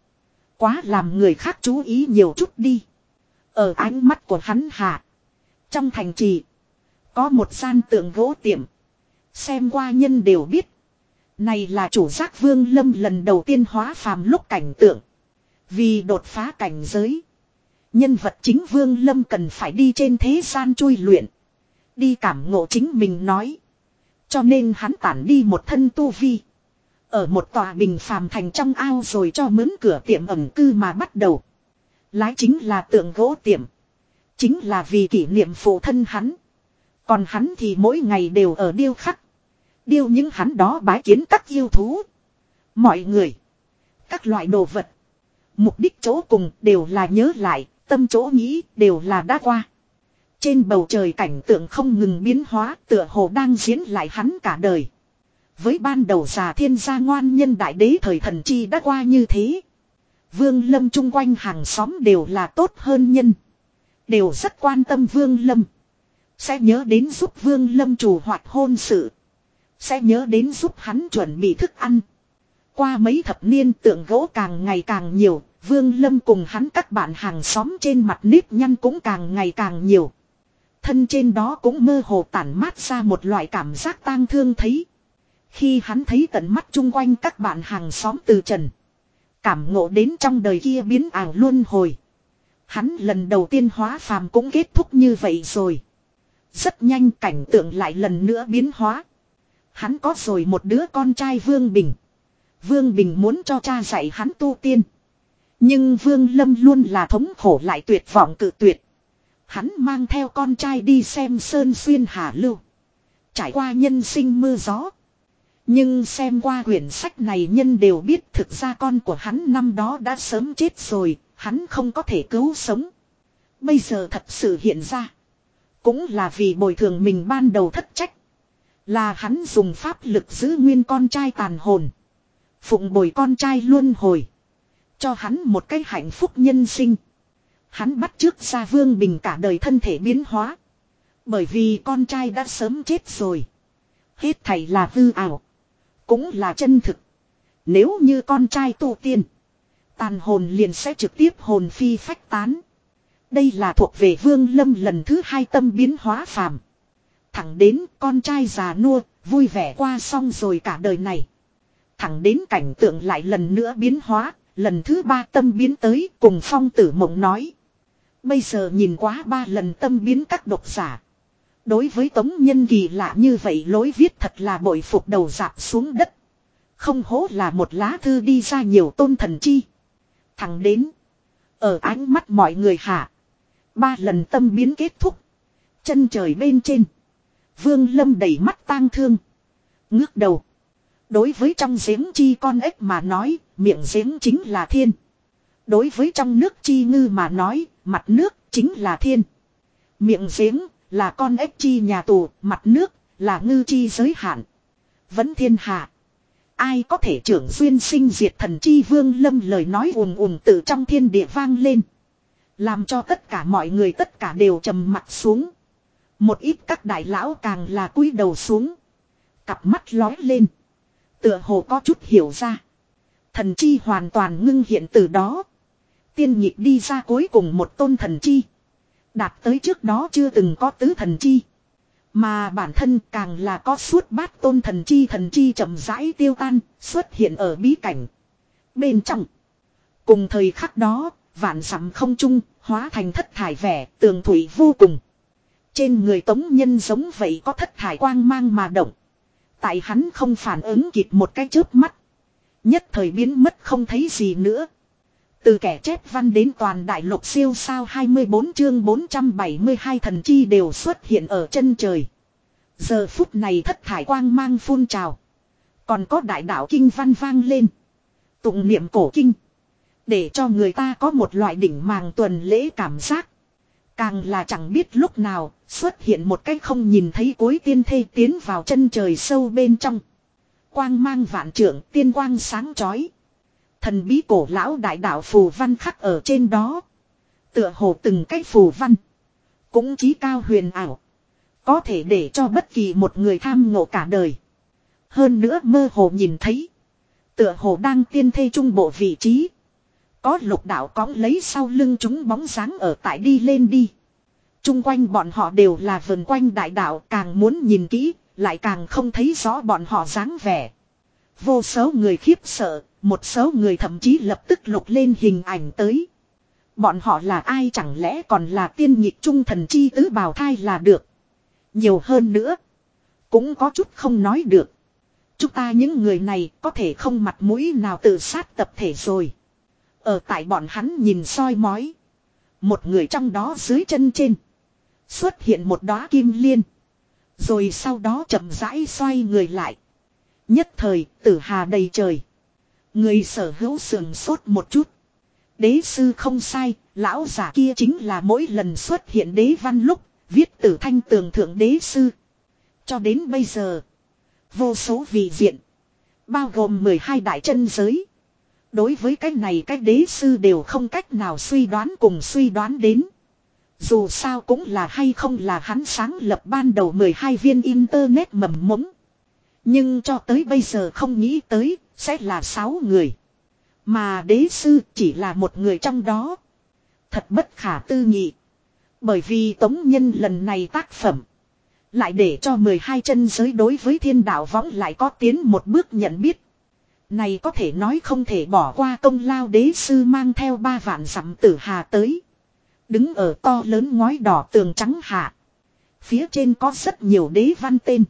Quá làm người khác chú ý nhiều chút đi. Ở ánh mắt của hắn hạ. Trong thành trì. Có một gian tượng gỗ tiệm. Xem qua nhân đều biết. Này là chủ giác vương lâm lần đầu tiên hóa phàm lúc cảnh tượng. Vì đột phá cảnh giới. Nhân vật chính vương lâm cần phải đi trên thế gian chui luyện. Đi cảm ngộ chính mình nói. Cho nên hắn tản đi một thân tu vi. Ở một tòa bình phàm thành trong ao rồi cho mướn cửa tiệm ẩm cư mà bắt đầu. Lái chính là tượng gỗ tiệm. Chính là vì kỷ niệm phụ thân hắn. Còn hắn thì mỗi ngày đều ở điêu khắc. Điêu những hắn đó bái kiến các yêu thú. Mọi người. Các loại đồ vật. Mục đích chỗ cùng đều là nhớ lại, tâm chỗ nghĩ đều là đã qua. Trên bầu trời cảnh tượng không ngừng biến hóa tựa hồ đang diễn lại hắn cả đời. Với ban đầu già thiên gia ngoan nhân đại đế thời thần chi đã qua như thế. Vương Lâm chung quanh hàng xóm đều là tốt hơn nhân. Đều rất quan tâm Vương Lâm. Sẽ nhớ đến giúp Vương Lâm chủ hoạt hôn sự. Sẽ nhớ đến giúp hắn chuẩn bị thức ăn. Qua mấy thập niên tượng gỗ càng ngày càng nhiều, Vương Lâm cùng hắn các bạn hàng xóm trên mặt nếp nhăn cũng càng ngày càng nhiều. Thân trên đó cũng mơ hồ tản mát ra một loại cảm giác tang thương thấy. Khi hắn thấy tận mắt chung quanh các bạn hàng xóm từ trần. Cảm ngộ đến trong đời kia biến ảo luôn hồi. Hắn lần đầu tiên hóa phàm cũng kết thúc như vậy rồi. Rất nhanh cảnh tượng lại lần nữa biến hóa. Hắn có rồi một đứa con trai Vương Bình. Vương Bình muốn cho cha dạy hắn tu tiên. Nhưng Vương Lâm luôn là thống khổ lại tuyệt vọng cự tuyệt. Hắn mang theo con trai đi xem Sơn Xuyên Hà Lưu. Trải qua nhân sinh mưa gió. Nhưng xem qua quyển sách này nhân đều biết thực ra con của hắn năm đó đã sớm chết rồi, hắn không có thể cứu sống. Bây giờ thật sự hiện ra. Cũng là vì bồi thường mình ban đầu thất trách. Là hắn dùng pháp lực giữ nguyên con trai tàn hồn. Phụng bồi con trai luôn hồi. Cho hắn một cái hạnh phúc nhân sinh. Hắn bắt trước ra Vương Bình cả đời thân thể biến hóa. Bởi vì con trai đã sớm chết rồi. Hết thầy là hư ảo. Cũng là chân thực. Nếu như con trai tu tiên. Tàn hồn liền sẽ trực tiếp hồn phi phách tán. Đây là thuộc về Vương Lâm lần thứ hai tâm biến hóa phàm. Thẳng đến con trai già nua, vui vẻ qua xong rồi cả đời này. Thẳng đến cảnh tượng lại lần nữa biến hóa, lần thứ ba tâm biến tới cùng phong tử mộng nói. Bây giờ nhìn quá ba lần tâm biến các độc giả. Đối với tống nhân kỳ lạ như vậy lối viết thật là bội phục đầu dạp xuống đất. Không hố là một lá thư đi ra nhiều tôn thần chi. Thẳng đến. Ở ánh mắt mọi người hạ. Ba lần tâm biến kết thúc. Chân trời bên trên. Vương Lâm đầy mắt tang thương. Ngước đầu. Đối với trong giếng chi con ếch mà nói, miệng giếng chính là thiên. Đối với trong nước chi ngư mà nói, mặt nước chính là thiên. Miệng giếng là con ếch chi nhà tù, mặt nước là ngư chi giới hạn. Vẫn thiên hạ. Ai có thể trưởng duyên sinh diệt thần chi vương lâm lời nói ùm ùm từ trong thiên địa vang lên. Làm cho tất cả mọi người tất cả đều trầm mặt xuống. Một ít các đại lão càng là cúi đầu xuống. Cặp mắt lói lên. Tựa hồ có chút hiểu ra. Thần chi hoàn toàn ngưng hiện từ đó. Tiên nhịp đi ra cuối cùng một tôn thần chi. Đạt tới trước đó chưa từng có tứ thần chi. Mà bản thân càng là có suốt bát tôn thần chi thần chi chậm rãi tiêu tan, xuất hiện ở bí cảnh. Bên trong. Cùng thời khắc đó, vạn sắm không trung, hóa thành thất thải vẻ, tường thủy vô cùng. Trên người tống nhân giống vậy có thất thải quang mang mà động. Tại hắn không phản ứng kịp một cái chớp mắt. Nhất thời biến mất không thấy gì nữa. Từ kẻ chép văn đến toàn đại lục siêu sao 24 chương 472 thần chi đều xuất hiện ở chân trời. Giờ phút này thất thải quang mang phun trào. Còn có đại đạo kinh văn vang lên. Tụng niệm cổ kinh. Để cho người ta có một loại đỉnh màng tuần lễ cảm giác. Càng là chẳng biết lúc nào, xuất hiện một cách không nhìn thấy cuối tiên thê tiến vào chân trời sâu bên trong. Quang mang vạn trưởng, tiên quang sáng chói. Thần bí cổ lão đại đạo phù văn khắc ở trên đó. Tựa hồ từng cái phù văn. Cũng chí cao huyền ảo. Có thể để cho bất kỳ một người tham ngộ cả đời. Hơn nữa mơ hồ nhìn thấy. Tựa hồ đang tiên thê trung bộ vị trí. Có lục đạo cõng lấy sau lưng chúng bóng dáng ở tại đi lên đi. Trung quanh bọn họ đều là vườn quanh đại đạo càng muốn nhìn kỹ, lại càng không thấy rõ bọn họ dáng vẻ. Vô số người khiếp sợ, một số người thậm chí lập tức lục lên hình ảnh tới. Bọn họ là ai chẳng lẽ còn là tiên nhịp trung thần chi tứ bào thai là được. Nhiều hơn nữa. Cũng có chút không nói được. Chúng ta những người này có thể không mặt mũi nào tự sát tập thể rồi. Ở tại bọn hắn nhìn soi mói. Một người trong đó dưới chân trên. Xuất hiện một đóa kim liên. Rồi sau đó chậm rãi xoay người lại. Nhất thời tử hà đầy trời. Người sở hữu sườn sốt một chút. Đế sư không sai, lão giả kia chính là mỗi lần xuất hiện đế văn lúc, viết tử thanh tường thượng đế sư. Cho đến bây giờ, vô số vị diện, bao gồm 12 đại chân giới. Đối với cái này cái đế sư đều không cách nào suy đoán cùng suy đoán đến. Dù sao cũng là hay không là hắn sáng lập ban đầu 12 viên internet mầm mống. Nhưng cho tới bây giờ không nghĩ tới, sẽ là 6 người. Mà đế sư chỉ là một người trong đó. Thật bất khả tư nghị. Bởi vì tống nhân lần này tác phẩm. Lại để cho 12 chân giới đối với thiên đạo võng lại có tiến một bước nhận biết. Này có thể nói không thể bỏ qua công lao đế sư mang theo ba vạn dặm tử hà tới. Đứng ở to lớn ngói đỏ tường trắng hạ. Phía trên có rất nhiều đế văn tên.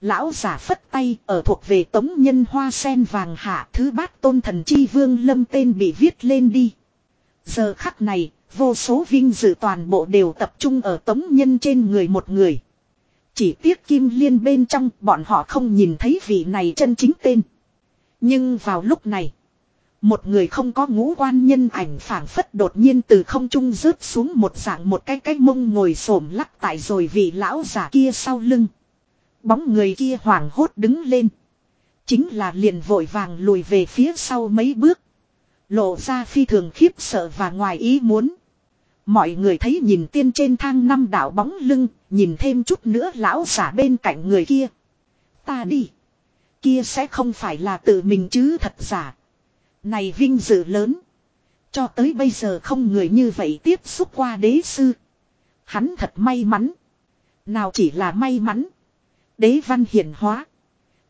Lão giả phất tay ở thuộc về tống nhân hoa sen vàng hạ thứ bát tôn thần chi vương lâm tên bị viết lên đi. Giờ khắc này, vô số vinh dự toàn bộ đều tập trung ở tống nhân trên người một người. Chỉ tiếc kim liên bên trong bọn họ không nhìn thấy vị này chân chính tên. Nhưng vào lúc này, một người không có ngũ quan nhân ảnh phảng phất đột nhiên từ không trung rớt xuống một dạng một cái cái mông ngồi xổm lắc tại rồi vị lão giả kia sau lưng. Bóng người kia hoảng hốt đứng lên. Chính là liền vội vàng lùi về phía sau mấy bước. Lộ ra phi thường khiếp sợ và ngoài ý muốn. Mọi người thấy nhìn tiên trên thang năm đảo bóng lưng, nhìn thêm chút nữa lão giả bên cạnh người kia. Ta đi. Kia sẽ không phải là tự mình chứ thật giả. Này vinh dự lớn. Cho tới bây giờ không người như vậy tiếp xúc qua đế sư. Hắn thật may mắn. Nào chỉ là may mắn. Đế văn hiển hóa.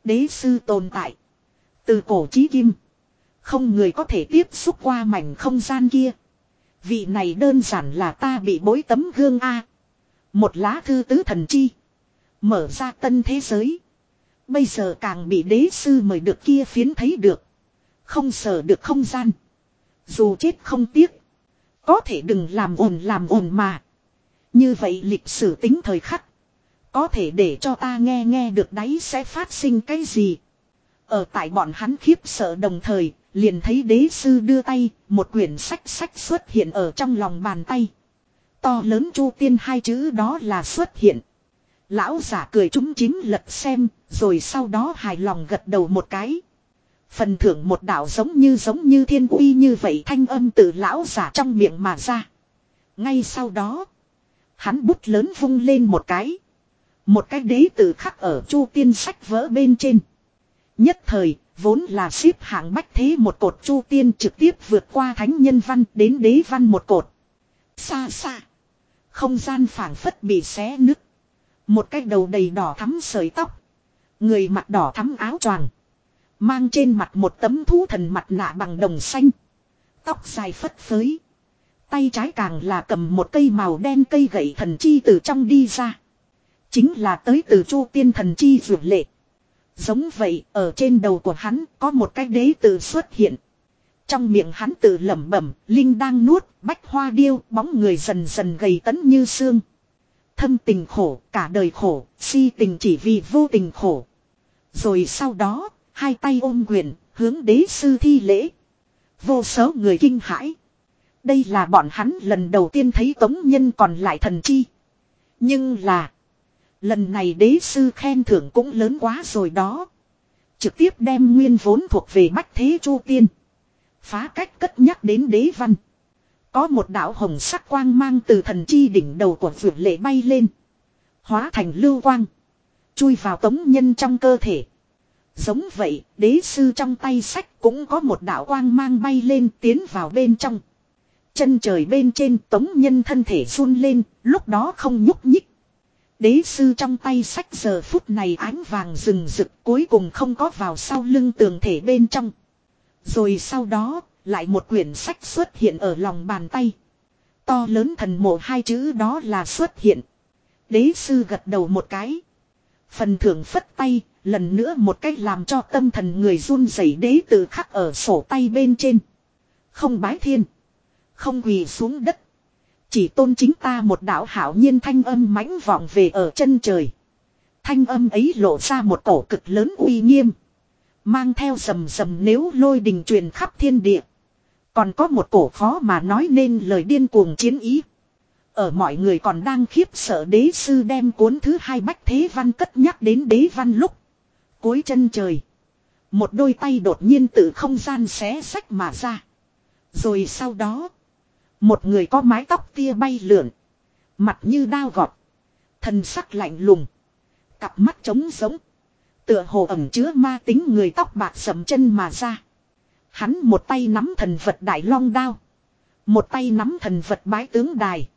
Đế sư tồn tại. Từ cổ chí kim. Không người có thể tiếp xúc qua mảnh không gian kia. Vị này đơn giản là ta bị bối tấm gương A. Một lá thư tứ thần chi. Mở ra tân thế giới. Bây giờ càng bị đế sư mời được kia phiến thấy được. Không sở được không gian. Dù chết không tiếc. Có thể đừng làm ồn làm ồn mà. Như vậy lịch sử tính thời khắc. Có thể để cho ta nghe nghe được đấy sẽ phát sinh cái gì. Ở tại bọn hắn khiếp sợ đồng thời, liền thấy đế sư đưa tay, một quyển sách sách xuất hiện ở trong lòng bàn tay. To lớn chu tiên hai chữ đó là xuất hiện. Lão giả cười chúng chín lật xem, rồi sau đó hài lòng gật đầu một cái. Phần thưởng một đạo giống như giống như thiên uy như vậy thanh âm từ lão giả trong miệng mà ra. Ngay sau đó, hắn bút lớn vung lên một cái. Một cái đế tử khắc ở chu tiên sách vỡ bên trên. Nhất thời, vốn là xếp hạng bách thế một cột chu tiên trực tiếp vượt qua thánh nhân văn đến đế văn một cột. Xa xa. Không gian phảng phất bị xé nứt. Một cái đầu đầy đỏ thắm sợi tóc. Người mặc đỏ thắm áo choàng. Mang trên mặt một tấm thú thần mặt nạ bằng đồng xanh. Tóc dài phất phới. Tay trái càng là cầm một cây màu đen cây gậy thần chi từ trong đi ra. Chính là tới từ chu tiên thần chi vượt lệ. Giống vậy, ở trên đầu của hắn có một cái đế tự xuất hiện. Trong miệng hắn tự lẩm bẩm, linh đang nuốt, bách hoa điêu, bóng người dần dần gầy tấn như xương. Thâm tình khổ, cả đời khổ, si tình chỉ vì vô tình khổ. Rồi sau đó, hai tay ôm quyền, hướng đế sư thi lễ. Vô số người kinh hãi. Đây là bọn hắn lần đầu tiên thấy tống nhân còn lại thần chi. Nhưng là, Lần này đế sư khen thưởng cũng lớn quá rồi đó. Trực tiếp đem nguyên vốn thuộc về bách thế chu tiên. Phá cách cất nhắc đến đế văn. Có một đạo hồng sắc quang mang từ thần chi đỉnh đầu của vượt lệ bay lên. Hóa thành lưu quang. Chui vào tống nhân trong cơ thể. Giống vậy, đế sư trong tay sách cũng có một đạo quang mang bay lên tiến vào bên trong. Chân trời bên trên tống nhân thân thể run lên, lúc đó không nhúc nhích. Đế sư trong tay sách giờ phút này ánh vàng rừng rực cuối cùng không có vào sau lưng tường thể bên trong. Rồi sau đó, lại một quyển sách xuất hiện ở lòng bàn tay. To lớn thần mộ hai chữ đó là xuất hiện. Đế sư gật đầu một cái. Phần thưởng phất tay, lần nữa một cách làm cho tâm thần người run rẩy đế tự khắc ở sổ tay bên trên. Không bái thiên. Không quỳ xuống đất. Chỉ tôn chính ta một đạo hảo nhiên thanh âm mãnh vọng về ở chân trời. Thanh âm ấy lộ ra một cổ cực lớn uy nghiêm. Mang theo sầm sầm nếu lôi đình truyền khắp thiên địa. Còn có một cổ khó mà nói nên lời điên cuồng chiến ý. Ở mọi người còn đang khiếp sợ đế sư đem cuốn thứ hai bách thế văn cất nhắc đến đế văn lúc. Cuối chân trời. Một đôi tay đột nhiên từ không gian xé sách mà ra. Rồi sau đó. Một người có mái tóc tia bay lượn. Mặt như đao gọt. Thần sắc lạnh lùng. Cặp mắt trống giống. Tựa hồ ẩm chứa ma tính người tóc bạc sầm chân mà ra. Hắn một tay nắm thần vật đại long đao. Một tay nắm thần vật bái tướng đài.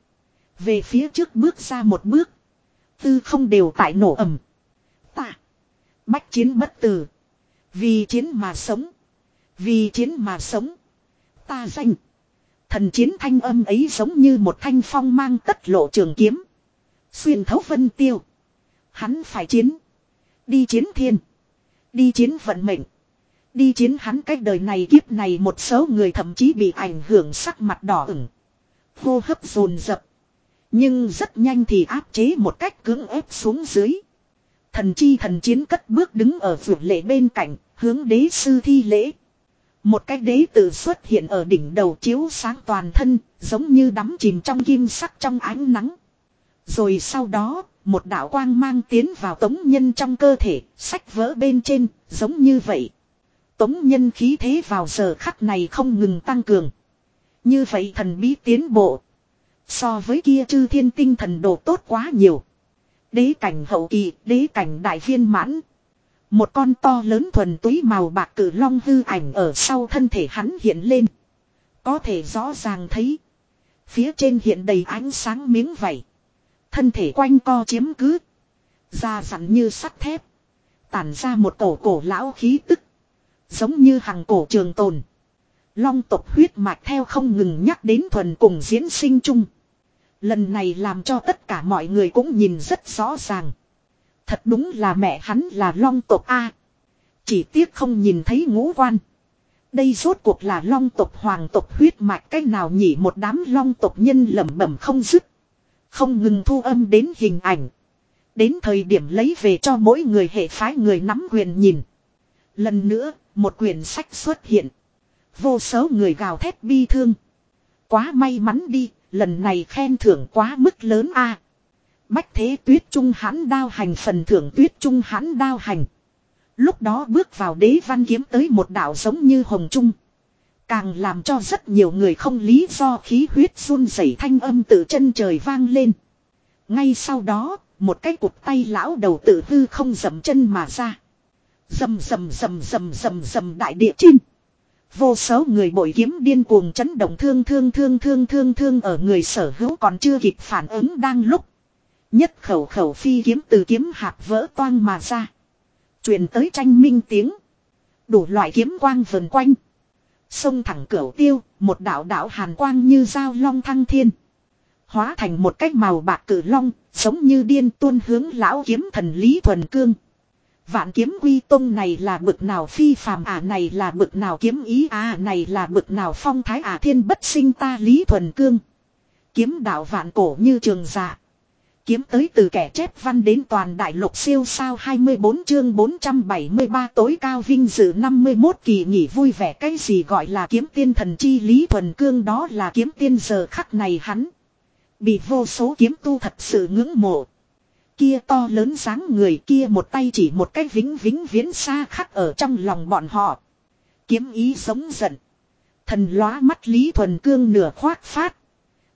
Về phía trước bước ra một bước. Tư không đều tại nổ ẩm. Ta. Bách chiến bất tử. Vì chiến mà sống. Vì chiến mà sống. Ta danh. Thần chiến thanh âm ấy giống như một thanh phong mang tất lộ trường kiếm. Xuyên thấu vân tiêu. Hắn phải chiến. Đi chiến thiên. Đi chiến vận mệnh. Đi chiến hắn cách đời này kiếp này một số người thậm chí bị ảnh hưởng sắc mặt đỏ ửng. Hô hấp dồn dập. Nhưng rất nhanh thì áp chế một cách cưỡng ép xuống dưới. Thần chi thần chiến cất bước đứng ở vượt lệ bên cạnh, hướng đế sư thi lễ. Một cái đế tử xuất hiện ở đỉnh đầu chiếu sáng toàn thân, giống như đắm chìm trong kim sắc trong ánh nắng. Rồi sau đó, một đạo quang mang tiến vào tống nhân trong cơ thể, sách vỡ bên trên, giống như vậy. Tống nhân khí thế vào giờ khắc này không ngừng tăng cường. Như vậy thần bí tiến bộ. So với kia chư thiên tinh thần đồ tốt quá nhiều. Đế cảnh hậu kỳ, đế cảnh đại viên mãn. Một con to lớn thuần túy màu bạc cử long hư ảnh ở sau thân thể hắn hiện lên. Có thể rõ ràng thấy. Phía trên hiện đầy ánh sáng miếng vảy. Thân thể quanh co chiếm cứ. Da dặn như sắt thép. Tản ra một cổ cổ lão khí tức. Giống như hàng cổ trường tồn. Long tộc huyết mạch theo không ngừng nhắc đến thuần cùng diễn sinh chung. Lần này làm cho tất cả mọi người cũng nhìn rất rõ ràng. Thật đúng là mẹ hắn là long tộc A. Chỉ tiếc không nhìn thấy ngũ quan. Đây rốt cuộc là long tộc hoàng tộc huyết mạch cách nào nhỉ một đám long tộc nhân lẩm bẩm không dứt. Không ngừng thu âm đến hình ảnh. Đến thời điểm lấy về cho mỗi người hệ phái người nắm quyền nhìn. Lần nữa, một quyển sách xuất hiện. Vô số người gào thét bi thương. Quá may mắn đi, lần này khen thưởng quá mức lớn a. Bách thế tuyết trung hãn đao hành phần thưởng tuyết trung hãn đao hành. Lúc đó bước vào đế văn kiếm tới một đạo giống như hồng trung. Càng làm cho rất nhiều người không lý do khí huyết run rẩy thanh âm từ chân trời vang lên. Ngay sau đó, một cái cục tay lão đầu tự hư không dầm chân mà ra. Dầm dầm dầm dầm dầm dầm đại địa trên. Vô số người bội kiếm điên cuồng chấn động thương thương thương thương thương thương ở người sở hữu còn chưa kịp phản ứng đang lúc. Nhất khẩu khẩu phi kiếm từ kiếm hạt vỡ toang mà ra. truyền tới tranh minh tiếng. Đủ loại kiếm quang vần quanh. Sông thẳng cửu tiêu, một đạo đạo hàn quang như dao long thăng thiên. Hóa thành một cách màu bạc cử long, giống như điên tuôn hướng lão kiếm thần Lý Thuần Cương. Vạn kiếm quy tông này là bực nào phi phàm à này là bực nào kiếm ý à này là bực nào phong thái à thiên bất sinh ta Lý Thuần Cương. Kiếm đạo vạn cổ như trường dạ. Kiếm tới từ kẻ chép văn đến toàn đại lục siêu sao 24 chương 473 tối cao vinh dự 51 kỳ nghỉ vui vẻ cái gì gọi là kiếm tiên thần chi Lý Thuần Cương đó là kiếm tiên giờ khắc này hắn. Bị vô số kiếm tu thật sự ngưỡng mộ. Kia to lớn dáng người kia một tay chỉ một cái vĩnh vĩnh viễn xa khắc ở trong lòng bọn họ. Kiếm ý sống giận. Thần lóa mắt Lý Thuần Cương nửa khoác phát.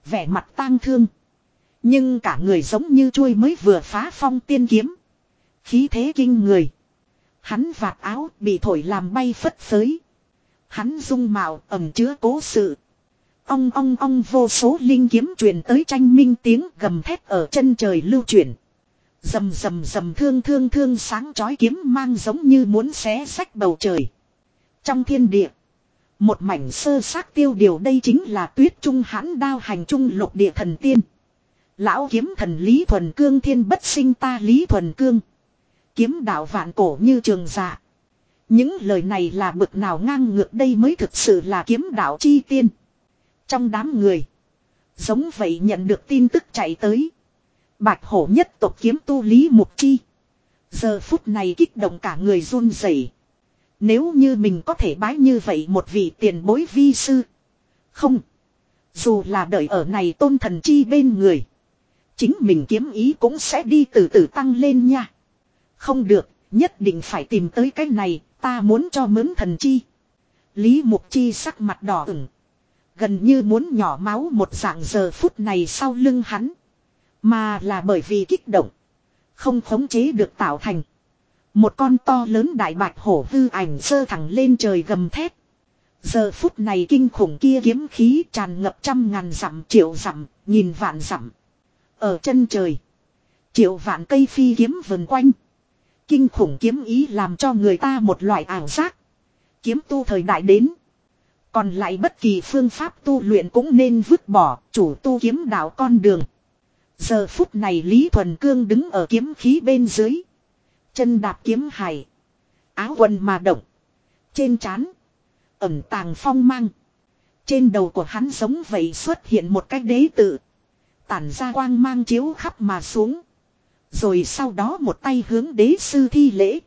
Vẻ mặt tang thương. Nhưng cả người giống như chuôi mới vừa phá phong tiên kiếm. Khí thế kinh người. Hắn vạt áo bị thổi làm bay phất phới. Hắn dung mạo ẩm chứa cố sự. Ong ong ong vô số linh kiếm truyền tới tranh minh tiếng gầm thét ở chân trời lưu chuyển. Dầm dầm dầm thương thương thương sáng chói kiếm mang giống như muốn xé sách bầu trời. Trong thiên địa. Một mảnh sơ xác tiêu điều đây chính là tuyết trung hãn đao hành trung lục địa thần tiên. Lão kiếm thần Lý Thuần Cương thiên bất sinh ta Lý Thuần Cương. Kiếm đạo vạn cổ như trường dạ. Những lời này là bực nào ngang ngược đây mới thực sự là kiếm đạo chi tiên. Trong đám người. Giống vậy nhận được tin tức chạy tới. Bạch hổ nhất tộc kiếm tu Lý Mục Chi. Giờ phút này kích động cả người run rẩy. Nếu như mình có thể bái như vậy một vị tiền bối vi sư. Không. Dù là đợi ở này tôn thần chi bên người. Chính mình kiếm ý cũng sẽ đi từ từ tăng lên nha. Không được, nhất định phải tìm tới cái này, ta muốn cho mướn thần chi. Lý Mục Chi sắc mặt đỏ ửng. Gần như muốn nhỏ máu một dạng giờ phút này sau lưng hắn. Mà là bởi vì kích động. Không khống chế được tạo thành. Một con to lớn đại bạch hổ hư ảnh sơ thẳng lên trời gầm thét. Giờ phút này kinh khủng kia kiếm khí tràn ngập trăm ngàn dặm triệu dặm, nghìn vạn dặm. Ở chân trời. Triệu vạn cây phi kiếm vần quanh. Kinh khủng kiếm ý làm cho người ta một loại ảo giác. Kiếm tu thời đại đến. Còn lại bất kỳ phương pháp tu luyện cũng nên vứt bỏ chủ tu kiếm đạo con đường. Giờ phút này Lý Thuần Cương đứng ở kiếm khí bên dưới. Chân đạp kiếm hải. Áo quần mà động. Trên trán Ẩm tàng phong mang. Trên đầu của hắn giống vậy xuất hiện một cái đế tự. Tản ra quang mang chiếu khắp mà xuống. Rồi sau đó một tay hướng đế sư thi lễ.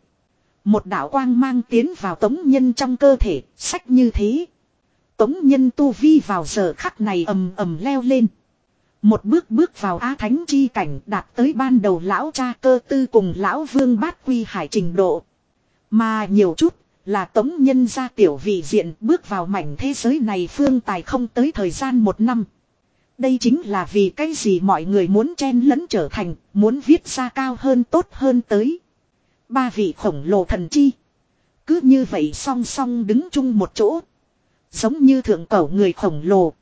Một đạo quang mang tiến vào tống nhân trong cơ thể, sách như thế. Tống nhân tu vi vào giờ khắc này ầm ầm leo lên. Một bước bước vào Á Thánh chi cảnh đạt tới ban đầu lão cha cơ tư cùng lão vương bát quy hải trình độ. Mà nhiều chút là tống nhân ra tiểu vị diện bước vào mảnh thế giới này phương tài không tới thời gian một năm. Đây chính là vì cái gì mọi người muốn chen lẫn trở thành, muốn viết ra cao hơn tốt hơn tới. Ba vị khổng lồ thần chi. Cứ như vậy song song đứng chung một chỗ. Giống như thượng cổ người khổng lồ.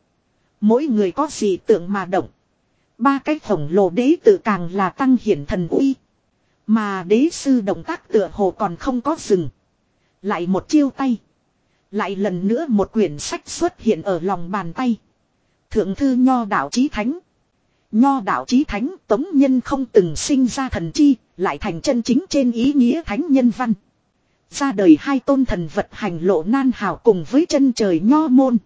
Mỗi người có gì tượng mà động. Ba cái khổng lồ đế tự càng là tăng hiển thần uy. Mà đế sư động tác tựa hồ còn không có dừng. Lại một chiêu tay. Lại lần nữa một quyển sách xuất hiện ở lòng bàn tay. Thượng thư nho đạo chí thánh. Nho đạo chí thánh tống nhân không từng sinh ra thần chi, lại thành chân chính trên ý nghĩa thánh nhân văn. Ra đời hai tôn thần vật hành lộ nan hào cùng với chân trời nho môn.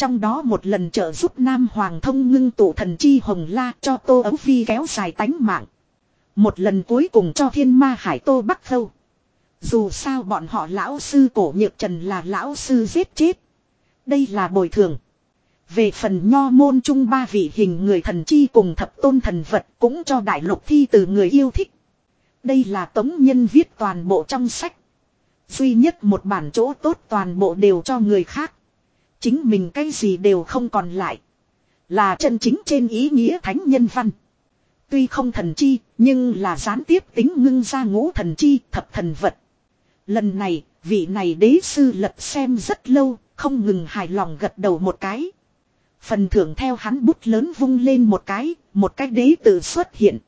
Trong đó một lần trợ giúp Nam Hoàng thông ngưng tụ thần chi hồng la cho Tô Ấu Phi kéo dài tánh mạng. Một lần cuối cùng cho thiên ma hải Tô Bắc Khâu. Dù sao bọn họ lão sư cổ nhược trần là lão sư giết chết. Đây là bồi thường. Về phần nho môn chung ba vị hình người thần chi cùng thập tôn thần vật cũng cho đại lục thi từ người yêu thích. Đây là tống nhân viết toàn bộ trong sách. Duy nhất một bản chỗ tốt toàn bộ đều cho người khác. Chính mình cái gì đều không còn lại. Là chân chính trên ý nghĩa thánh nhân văn. Tuy không thần chi, nhưng là gián tiếp tính ngưng ra ngũ thần chi, thập thần vật. Lần này, vị này đế sư lật xem rất lâu, không ngừng hài lòng gật đầu một cái. Phần thưởng theo hắn bút lớn vung lên một cái, một cái đế tử xuất hiện.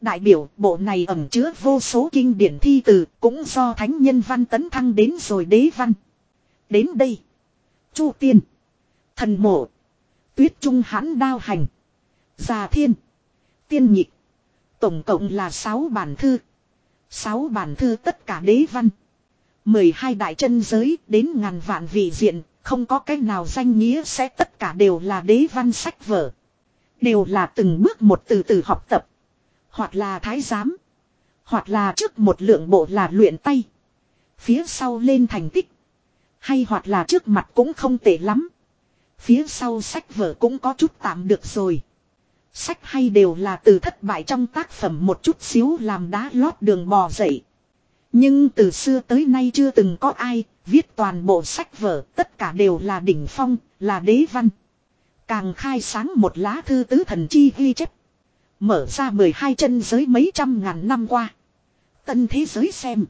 Đại biểu bộ này ẩm chứa vô số kinh điển thi từ cũng do thánh nhân văn tấn thăng đến rồi đế văn. Đến đây. Chu tiên. Thần mộ. Tuyết trung hãn đao hành. Già thiên. Tiên nhịp. Tổng cộng là 6 bản thư. 6 bản thư tất cả đế văn. 12 đại chân giới đến ngàn vạn vị diện. Không có cách nào danh nghĩa sẽ tất cả đều là đế văn sách vở. Đều là từng bước một từ từ học tập. Hoặc là thái giám. Hoặc là trước một lượng bộ là luyện tay. Phía sau lên thành tích. Hay hoặc là trước mặt cũng không tệ lắm. Phía sau sách vở cũng có chút tạm được rồi. Sách hay đều là từ thất bại trong tác phẩm một chút xíu làm đá lót đường bò dậy. Nhưng từ xưa tới nay chưa từng có ai viết toàn bộ sách vở tất cả đều là đỉnh phong, là đế văn. Càng khai sáng một lá thư tứ thần chi ghi chép. Mở ra 12 chân giới mấy trăm ngàn năm qua. Tân thế giới xem.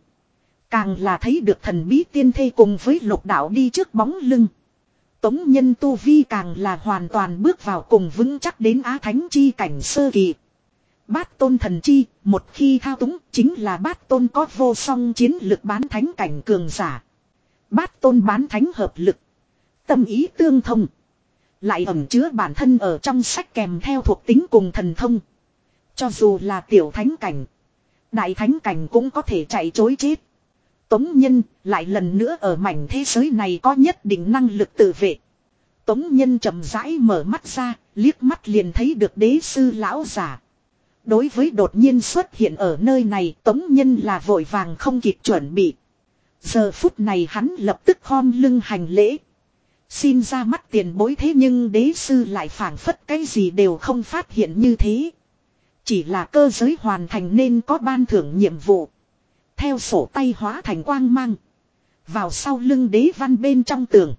Càng là thấy được thần bí tiên thê cùng với lục đạo đi trước bóng lưng. Tống nhân tu vi càng là hoàn toàn bước vào cùng vững chắc đến á thánh chi cảnh sơ kỳ. Bát tôn thần chi, một khi thao túng chính là bát tôn có vô song chiến lực bán thánh cảnh cường giả. Bát tôn bán thánh hợp lực. Tâm ý tương thông. Lại ẩm chứa bản thân ở trong sách kèm theo thuộc tính cùng thần thông. Cho dù là tiểu thánh cảnh. Đại thánh cảnh cũng có thể chạy chối chết. Tống Nhân lại lần nữa ở mảnh thế giới này có nhất định năng lực tự vệ. Tống Nhân chậm rãi mở mắt ra, liếc mắt liền thấy được đế sư lão giả. Đối với đột nhiên xuất hiện ở nơi này Tống Nhân là vội vàng không kịp chuẩn bị. Giờ phút này hắn lập tức khom lưng hành lễ. Xin ra mắt tiền bối thế nhưng đế sư lại phản phất cái gì đều không phát hiện như thế. Chỉ là cơ giới hoàn thành nên có ban thưởng nhiệm vụ. Theo sổ tay hóa thành quang mang. Vào sau lưng đế văn bên trong tường.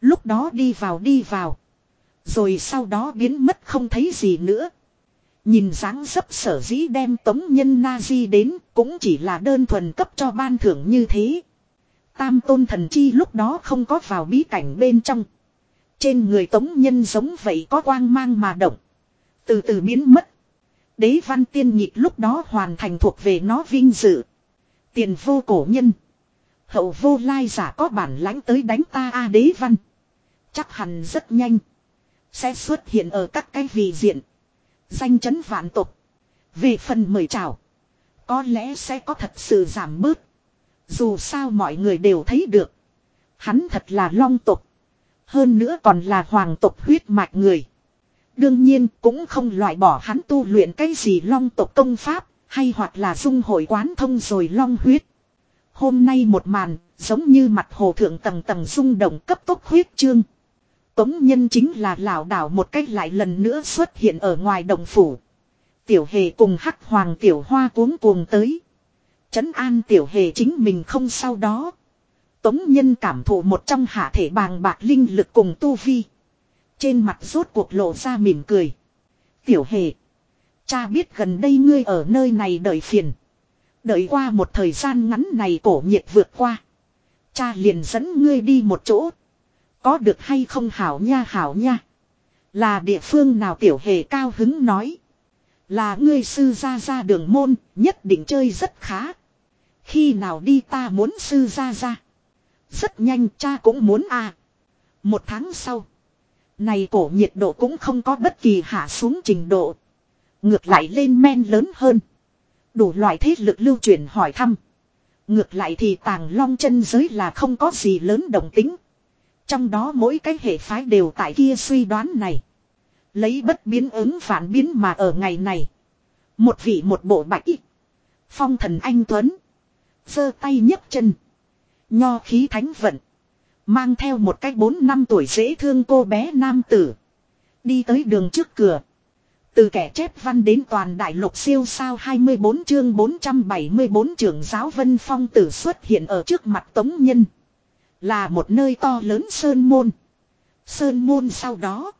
Lúc đó đi vào đi vào. Rồi sau đó biến mất không thấy gì nữa. Nhìn dáng dấp sở dĩ đem tống nhân na di đến cũng chỉ là đơn thuần cấp cho ban thưởng như thế. Tam tôn thần chi lúc đó không có vào bí cảnh bên trong. Trên người tống nhân giống vậy có quang mang mà động. Từ từ biến mất. Đế văn tiên nhịp lúc đó hoàn thành thuộc về nó vinh dự. Tiền vô cổ nhân. Hậu vô lai giả có bản lãnh tới đánh ta a đế văn. Chắc hẳn rất nhanh. Sẽ xuất hiện ở các cái vị diện. Danh chấn vạn tục. Về phần mời chào. Có lẽ sẽ có thật sự giảm bớt. Dù sao mọi người đều thấy được. Hắn thật là long tục. Hơn nữa còn là hoàng tục huyết mạch người. Đương nhiên cũng không loại bỏ hắn tu luyện cái gì long tục công pháp. Hay hoặc là dung hội quán thông rồi long huyết. Hôm nay một màn, giống như mặt hồ thượng tầng tầng rung động cấp tốc huyết trương. Tống nhân chính là lão đảo một cách lại lần nữa xuất hiện ở ngoài đồng phủ. Tiểu hề cùng hắc hoàng tiểu hoa cuống cuồng tới. Trấn an tiểu hề chính mình không sau đó. Tống nhân cảm thụ một trong hạ thể bàng bạc linh lực cùng tu vi. Trên mặt rốt cuộc lộ ra mỉm cười. Tiểu hề. Cha biết gần đây ngươi ở nơi này đợi phiền. Đợi qua một thời gian ngắn này cổ nhiệt vượt qua. Cha liền dẫn ngươi đi một chỗ. Có được hay không hảo nha hảo nha. Là địa phương nào tiểu hề cao hứng nói. Là ngươi sư ra ra đường môn, nhất định chơi rất khá. Khi nào đi ta muốn sư ra ra. Rất nhanh cha cũng muốn à. Một tháng sau. Này cổ nhiệt độ cũng không có bất kỳ hạ xuống trình độ. Ngược lại lên men lớn hơn. Đủ loại thế lực lưu truyền hỏi thăm. Ngược lại thì tàng long chân giới là không có gì lớn đồng tính. Trong đó mỗi cái hệ phái đều tại kia suy đoán này. Lấy bất biến ứng phản biến mà ở ngày này. Một vị một bộ bạch Phong thần anh Tuấn giơ tay nhấc chân. Nho khí thánh vận. Mang theo một cái bốn năm tuổi dễ thương cô bé nam tử. Đi tới đường trước cửa. Từ kẻ chép văn đến toàn đại lục siêu sao 24 chương 474 trưởng giáo Vân Phong tử xuất hiện ở trước mặt Tống Nhân. Là một nơi to lớn Sơn Môn. Sơn Môn sau đó.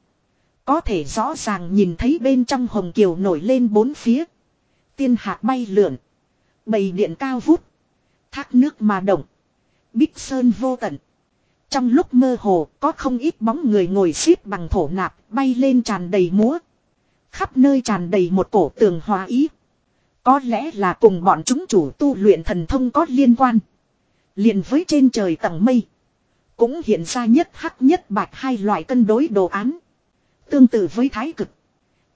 Có thể rõ ràng nhìn thấy bên trong hồng kiều nổi lên bốn phía. Tiên hạc bay lượn. Bầy điện cao vút. Thác nước mà động. Bích sơn vô tận. Trong lúc mơ hồ, có không ít bóng người ngồi xếp bằng thổ nạp bay lên tràn đầy múa. Khắp nơi tràn đầy một cổ tường hòa ý. Có lẽ là cùng bọn chúng chủ tu luyện thần thông có liên quan. liền với trên trời tầng mây. Cũng hiện ra nhất hắc nhất bạch hai loại cân đối đồ án. Tương tự với thái cực.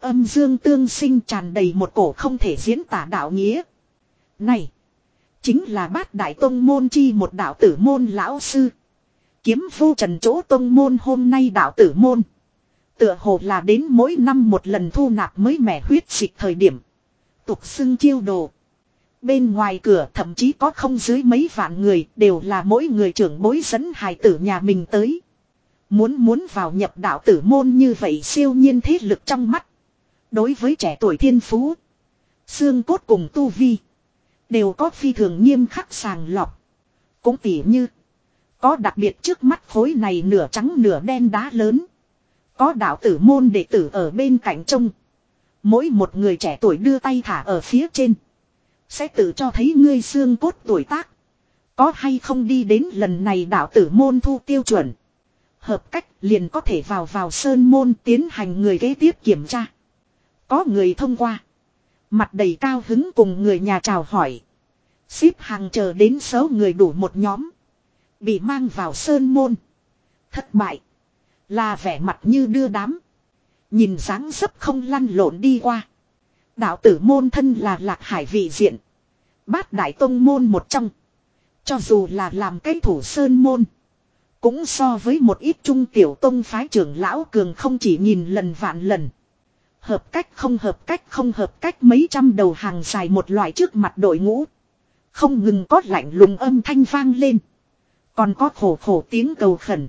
Âm dương tương sinh tràn đầy một cổ không thể diễn tả đạo nghĩa. Này! Chính là bát đại tông môn chi một đạo tử môn lão sư. Kiếm vô trần chỗ tông môn hôm nay đạo tử môn. Tựa hồ là đến mỗi năm một lần thu nạp mới mẻ huyết dịch thời điểm. Tục xưng chiêu đồ. Bên ngoài cửa thậm chí có không dưới mấy vạn người đều là mỗi người trưởng bối dẫn hài tử nhà mình tới. Muốn muốn vào nhập đạo tử môn như vậy siêu nhiên thế lực trong mắt. Đối với trẻ tuổi thiên phú. Xương cốt cùng tu vi. Đều có phi thường nghiêm khắc sàng lọc. Cũng tỉ như. Có đặc biệt trước mắt khối này nửa trắng nửa đen đá lớn. Có đạo tử môn đệ tử ở bên cạnh trông. Mỗi một người trẻ tuổi đưa tay thả ở phía trên. Sẽ tự cho thấy ngươi xương cốt tuổi tác. Có hay không đi đến lần này đạo tử môn thu tiêu chuẩn. Hợp cách liền có thể vào vào sơn môn tiến hành người kế tiếp kiểm tra. Có người thông qua. Mặt đầy cao hứng cùng người nhà chào hỏi. Xếp hàng chờ đến số người đủ một nhóm. Bị mang vào sơn môn. Thất bại. Là vẻ mặt như đưa đám. Nhìn dáng dấp không lăn lộn đi qua. Đạo tử môn thân là lạc hải vị diện. Bát đại tông môn một trong. Cho dù là làm cái thủ sơn môn. Cũng so với một ít trung tiểu tông phái trưởng lão cường không chỉ nhìn lần vạn lần. Hợp cách không hợp cách không hợp cách mấy trăm đầu hàng dài một loại trước mặt đội ngũ. Không ngừng có lạnh lùng âm thanh vang lên. Còn có khổ khổ tiếng cầu khẩn.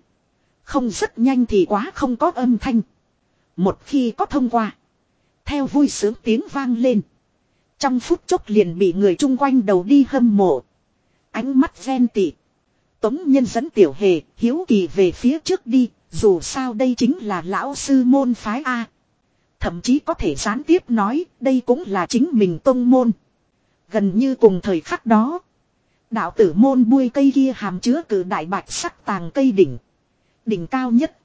Không rất nhanh thì quá không có âm thanh. Một khi có thông qua. Theo vui sướng tiếng vang lên. Trong phút chốc liền bị người chung quanh đầu đi hâm mộ. Ánh mắt ven tị. Tống nhân dẫn tiểu hề, hiếu kỳ về phía trước đi, dù sao đây chính là lão sư môn phái A. Thậm chí có thể gián tiếp nói, đây cũng là chính mình tông môn. Gần như cùng thời khắc đó. Đạo tử môn buôi cây kia hàm chứa cử đại bạch sắc tàng cây đỉnh. Đỉnh cao nhất.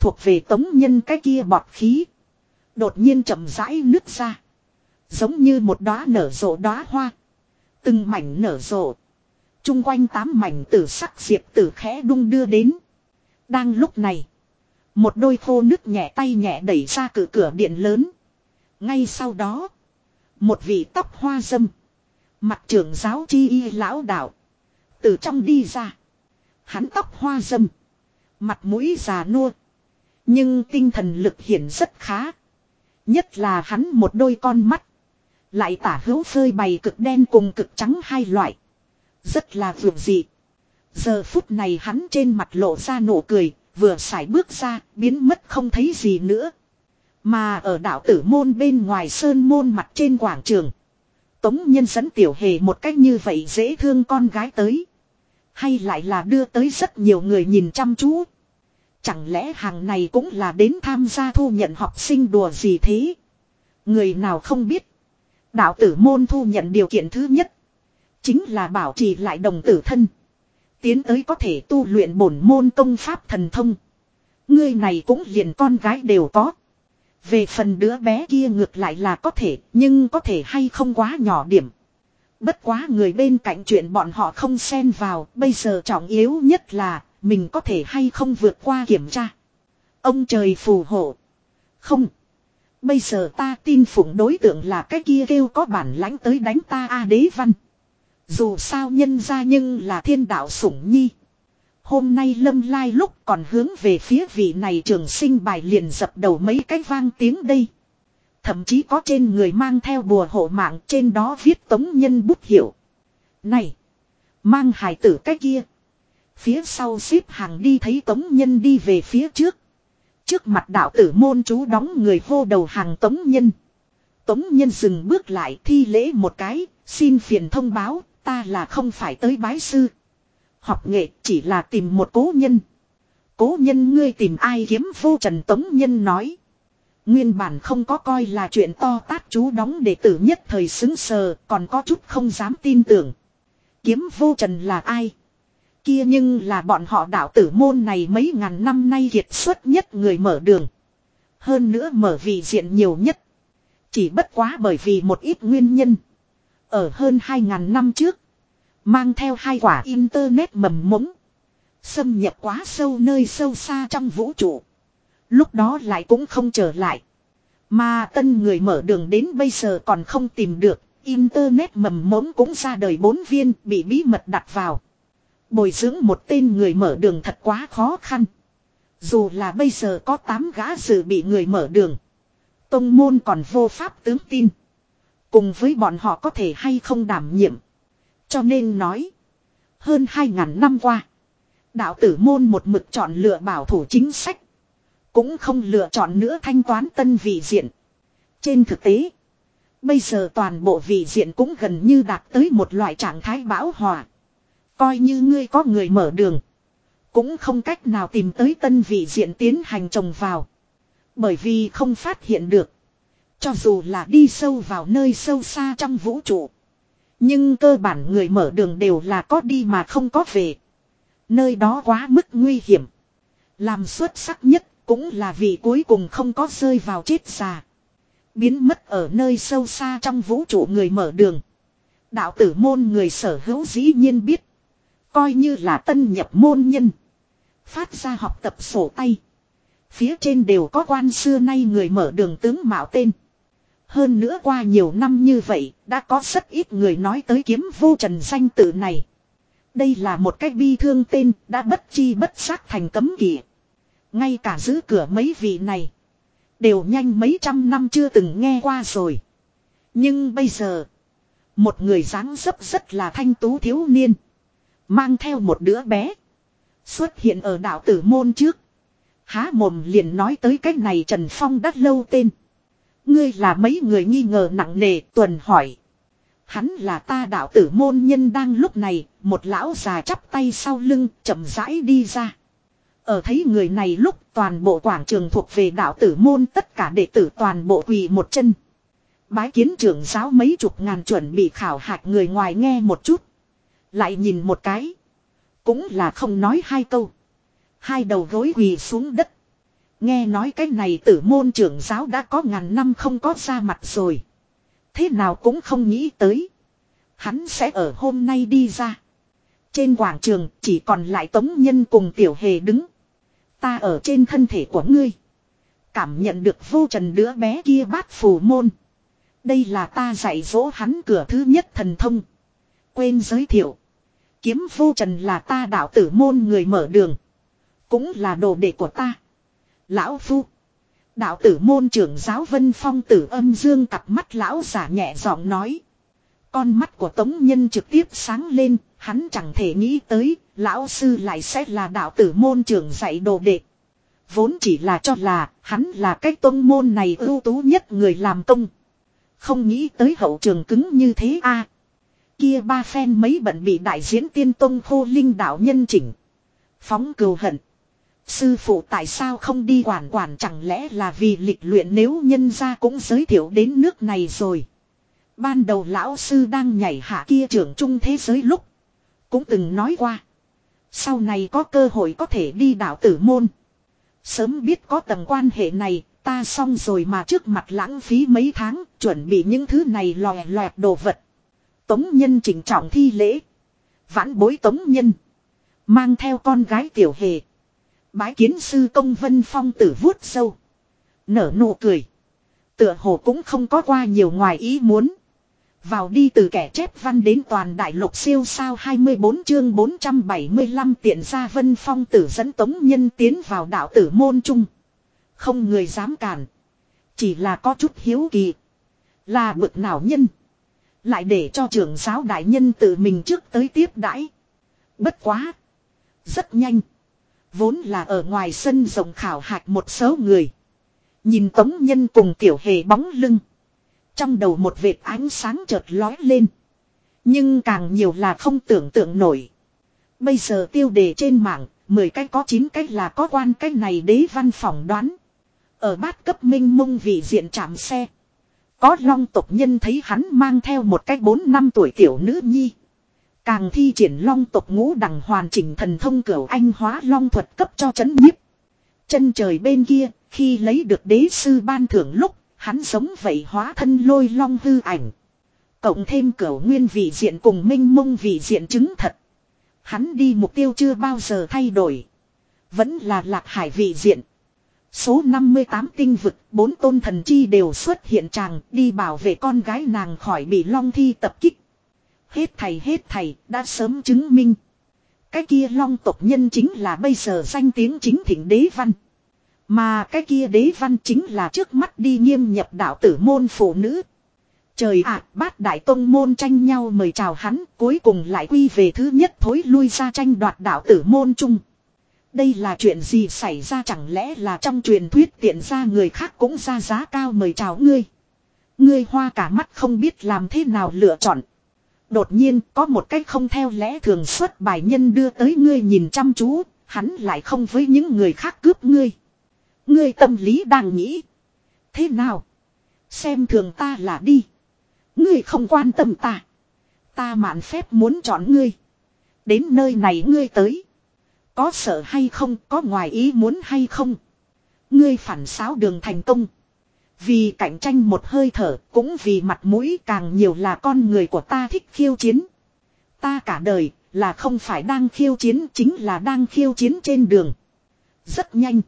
Thuộc về tống nhân cái kia bọt khí. Đột nhiên chậm rãi nứt ra. Giống như một đóa nở rộ đóa hoa. Từng mảnh nở rộ. Trung quanh tám mảnh tử sắc diệp tử khẽ đung đưa đến. Đang lúc này. Một đôi khô nước nhẹ tay nhẹ đẩy ra cửa cửa điện lớn. Ngay sau đó. Một vị tóc hoa dâm. Mặt trưởng giáo chi y lão đạo. Từ trong đi ra. Hắn tóc hoa dâm. Mặt mũi già nua. Nhưng tinh thần lực hiển rất khá. Nhất là hắn một đôi con mắt. Lại tả hữu phơi bày cực đen cùng cực trắng hai loại. Rất là vượt dị. Giờ phút này hắn trên mặt lộ ra nụ cười, vừa xài bước ra, biến mất không thấy gì nữa. Mà ở đảo tử môn bên ngoài sơn môn mặt trên quảng trường. Tống nhân dẫn tiểu hề một cách như vậy dễ thương con gái tới. Hay lại là đưa tới rất nhiều người nhìn chăm chú. Chẳng lẽ hàng này cũng là đến tham gia thu nhận học sinh đùa gì thế? Người nào không biết. Đạo tử môn thu nhận điều kiện thứ nhất. Chính là bảo trì lại đồng tử thân. Tiến tới có thể tu luyện bổn môn công pháp thần thông. Người này cũng liền con gái đều có. Về phần đứa bé kia ngược lại là có thể, nhưng có thể hay không quá nhỏ điểm. Bất quá người bên cạnh chuyện bọn họ không xen vào, bây giờ trọng yếu nhất là, mình có thể hay không vượt qua kiểm tra. Ông trời phù hộ. Không. Bây giờ ta tin phụng đối tượng là cái kia kêu có bản lãnh tới đánh ta A đế văn. Dù sao nhân ra nhưng là thiên đạo sủng nhi. Hôm nay lâm lai lúc còn hướng về phía vị này trường sinh bài liền dập đầu mấy cái vang tiếng đây. Thậm chí có trên người mang theo bùa hộ mạng trên đó viết tống nhân bút hiệu. Này! Mang hải tử cái kia. Phía sau xếp hàng đi thấy tống nhân đi về phía trước. Trước mặt đạo tử môn chú đóng người hô đầu hàng tống nhân. Tống nhân dừng bước lại thi lễ một cái, xin phiền thông báo, ta là không phải tới bái sư. Học nghệ chỉ là tìm một cố nhân. Cố nhân ngươi tìm ai kiếm vô trần tống nhân nói. Nguyên bản không có coi là chuyện to tát chú đóng đệ tử nhất thời xứng sờ, còn có chút không dám tin tưởng. Kiếm vô trần là ai? Kia nhưng là bọn họ đạo tử môn này mấy ngàn năm nay kiệt xuất nhất người mở đường. Hơn nữa mở vị diện nhiều nhất. Chỉ bất quá bởi vì một ít nguyên nhân. Ở hơn hai ngàn năm trước. Mang theo hai quả internet mầm mống. Xâm nhập quá sâu nơi sâu xa trong vũ trụ. Lúc đó lại cũng không trở lại. Mà tân người mở đường đến bây giờ còn không tìm được. Internet mầm mống cũng ra đời bốn viên bị bí mật đặt vào. Bồi dưỡng một tên người mở đường thật quá khó khăn. Dù là bây giờ có 8 gã dự bị người mở đường. Tông môn còn vô pháp tướng tin. Cùng với bọn họ có thể hay không đảm nhiệm. Cho nên nói. Hơn 2.000 năm qua. Đạo tử môn một mực chọn lựa bảo thủ chính sách. Cũng không lựa chọn nữa thanh toán tân vị diện. Trên thực tế. Bây giờ toàn bộ vị diện cũng gần như đạt tới một loại trạng thái bão hòa. Coi như ngươi có người mở đường. Cũng không cách nào tìm tới tân vị diện tiến hành trồng vào. Bởi vì không phát hiện được. Cho dù là đi sâu vào nơi sâu xa trong vũ trụ. Nhưng cơ bản người mở đường đều là có đi mà không có về. Nơi đó quá mức nguy hiểm. Làm xuất sắc nhất cũng là vì cuối cùng không có rơi vào chết già. Biến mất ở nơi sâu xa trong vũ trụ người mở đường. Đạo tử môn người sở hữu dĩ nhiên biết. Coi như là tân nhập môn nhân. Phát ra học tập sổ tay. Phía trên đều có quan xưa nay người mở đường tướng mạo tên. Hơn nữa qua nhiều năm như vậy, đã có rất ít người nói tới kiếm vô trần danh tự này. Đây là một cách bi thương tên, đã bất chi bất xác thành cấm kỵ. Ngay cả giữ cửa mấy vị này, đều nhanh mấy trăm năm chưa từng nghe qua rồi. Nhưng bây giờ, một người dáng dấp rất là thanh tú thiếu niên, mang theo một đứa bé, xuất hiện ở đạo tử môn trước. Há mồm liền nói tới cách này Trần Phong đắt lâu tên. Ngươi là mấy người nghi ngờ nặng nề tuần hỏi. Hắn là ta đạo tử môn nhân đang lúc này, một lão già chắp tay sau lưng, chậm rãi đi ra. Ở thấy người này lúc toàn bộ quảng trường thuộc về đạo tử môn tất cả đệ tử toàn bộ quỳ một chân. Bái kiến trưởng giáo mấy chục ngàn chuẩn bị khảo hạch người ngoài nghe một chút. Lại nhìn một cái. Cũng là không nói hai câu. Hai đầu gối quỳ xuống đất. Nghe nói cái này tử môn trưởng giáo đã có ngàn năm không có ra mặt rồi. Thế nào cũng không nghĩ tới. Hắn sẽ ở hôm nay đi ra. Trên quảng trường chỉ còn lại tống nhân cùng tiểu hề đứng. Ta ở trên thân thể của ngươi. Cảm nhận được vô trần đứa bé kia bát phù môn. Đây là ta dạy dỗ hắn cửa thứ nhất thần thông. Quên giới thiệu. Kiếm vô trần là ta đạo tử môn người mở đường. Cũng là đồ đệ của ta. Lão Phu. Đạo tử môn trưởng giáo Vân Phong tử âm dương cặp mắt lão giả nhẹ giọng nói. Con mắt của Tống Nhân trực tiếp sáng lên, hắn chẳng thể nghĩ tới, lão sư lại sẽ là đạo tử môn trưởng dạy đồ đệ. Vốn chỉ là cho là, hắn là cái tôn môn này ưu tú nhất người làm công. Không nghĩ tới hậu trường cứng như thế a Kia ba phen mấy bận bị đại diễn tiên tông khô linh đạo nhân chỉnh. Phóng cừu hận. Sư phụ tại sao không đi quản quản chẳng lẽ là vì lịch luyện nếu nhân ra cũng giới thiệu đến nước này rồi. Ban đầu lão sư đang nhảy hạ kia trưởng trung thế giới lúc. Cũng từng nói qua. Sau này có cơ hội có thể đi đảo tử môn. Sớm biết có tầng quan hệ này, ta xong rồi mà trước mặt lãng phí mấy tháng, chuẩn bị những thứ này lòe loẹt đồ vật. Tống nhân chỉnh trọng thi lễ. Vãn bối tống nhân. Mang theo con gái tiểu hề. Bái kiến sư công vân phong tử vuốt sâu. Nở nụ cười. Tựa hồ cũng không có qua nhiều ngoài ý muốn. Vào đi từ kẻ chép văn đến toàn đại lục siêu sao 24 chương 475 tiện ra vân phong tử dẫn tống nhân tiến vào đạo tử môn trung. Không người dám cản. Chỉ là có chút hiếu kỳ. Là bực nào nhân. Lại để cho trưởng giáo đại nhân tự mình trước tới tiếp đãi. Bất quá. Rất nhanh. Vốn là ở ngoài sân rộng khảo hạch một số người. Nhìn tống nhân cùng tiểu hề bóng lưng. Trong đầu một vệt ánh sáng chợt lói lên. Nhưng càng nhiều là không tưởng tượng nổi. Bây giờ tiêu đề trên mạng, 10 cái có 9 cái là có quan cái này đế văn phỏng đoán. Ở bát cấp minh mông vị diện chạm xe. Có long tộc nhân thấy hắn mang theo một cái 4 năm tuổi tiểu nữ nhi. Càng thi triển long tộc ngũ đằng hoàn chỉnh thần thông cửu anh hóa long thuật cấp cho chấn nhiếp. Chân trời bên kia, khi lấy được đế sư ban thưởng lúc, hắn giống vậy hóa thân lôi long hư ảnh. Cộng thêm cửa nguyên vị diện cùng minh mông vị diện chứng thật. Hắn đi mục tiêu chưa bao giờ thay đổi. Vẫn là lạc hải vị diện. Số 58 tinh vực, bốn tôn thần chi đều xuất hiện chàng đi bảo vệ con gái nàng khỏi bị long thi tập kích. Hết thầy hết thầy, đã sớm chứng minh. Cái kia long tộc nhân chính là bây giờ danh tiếng chính thịnh đế văn. Mà cái kia đế văn chính là trước mắt đi nghiêm nhập đạo tử môn phụ nữ. Trời ạ, bát đại tông môn tranh nhau mời chào hắn, cuối cùng lại quy về thứ nhất thối lui ra tranh đoạt đạo tử môn chung. Đây là chuyện gì xảy ra chẳng lẽ là trong truyền thuyết tiện ra người khác cũng ra giá cao mời chào ngươi. Ngươi hoa cả mắt không biết làm thế nào lựa chọn. Đột nhiên có một cách không theo lẽ thường xuất bài nhân đưa tới ngươi nhìn chăm chú, hắn lại không với những người khác cướp ngươi. Ngươi tâm lý đang nghĩ. Thế nào? Xem thường ta là đi. Ngươi không quan tâm ta. Ta mạn phép muốn chọn ngươi. Đến nơi này ngươi tới. Có sợ hay không, có ngoài ý muốn hay không. Ngươi phản xáo đường thành công. Vì cạnh tranh một hơi thở cũng vì mặt mũi càng nhiều là con người của ta thích khiêu chiến. Ta cả đời là không phải đang khiêu chiến chính là đang khiêu chiến trên đường. Rất nhanh.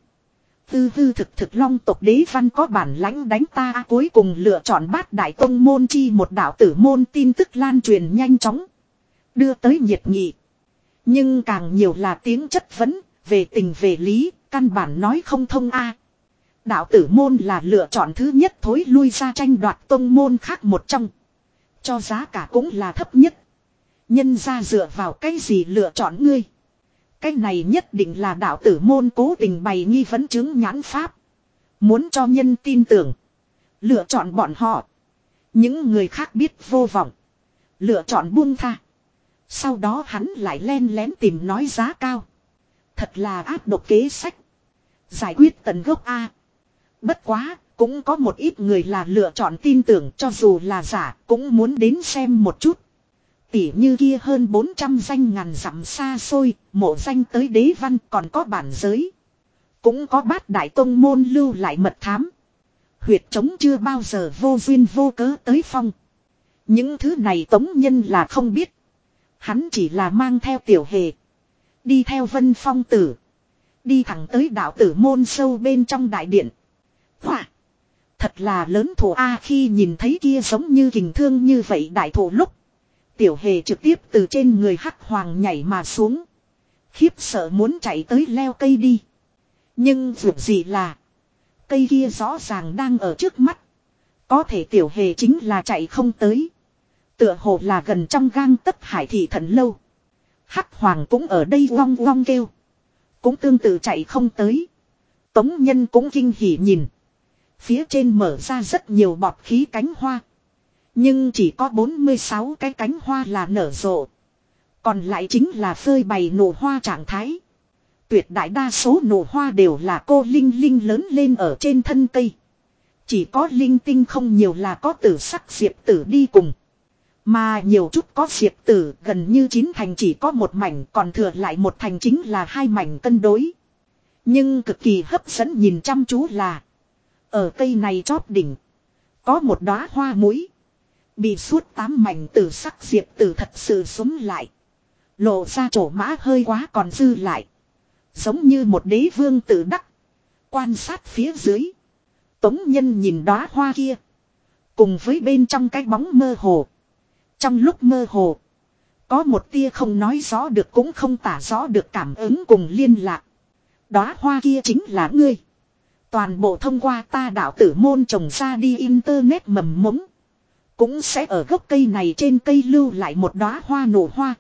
Tư hư thực thực long tộc đế văn có bản lãnh đánh ta cuối cùng lựa chọn bát đại tông môn chi một đạo tử môn tin tức lan truyền nhanh chóng. Đưa tới nhiệt nghị. Nhưng càng nhiều là tiếng chất vấn, về tình về lý, căn bản nói không thông a. Đạo tử môn là lựa chọn thứ nhất thối lui ra tranh đoạt tông môn khác một trong. Cho giá cả cũng là thấp nhất. Nhân ra dựa vào cái gì lựa chọn ngươi. Cái này nhất định là đạo tử môn cố tình bày nghi vấn chứng nhãn pháp. Muốn cho nhân tin tưởng. Lựa chọn bọn họ. Những người khác biết vô vọng. Lựa chọn buông tha. Sau đó hắn lại len lén tìm nói giá cao. Thật là áp độc kế sách. Giải quyết tận gốc A. Bất quá, cũng có một ít người là lựa chọn tin tưởng cho dù là giả, cũng muốn đến xem một chút. Tỉ như kia hơn 400 danh ngàn dặm xa xôi, mộ danh tới đế văn còn có bản giới. Cũng có bát đại tông môn lưu lại mật thám. Huyệt trống chưa bao giờ vô duyên vô cớ tới phong. Những thứ này tống nhân là không biết. Hắn chỉ là mang theo tiểu hề. Đi theo vân phong tử. Đi thẳng tới đạo tử môn sâu bên trong đại điện. Hỏa! Thật là lớn thủ A khi nhìn thấy kia giống như hình thương như vậy đại thủ lúc. Tiểu hề trực tiếp từ trên người hắc hoàng nhảy mà xuống. Khiếp sợ muốn chạy tới leo cây đi. Nhưng dù gì là. Cây kia rõ ràng đang ở trước mắt. Có thể tiểu hề chính là chạy không tới. Tựa hồ là gần trong gang tất hải thị thần lâu. Hắc hoàng cũng ở đây long long kêu. Cũng tương tự chạy không tới. Tống nhân cũng kinh hỉ nhìn. Phía trên mở ra rất nhiều bọt khí cánh hoa. Nhưng chỉ có 46 cái cánh hoa là nở rộ. Còn lại chính là phơi bày nổ hoa trạng thái. Tuyệt đại đa số nổ hoa đều là cô Linh Linh lớn lên ở trên thân cây. Chỉ có linh tinh không nhiều là có tử sắc diệp tử đi cùng. Mà nhiều chút có diệp tử, gần như chín thành chỉ có một mảnh, còn thừa lại một thành chính là hai mảnh cân đối. Nhưng cực kỳ hấp dẫn nhìn chăm chú là, ở cây này chóp đỉnh, có một đóa hoa mũi. Bị suốt tám mảnh tử sắc diệp tử thật sự súng lại. Lộ ra chỗ mã hơi quá còn dư lại. Giống như một đế vương tự đắc. Quan sát phía dưới. Tống nhân nhìn đóa hoa kia. Cùng với bên trong cái bóng mơ hồ. Trong lúc mơ hồ. Có một tia không nói rõ được cũng không tả rõ được cảm ứng cùng liên lạc. Đóa hoa kia chính là ngươi. Toàn bộ thông qua ta đạo tử môn trồng ra đi internet mầm mống. Cũng sẽ ở gốc cây này trên cây lưu lại một đóa hoa nổ hoa.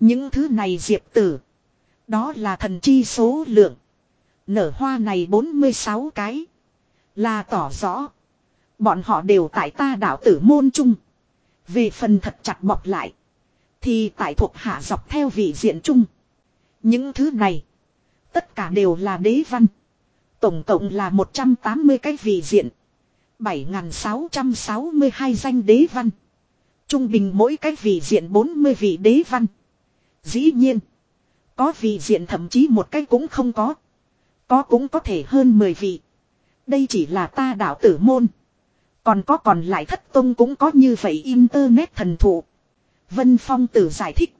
Những thứ này diệp tử. Đó là thần chi số lượng. Nở hoa này 46 cái. Là tỏ rõ. Bọn họ đều tại ta đạo tử môn chung. Về phần thật chặt bọc lại. Thì tại thuộc hạ dọc theo vị diện chung. Những thứ này. Tất cả đều là đế văn. Tổng cộng là 180 cái vị diện. 7.662 danh đế văn. Trung bình mỗi cái vị diện 40 vị đế văn. Dĩ nhiên. Có vị diện thậm chí một cái cũng không có. Có cũng có thể hơn 10 vị. Đây chỉ là ta đạo tử môn. Còn có còn lại thất tông cũng có như vậy internet thần thụ. Vân Phong tử giải thích.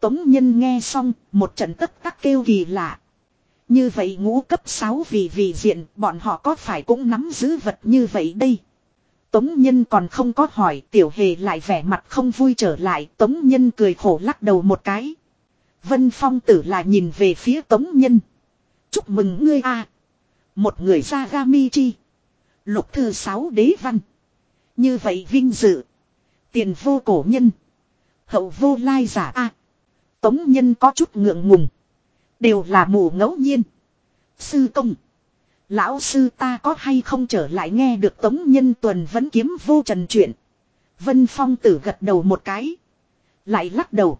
Tống nhân nghe xong, một trận tất tắc kêu kỳ lạ. Như vậy ngũ cấp 6 vì vị diện, bọn họ có phải cũng nắm giữ vật như vậy đây? Tống nhân còn không có hỏi, tiểu hề lại vẻ mặt không vui trở lại, tống nhân cười khổ lắc đầu một cái. Vân Phong tử là nhìn về phía tống nhân. Chúc mừng ngươi a Một người ra Gami chi. Lục thư sáu đế văn. Như vậy vinh dự. Tiền vô cổ nhân. Hậu vô lai giả a Tống nhân có chút ngượng ngùng. Đều là mù ngẫu nhiên. Sư công. Lão sư ta có hay không trở lại nghe được tống nhân tuần vẫn kiếm vô trần chuyện. Vân Phong tử gật đầu một cái. Lại lắc đầu.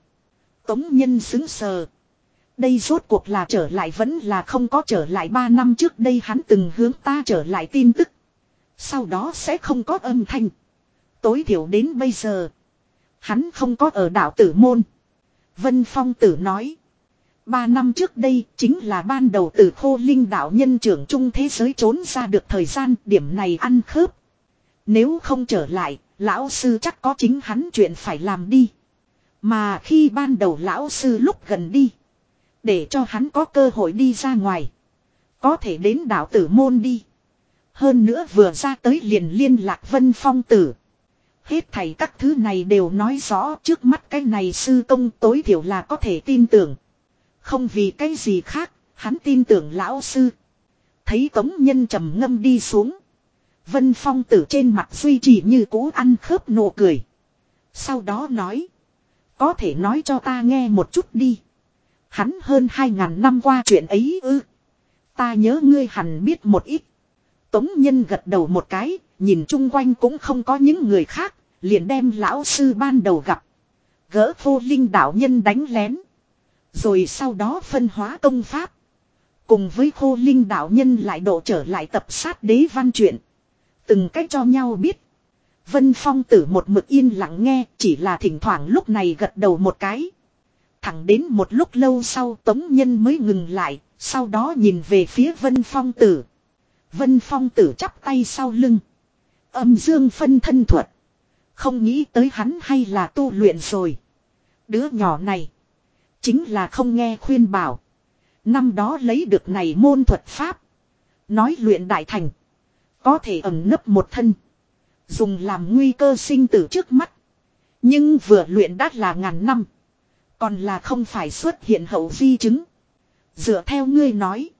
Tống nhân xứng sờ. Đây rốt cuộc là trở lại vẫn là không có trở lại ba năm trước đây hắn từng hướng ta trở lại tin tức. Sau đó sẽ không có âm thanh. Tối thiểu đến bây giờ. Hắn không có ở đảo tử môn. Vân Phong tử nói. Ba năm trước đây chính là ban đầu từ khô linh đạo nhân trưởng trung thế giới trốn ra được thời gian điểm này ăn khớp. Nếu không trở lại, lão sư chắc có chính hắn chuyện phải làm đi. Mà khi ban đầu lão sư lúc gần đi, để cho hắn có cơ hội đi ra ngoài. Có thể đến đảo tử môn đi. Hơn nữa vừa ra tới liền liên lạc vân phong tử. Hết thầy các thứ này đều nói rõ trước mắt cái này sư công tối thiểu là có thể tin tưởng. Không vì cái gì khác, hắn tin tưởng lão sư. Thấy tống nhân trầm ngâm đi xuống. Vân phong tử trên mặt duy trì như cũ ăn khớp nụ cười. Sau đó nói. Có thể nói cho ta nghe một chút đi. Hắn hơn hai ngàn năm qua chuyện ấy ư. Ta nhớ ngươi hẳn biết một ít. Tống nhân gật đầu một cái, nhìn chung quanh cũng không có những người khác, liền đem lão sư ban đầu gặp. Gỡ vô linh đạo nhân đánh lén. Rồi sau đó phân hóa công pháp. Cùng với khô linh đạo nhân lại độ trở lại tập sát đế văn chuyện. Từng cách cho nhau biết. Vân Phong tử một mực yên lặng nghe chỉ là thỉnh thoảng lúc này gật đầu một cái. Thẳng đến một lúc lâu sau Tống Nhân mới ngừng lại, sau đó nhìn về phía Vân Phong tử. Vân Phong tử chắp tay sau lưng. Âm dương phân thân thuật. Không nghĩ tới hắn hay là tu luyện rồi. Đứa nhỏ này. Chính là không nghe khuyên bảo. Năm đó lấy được này môn thuật pháp. Nói luyện đại thành. Có thể ẩn nấp một thân. Dùng làm nguy cơ sinh tử trước mắt. Nhưng vừa luyện đắt là ngàn năm. Còn là không phải xuất hiện hậu di chứng. Dựa theo ngươi nói.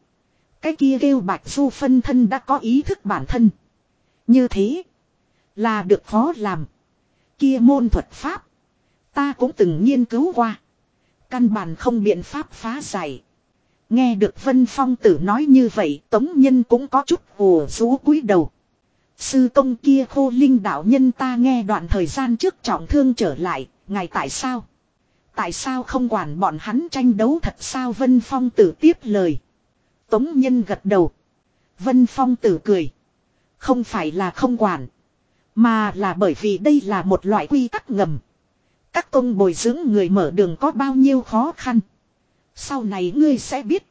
Cái kia kêu bạch du phân thân đã có ý thức bản thân. Như thế. Là được khó làm. Kia môn thuật pháp. Ta cũng từng nghiên cứu qua. Căn bản không biện pháp phá giải. Nghe được Vân Phong tử nói như vậy Tống Nhân cũng có chút ồ rú cúi đầu. Sư công kia khô linh đạo nhân ta nghe đoạn thời gian trước trọng thương trở lại, ngài tại sao? Tại sao không quản bọn hắn tranh đấu thật sao Vân Phong tử tiếp lời. Tống Nhân gật đầu. Vân Phong tử cười. Không phải là không quản. Mà là bởi vì đây là một loại quy tắc ngầm. Các công bồi dưỡng người mở đường có bao nhiêu khó khăn. Sau này ngươi sẽ biết.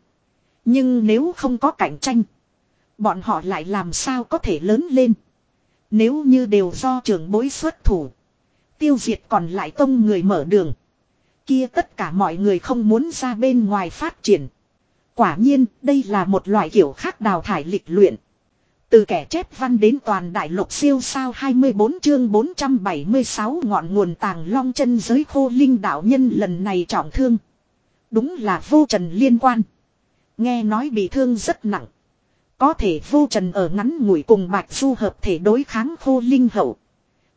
Nhưng nếu không có cạnh tranh. Bọn họ lại làm sao có thể lớn lên. Nếu như đều do trưởng bối xuất thủ. Tiêu diệt còn lại tông người mở đường. Kia tất cả mọi người không muốn ra bên ngoài phát triển. Quả nhiên, đây là một loại kiểu khác đào thải lịch luyện. Từ kẻ chép văn đến toàn đại lục siêu sao 24 chương 476 ngọn nguồn tàng long chân giới khô linh đạo nhân lần này trọng thương. Đúng là vô trần liên quan. Nghe nói bị thương rất nặng. Có thể vô trần ở ngắn ngủi cùng bạch du hợp thể đối kháng khô linh hậu.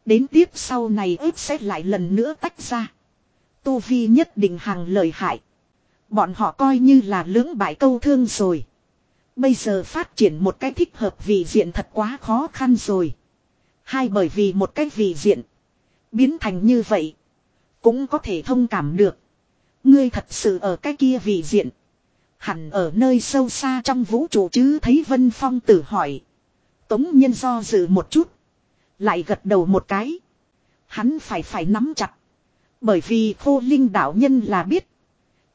Đến tiếp sau này ếp sẽ lại lần nữa tách ra. Tu Vi nhất định hàng lời hại. Bọn họ coi như là lưỡng bại câu thương rồi. Bây giờ phát triển một cái thích hợp vị diện thật quá khó khăn rồi. Hai bởi vì một cái vị diện. Biến thành như vậy. Cũng có thể thông cảm được. Ngươi thật sự ở cái kia vị diện. Hẳn ở nơi sâu xa trong vũ trụ chứ, thấy Vân Phong tử hỏi. Tống nhân do dự một chút. Lại gật đầu một cái. Hắn phải phải nắm chặt. Bởi vì khô linh đạo nhân là biết.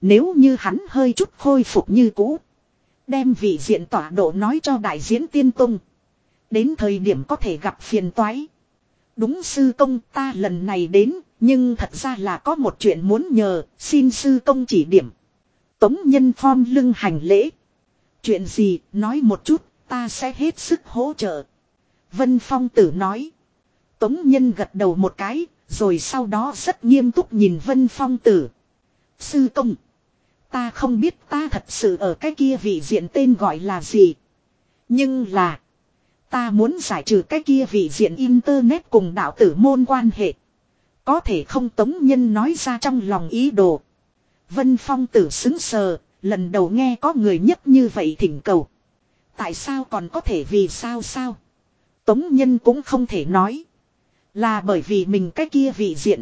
Nếu như hắn hơi chút khôi phục như cũ. Đem vị diện tỏa độ nói cho đại diễn tiên tung. Đến thời điểm có thể gặp phiền toái. Đúng sư công ta lần này đến, nhưng thật ra là có một chuyện muốn nhờ, xin sư công chỉ điểm. Tống nhân phong lưng hành lễ. Chuyện gì, nói một chút, ta sẽ hết sức hỗ trợ. Vân Phong tử nói. Tống nhân gật đầu một cái, rồi sau đó rất nghiêm túc nhìn Vân Phong tử. Sư công. Ta không biết ta thật sự ở cái kia vị diện tên gọi là gì. Nhưng là. Ta muốn giải trừ cái kia vị diện internet cùng đạo tử môn quan hệ. Có thể không tống nhân nói ra trong lòng ý đồ. Vân Phong tử xứng sờ, lần đầu nghe có người nhất như vậy thỉnh cầu. Tại sao còn có thể vì sao sao? Tống nhân cũng không thể nói. Là bởi vì mình cái kia vị diện.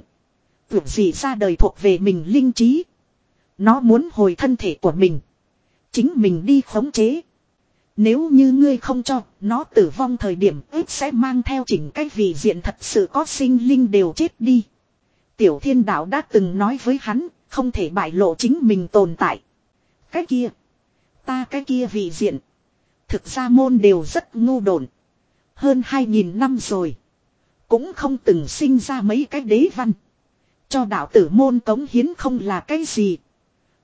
Tưởng gì ra đời thuộc về mình linh trí. Nó muốn hồi thân thể của mình. Chính mình đi khống chế. Nếu như ngươi không cho, nó tử vong thời điểm ít sẽ mang theo chỉnh cái vị diện thật sự có sinh linh đều chết đi. Tiểu thiên đạo đã từng nói với hắn, không thể bại lộ chính mình tồn tại. Cái kia. Ta cái kia vị diện. Thực ra môn đều rất ngu đồn. Hơn hai nghìn năm rồi. Cũng không từng sinh ra mấy cái đế văn. Cho đạo tử môn cống hiến không là cái gì.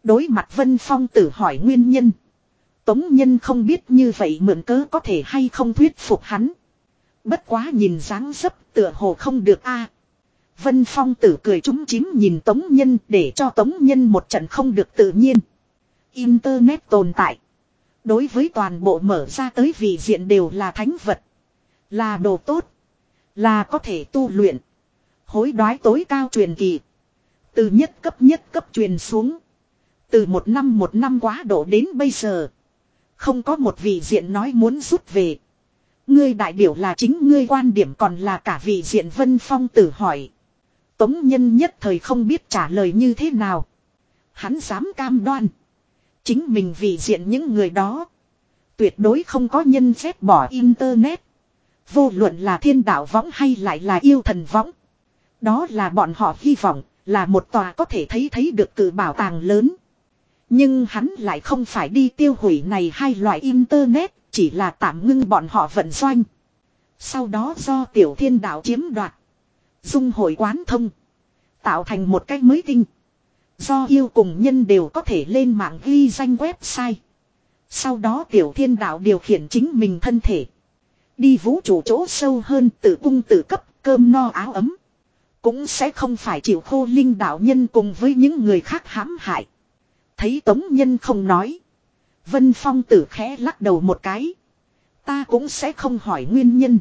Đối mặt Vân Phong tử hỏi nguyên nhân. Tống nhân không biết như vậy mượn cớ có thể hay không thuyết phục hắn. Bất quá nhìn dáng dấp tựa hồ không được a. Vân Phong tử cười trúng chím nhìn Tống Nhân để cho Tống Nhân một trận không được tự nhiên. Internet tồn tại. Đối với toàn bộ mở ra tới vị diện đều là thánh vật. Là đồ tốt. Là có thể tu luyện. Hối đoái tối cao truyền kỳ. Từ nhất cấp nhất cấp truyền xuống. Từ một năm một năm quá độ đến bây giờ. Không có một vị diện nói muốn rút về. Ngươi đại biểu là chính ngươi quan điểm còn là cả vị diện Vân Phong tử hỏi. Tống nhân nhất thời không biết trả lời như thế nào. Hắn dám cam đoan. Chính mình vị diện những người đó. Tuyệt đối không có nhân phép bỏ internet. Vô luận là thiên đạo võng hay lại là yêu thần võng. Đó là bọn họ hy vọng, là một tòa có thể thấy thấy được cử bảo tàng lớn. Nhưng hắn lại không phải đi tiêu hủy này hai loại internet, chỉ là tạm ngưng bọn họ vận doanh. Sau đó do tiểu thiên đạo chiếm đoạt. Dung hội quán thông. Tạo thành một cách mới tinh. Do yêu cùng nhân đều có thể lên mạng ghi danh website. Sau đó tiểu thiên đạo điều khiển chính mình thân thể. Đi vũ trụ chỗ sâu hơn tự cung tự cấp cơm no áo ấm. Cũng sẽ không phải chịu khô linh đạo nhân cùng với những người khác hãm hại. Thấy tống nhân không nói. Vân Phong tử khẽ lắc đầu một cái. Ta cũng sẽ không hỏi nguyên nhân.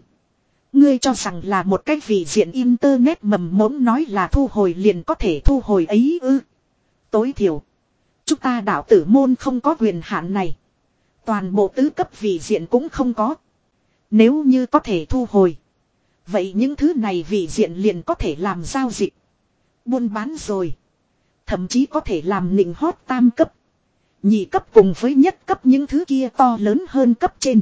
Ngươi cho rằng là một cái vị diện internet mầm mống nói là thu hồi liền có thể thu hồi ấy ư. Tối thiểu. Chúng ta đạo tử môn không có quyền hạn này. Toàn bộ tứ cấp vị diện cũng không có. Nếu như có thể thu hồi. Vậy những thứ này vị diện liền có thể làm giao dịch. Buôn bán rồi. Thậm chí có thể làm nịnh hót tam cấp. Nhị cấp cùng với nhất cấp những thứ kia to lớn hơn cấp trên.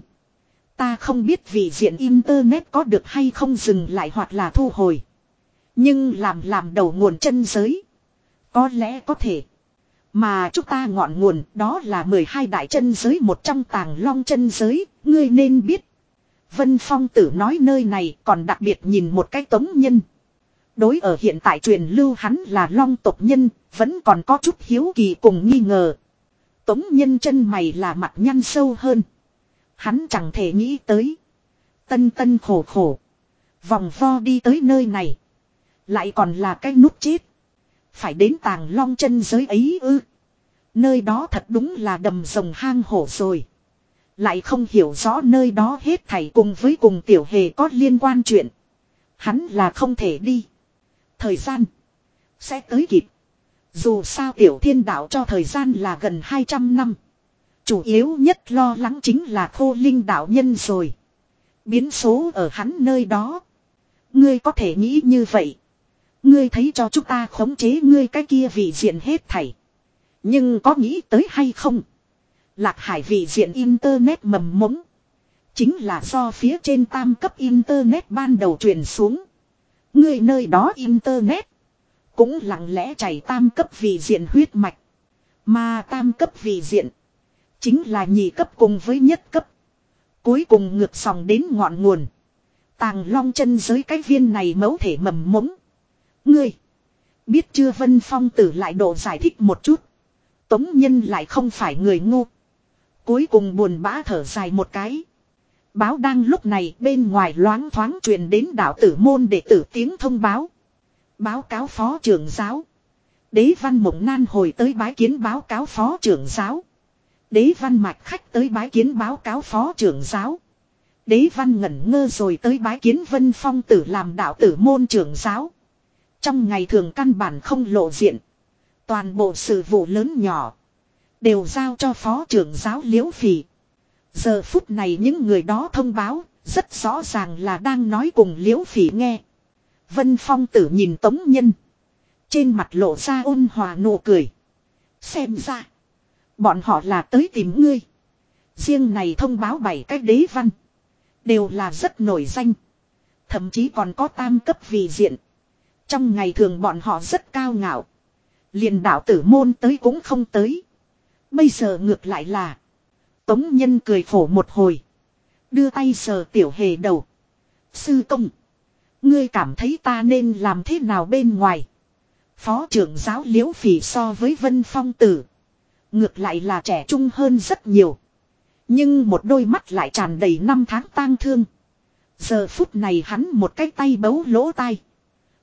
Ta không biết vị diện Internet có được hay không dừng lại hoặc là thu hồi. Nhưng làm làm đầu nguồn chân giới. Có lẽ có thể. Mà chúng ta ngọn nguồn đó là 12 đại chân giới một trong tàng long chân giới, ngươi nên biết. Vân Phong tử nói nơi này còn đặc biệt nhìn một cái tống nhân. Đối ở hiện tại truyền lưu hắn là long tộc nhân, vẫn còn có chút hiếu kỳ cùng nghi ngờ. Tống nhân chân mày là mặt nhăn sâu hơn. Hắn chẳng thể nghĩ tới. Tân tân khổ khổ. Vòng vo đi tới nơi này. Lại còn là cái nút chết. Phải đến tàng long chân giới ấy ư. Nơi đó thật đúng là đầm rồng hang hổ rồi. Lại không hiểu rõ nơi đó hết thảy cùng với cùng tiểu hề có liên quan chuyện. Hắn là không thể đi. Thời gian. Sẽ tới kịp. Dù sao tiểu thiên đạo cho thời gian là gần 200 năm. Chủ yếu nhất lo lắng chính là khô linh đạo nhân rồi. Biến số ở hắn nơi đó. Ngươi có thể nghĩ như vậy. Ngươi thấy cho chúng ta khống chế ngươi cái kia vị diện hết thảy. Nhưng có nghĩ tới hay không? Lạc hải vị diện Internet mầm mống. Chính là do phía trên tam cấp Internet ban đầu truyền xuống. Ngươi nơi đó Internet. Cũng lặng lẽ chảy tam cấp vị diện huyết mạch. Mà tam cấp vị diện. Chính là nhị cấp cùng với nhất cấp. Cuối cùng ngược sòng đến ngọn nguồn. Tàng long chân giới cái viên này mấu thể mầm mống. Ngươi. Biết chưa Vân Phong tử lại độ giải thích một chút. Tống nhân lại không phải người ngu. Cuối cùng buồn bã thở dài một cái. Báo đang lúc này bên ngoài loáng thoáng truyền đến đạo tử môn để tử tiếng thông báo. Báo cáo phó trưởng giáo. Đế văn mộng nan hồi tới bái kiến báo cáo phó trưởng giáo. Đế văn mạch khách tới bái kiến báo cáo phó trưởng giáo. Đế văn ngẩn ngơ rồi tới bái kiến vân phong tử làm đạo tử môn trưởng giáo. Trong ngày thường căn bản không lộ diện. Toàn bộ sự vụ lớn nhỏ. Đều giao cho phó trưởng giáo liễu phỉ. Giờ phút này những người đó thông báo. Rất rõ ràng là đang nói cùng liễu phỉ nghe. Vân phong tử nhìn tống nhân. Trên mặt lộ ra ôn hòa nụ cười. Xem ra. Bọn họ là tới tìm ngươi. Riêng này thông báo bảy cách đế văn. Đều là rất nổi danh. Thậm chí còn có tam cấp vì diện. Trong ngày thường bọn họ rất cao ngạo. liền đạo tử môn tới cũng không tới. Bây giờ ngược lại là. Tống nhân cười khổ một hồi. Đưa tay sờ tiểu hề đầu. Sư công. Ngươi cảm thấy ta nên làm thế nào bên ngoài. Phó trưởng giáo liễu phỉ so với vân phong tử. Ngược lại là trẻ trung hơn rất nhiều. Nhưng một đôi mắt lại tràn đầy năm tháng tang thương. Giờ phút này hắn một cái tay bấu lỗ tai.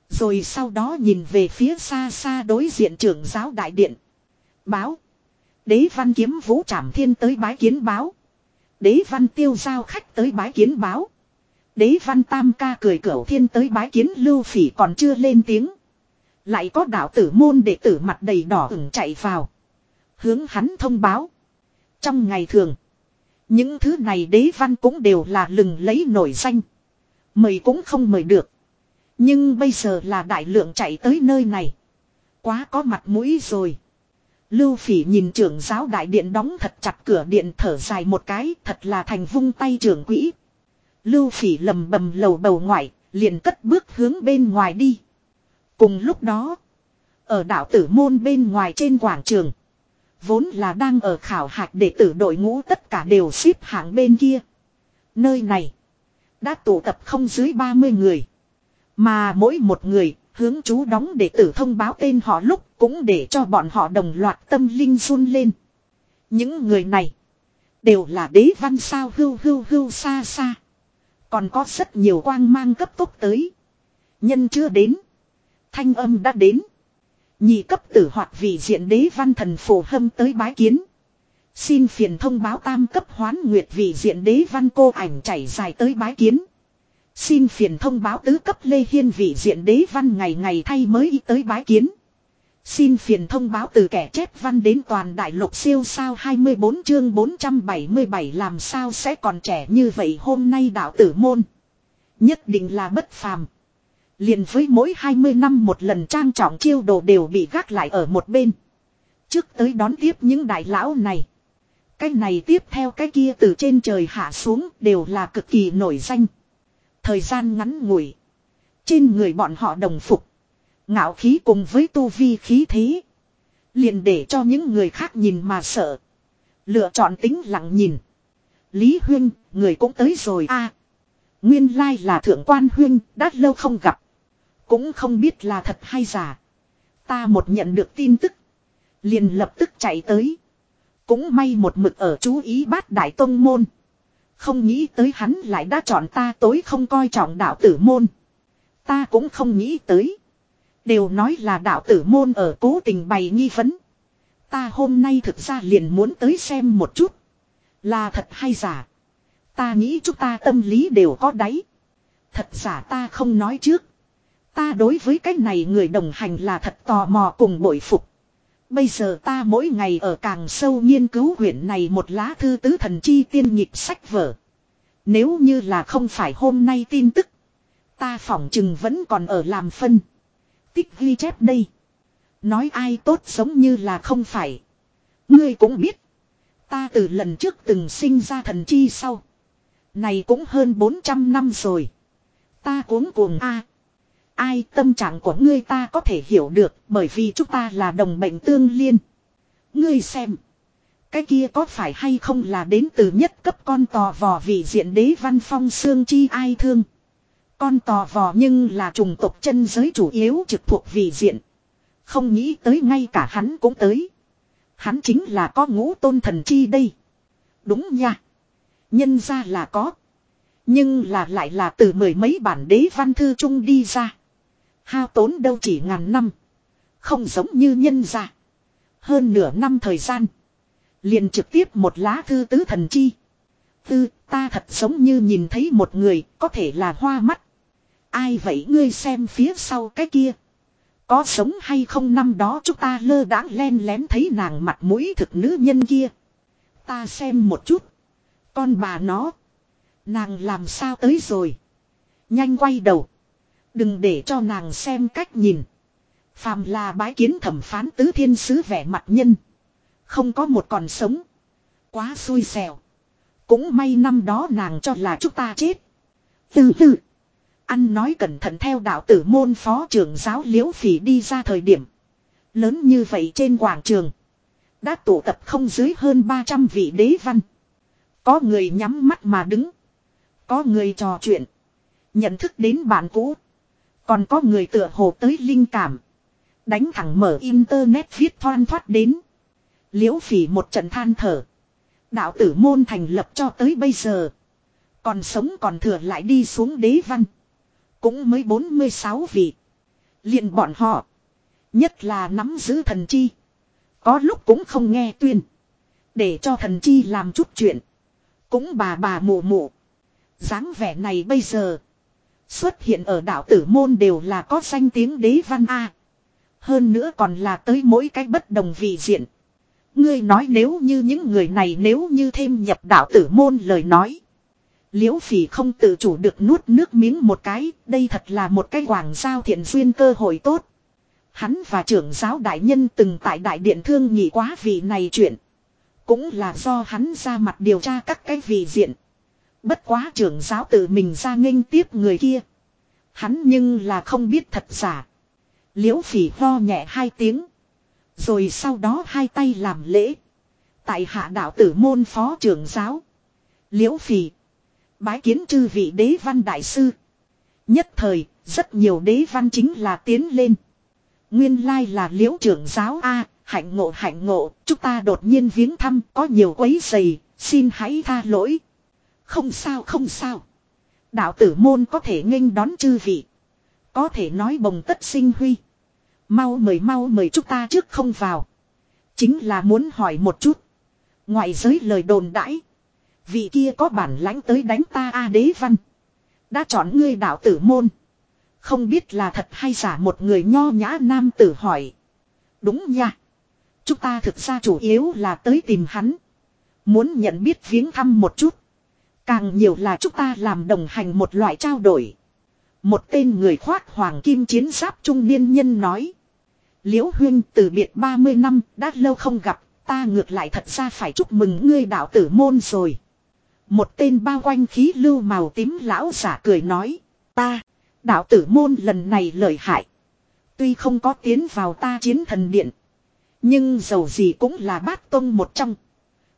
Rồi sau đó nhìn về phía xa xa đối diện trưởng giáo đại điện. Báo. Đế văn kiếm vũ trảm thiên tới bái kiến báo. Đế văn tiêu giao khách tới bái kiến báo. Đế văn tam ca cười cửu thiên tới bái kiến lưu phỉ còn chưa lên tiếng. Lại có đạo tử môn đệ tử mặt đầy đỏ ửng chạy vào. Hướng hắn thông báo. Trong ngày thường. Những thứ này đế văn cũng đều là lừng lấy nổi danh. Mời cũng không mời được. Nhưng bây giờ là đại lượng chạy tới nơi này. Quá có mặt mũi rồi. Lưu phỉ nhìn trưởng giáo đại điện đóng thật chặt cửa điện thở dài một cái thật là thành vung tay trưởng quỹ. Lưu phỉ lầm bầm lầu bầu ngoại, liền cất bước hướng bên ngoài đi. Cùng lúc đó, ở đảo tử môn bên ngoài trên quảng trường, vốn là đang ở khảo hạch đệ tử đội ngũ tất cả đều xếp hạng bên kia. Nơi này, đã tụ tập không dưới 30 người. Mà mỗi một người hướng chú đóng để tử thông báo tên họ lúc cũng để cho bọn họ đồng loạt tâm linh run lên. Những người này đều là đế văn sao hưu hưu hưu xa xa. Còn có rất nhiều quang mang cấp tốc tới. Nhân chưa đến. Thanh âm đã đến. Nhị cấp tử hoạt vị diện đế văn thần phổ hâm tới bái kiến. Xin phiền thông báo tam cấp hoán nguyệt vị diện đế văn cô ảnh chảy dài tới bái kiến. Xin phiền thông báo tứ cấp Lê Hiên vị diện đế văn ngày ngày thay mới tới bái kiến. Xin phiền thông báo từ kẻ chép văn đến toàn đại lục siêu sao 24 chương 477 làm sao sẽ còn trẻ như vậy hôm nay đạo tử môn. Nhất định là bất phàm. liền với mỗi 20 năm một lần trang trọng chiêu đồ đều bị gác lại ở một bên. Trước tới đón tiếp những đại lão này. Cái này tiếp theo cái kia từ trên trời hạ xuống đều là cực kỳ nổi danh. Thời gian ngắn ngủi. Trên người bọn họ đồng phục. Ngạo khí cùng với tu vi khí thế. Liền để cho những người khác nhìn mà sợ. Lựa chọn tính lặng nhìn. Lý Huyên, người cũng tới rồi a. nguyên lai là thượng quan Huyên, đã lâu không gặp. Cũng không biết là thật hay giả. Ta một nhận được tin tức. Liền lập tức chạy tới. Cũng may một mực ở chú ý bát đại tông môn. Không nghĩ tới hắn lại đã chọn ta tối không coi trọng đạo tử môn. Ta cũng không nghĩ tới. Đều nói là đạo tử môn ở cố tình bày nghi vấn. Ta hôm nay thực ra liền muốn tới xem một chút. Là thật hay giả. Ta nghĩ chúng ta tâm lý đều có đáy. Thật giả ta không nói trước. Ta đối với cái này người đồng hành là thật tò mò cùng bội phục. Bây giờ ta mỗi ngày ở càng sâu nghiên cứu huyện này một lá thư tứ thần chi tiên nhịp sách vở. Nếu như là không phải hôm nay tin tức. Ta phỏng chừng vẫn còn ở làm phân. Tích ghi chép đây. Nói ai tốt giống như là không phải. Ngươi cũng biết. Ta từ lần trước từng sinh ra thần chi sau. Này cũng hơn 400 năm rồi. Ta cuống cuồng a Ai tâm trạng của ngươi ta có thể hiểu được, bởi vì chúng ta là đồng bệnh tương liên. Ngươi xem. Cái kia có phải hay không là đến từ nhất cấp con tò vò vì diện đế văn phong xương chi ai thương. Con tò vò nhưng là trùng tộc chân giới chủ yếu trực thuộc vì diện. Không nghĩ tới ngay cả hắn cũng tới. Hắn chính là có ngũ tôn thần chi đây. Đúng nha. Nhân ra là có. Nhưng là lại là từ mười mấy bản đế văn thư chung đi ra. Hao tốn đâu chỉ ngàn năm. Không giống như nhân ra. Hơn nửa năm thời gian. Liền trực tiếp một lá thư tứ thần chi. Tư, ta thật giống như nhìn thấy một người, có thể là hoa mắt. Ai vậy ngươi xem phía sau cái kia. Có sống hay không năm đó chúng ta lơ đãng len lén thấy nàng mặt mũi thực nữ nhân kia. Ta xem một chút. Con bà nó. Nàng làm sao tới rồi. Nhanh quay đầu. Đừng để cho nàng xem cách nhìn. Phàm là bái kiến thẩm phán tứ thiên sứ vẻ mặt nhân. Không có một còn sống. Quá xui xẻo. Cũng may năm đó nàng cho là chúng ta chết. Từ từ. Ăn nói cẩn thận theo đạo tử môn phó trưởng giáo liễu phỉ đi ra thời điểm. Lớn như vậy trên quảng trường. Đã tụ tập không dưới hơn 300 vị đế văn. Có người nhắm mắt mà đứng. Có người trò chuyện. Nhận thức đến bạn cũ. Còn có người tựa hồ tới linh cảm. Đánh thẳng mở internet viết thoan thoát đến. Liễu phỉ một trận than thở. Đạo tử môn thành lập cho tới bây giờ. Còn sống còn thừa lại đi xuống đế văn. Cũng mới 46 vị. liền bọn họ. Nhất là nắm giữ thần chi. Có lúc cũng không nghe tuyên. Để cho thần chi làm chút chuyện. Cũng bà bà mụ mụ. dáng vẻ này bây giờ. Xuất hiện ở đạo tử môn đều là có danh tiếng đế văn A. Hơn nữa còn là tới mỗi cái bất đồng vị diện. Ngươi nói nếu như những người này nếu như thêm nhập đạo tử môn lời nói. Liễu phỉ không tự chủ được nuốt nước miếng một cái, đây thật là một cái quảng giao thiện duyên cơ hội tốt. Hắn và trưởng giáo đại nhân từng tại đại điện thương nghị quá vì này chuyện. Cũng là do hắn ra mặt điều tra các cái vị diện. Bất quá trưởng giáo tự mình ra nghênh tiếp người kia. Hắn nhưng là không biết thật giả. Liễu phỉ ho nhẹ hai tiếng. Rồi sau đó hai tay làm lễ. Tại hạ đạo tử môn phó trưởng giáo. Liễu phỉ. Bái kiến chư vị đế văn đại sư. Nhất thời, rất nhiều đế văn chính là tiến lên. Nguyên lai là liễu trưởng giáo A, hạnh ngộ hạnh ngộ, chúng ta đột nhiên viếng thăm có nhiều quấy dày, xin hãy tha lỗi. Không sao không sao. Đạo tử môn có thể nghênh đón chư vị. Có thể nói bồng tất sinh huy. Mau mời mau mời chúng ta trước không vào. Chính là muốn hỏi một chút. Ngoại giới lời đồn đãi. Vị kia có bản lãnh tới đánh ta A đế văn. Đã chọn ngươi đạo tử môn. Không biết là thật hay giả một người nho nhã nam tử hỏi. Đúng nha. Chúng ta thực ra chủ yếu là tới tìm hắn. Muốn nhận biết viếng thăm một chút. Càng nhiều là chúng ta làm đồng hành một loại trao đổi. Một tên người khoác hoàng kim chiến giáp trung niên nhân nói. Liễu huyên từ biệt 30 năm đã lâu không gặp. Ta ngược lại thật ra phải chúc mừng ngươi đạo tử môn rồi. Một tên bao quanh khí lưu màu tím lão giả cười nói. Ta, đạo tử môn lần này lợi hại. Tuy không có tiến vào ta chiến thần điện. Nhưng dầu gì cũng là bát tông một trong.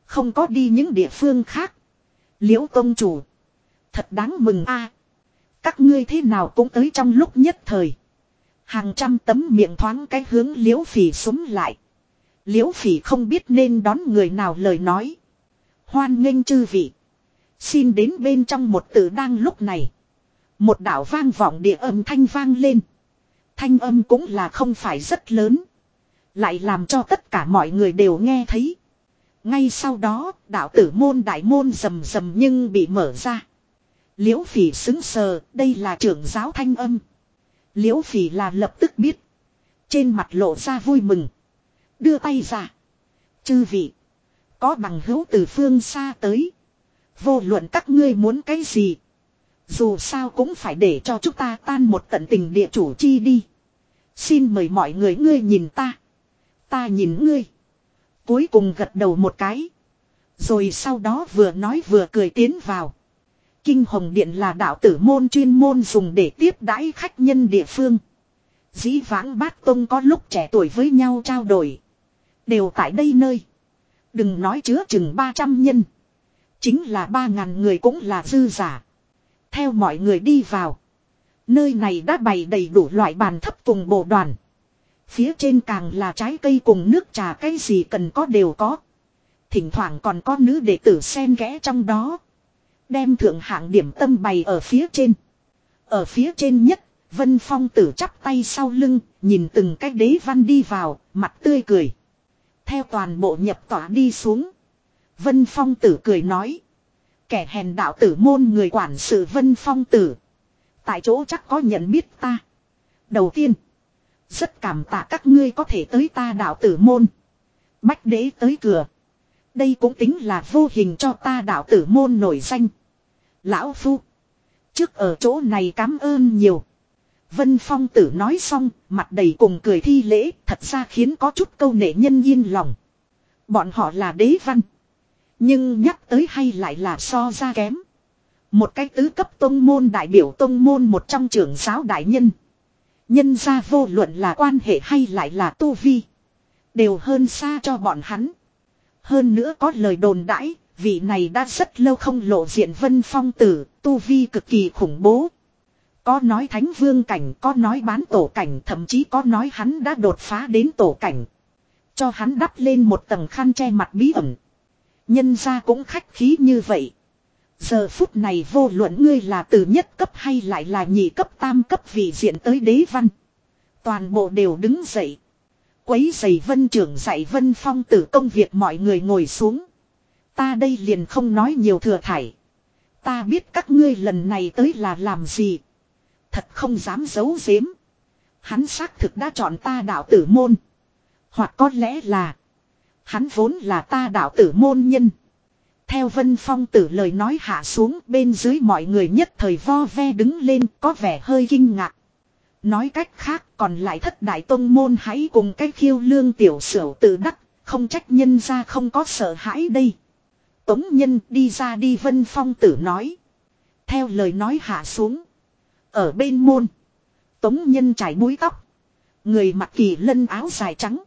Không có đi những địa phương khác. Liễu tông chủ. Thật đáng mừng a. Các ngươi thế nào cũng tới trong lúc nhất thời. Hàng trăm tấm miệng thoáng cái hướng liễu phỉ súng lại. Liễu phỉ không biết nên đón người nào lời nói. Hoan nghênh chư vị. Xin đến bên trong một tử đang lúc này. Một đảo vang vọng địa âm thanh vang lên. Thanh âm cũng là không phải rất lớn. Lại làm cho tất cả mọi người đều nghe thấy. Ngay sau đó, đạo tử môn đại môn rầm rầm nhưng bị mở ra. Liễu phỉ xứng sờ, đây là trưởng giáo thanh âm. Liễu phỉ là lập tức biết. Trên mặt lộ ra vui mừng. Đưa tay ra. Chư vị. Có bằng hữu từ phương xa tới. Vô luận các ngươi muốn cái gì. Dù sao cũng phải để cho chúng ta tan một tận tình địa chủ chi đi. Xin mời mọi người ngươi nhìn ta. Ta nhìn ngươi. Cuối cùng gật đầu một cái. Rồi sau đó vừa nói vừa cười tiến vào. Kinh Hồng Điện là đạo tử môn chuyên môn dùng để tiếp đãi khách nhân địa phương. Dĩ vãng bát tông có lúc trẻ tuổi với nhau trao đổi. Đều tại đây nơi. Đừng nói chứa chừng 300 nhân. Chính là 3.000 người cũng là dư giả. Theo mọi người đi vào. Nơi này đã bày đầy đủ loại bàn thấp cùng bộ đoàn. Phía trên càng là trái cây cùng nước trà cái gì cần có đều có. Thỉnh thoảng còn có nữ đệ tử xen ghé trong đó. Đem thượng hạng điểm tâm bày ở phía trên. Ở phía trên nhất, Vân Phong tử chắp tay sau lưng, nhìn từng cái đế văn đi vào, mặt tươi cười. Theo toàn bộ nhập tỏa đi xuống. Vân Phong tử cười nói. Kẻ hèn đạo tử môn người quản sự Vân Phong tử. Tại chỗ chắc có nhận biết ta. Đầu tiên. Rất cảm tạ các ngươi có thể tới ta đạo tử môn. Bách đế tới cửa. Đây cũng tính là vô hình cho ta đạo tử môn nổi danh. Lão Phu. Trước ở chỗ này cảm ơn nhiều. Vân Phong tử nói xong, mặt đầy cùng cười thi lễ, thật ra khiến có chút câu nệ nhân yên lòng. Bọn họ là đế văn. Nhưng nhắc tới hay lại là so ra kém. Một cái tứ cấp tông môn đại biểu tông môn một trong trưởng giáo đại nhân. Nhân ra vô luận là quan hệ hay lại là tu vi. Đều hơn xa cho bọn hắn. Hơn nữa có lời đồn đãi, vị này đã rất lâu không lộ diện vân phong tử, tu vi cực kỳ khủng bố. Có nói thánh vương cảnh, có nói bán tổ cảnh, thậm chí có nói hắn đã đột phá đến tổ cảnh. Cho hắn đắp lên một tầng khăn che mặt bí ẩn. Nhân ra cũng khách khí như vậy. Giờ phút này vô luận ngươi là từ nhất cấp hay lại là nhị cấp tam cấp vị diện tới đế văn. Toàn bộ đều đứng dậy. Quấy giày vân trưởng dạy vân phong tử công việc mọi người ngồi xuống. Ta đây liền không nói nhiều thừa thải. Ta biết các ngươi lần này tới là làm gì. Thật không dám giấu giếm. Hắn xác thực đã chọn ta đạo tử môn. Hoặc có lẽ là. Hắn vốn là ta đạo tử môn nhân. Theo Vân Phong tử lời nói hạ xuống bên dưới mọi người nhất thời vo ve đứng lên có vẻ hơi kinh ngạc. Nói cách khác còn lại thất đại tông môn hãy cùng cái khiêu lương tiểu sửu tự đắc, không trách nhân ra không có sợ hãi đây. Tống nhân đi ra đi Vân Phong tử nói. Theo lời nói hạ xuống. Ở bên môn. Tống nhân trải búi tóc. Người mặc kỳ lân áo dài trắng.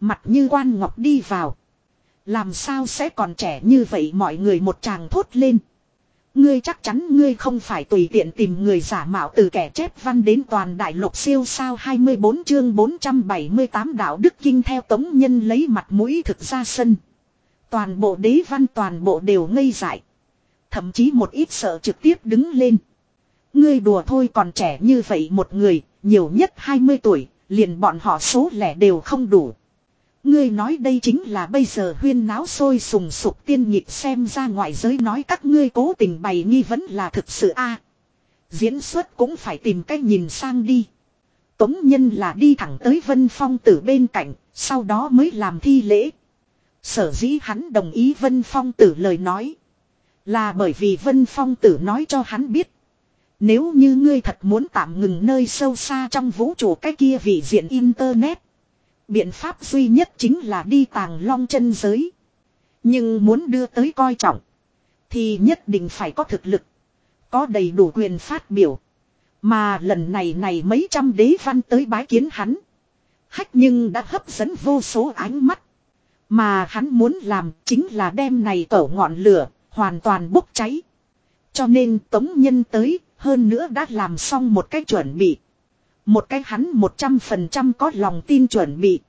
Mặt như quan ngọc đi vào. Làm sao sẽ còn trẻ như vậy mọi người một chàng thốt lên. Ngươi chắc chắn ngươi không phải tùy tiện tìm người giả mạo từ kẻ chép văn đến toàn đại lục siêu sao 24 chương 478 đạo đức kinh theo tống nhân lấy mặt mũi thực ra sân. Toàn bộ đế văn toàn bộ đều ngây dại. Thậm chí một ít sợ trực tiếp đứng lên. Ngươi đùa thôi còn trẻ như vậy một người, nhiều nhất 20 tuổi, liền bọn họ số lẻ đều không đủ. Ngươi nói đây chính là bây giờ huyên náo sôi sùng sục tiên nhịp xem ra ngoại giới nói các ngươi cố tình bày nghi vấn là thực sự a Diễn xuất cũng phải tìm cách nhìn sang đi. Tống nhân là đi thẳng tới Vân Phong tử bên cạnh, sau đó mới làm thi lễ. Sở dĩ hắn đồng ý Vân Phong tử lời nói. Là bởi vì Vân Phong tử nói cho hắn biết. Nếu như ngươi thật muốn tạm ngừng nơi sâu xa trong vũ trụ cái kia vì diện Internet. Biện pháp duy nhất chính là đi tàng long chân giới. Nhưng muốn đưa tới coi trọng. Thì nhất định phải có thực lực. Có đầy đủ quyền phát biểu. Mà lần này này mấy trăm đế văn tới bái kiến hắn. Hách nhưng đã hấp dẫn vô số ánh mắt. Mà hắn muốn làm chính là đem này tổ ngọn lửa, hoàn toàn bốc cháy. Cho nên tống nhân tới, hơn nữa đã làm xong một cách chuẩn bị. Một cái hắn một trăm phần trăm có lòng tin chuẩn bị.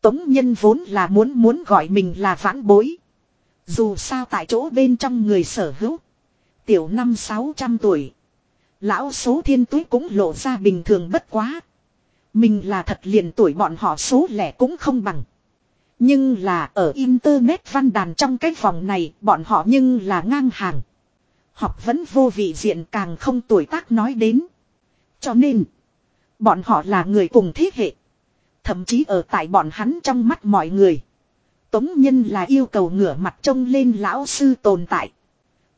Tống nhân vốn là muốn muốn gọi mình là vãn bối. Dù sao tại chỗ bên trong người sở hữu. Tiểu năm sáu trăm tuổi. Lão số thiên túi cũng lộ ra bình thường bất quá. Mình là thật liền tuổi bọn họ số lẻ cũng không bằng. Nhưng là ở Internet văn đàn trong cái phòng này bọn họ nhưng là ngang hàng. Học vẫn vô vị diện càng không tuổi tác nói đến. Cho nên. Bọn họ là người cùng thế hệ. Thậm chí ở tại bọn hắn trong mắt mọi người. Tống Nhân là yêu cầu ngửa mặt trông lên lão sư tồn tại.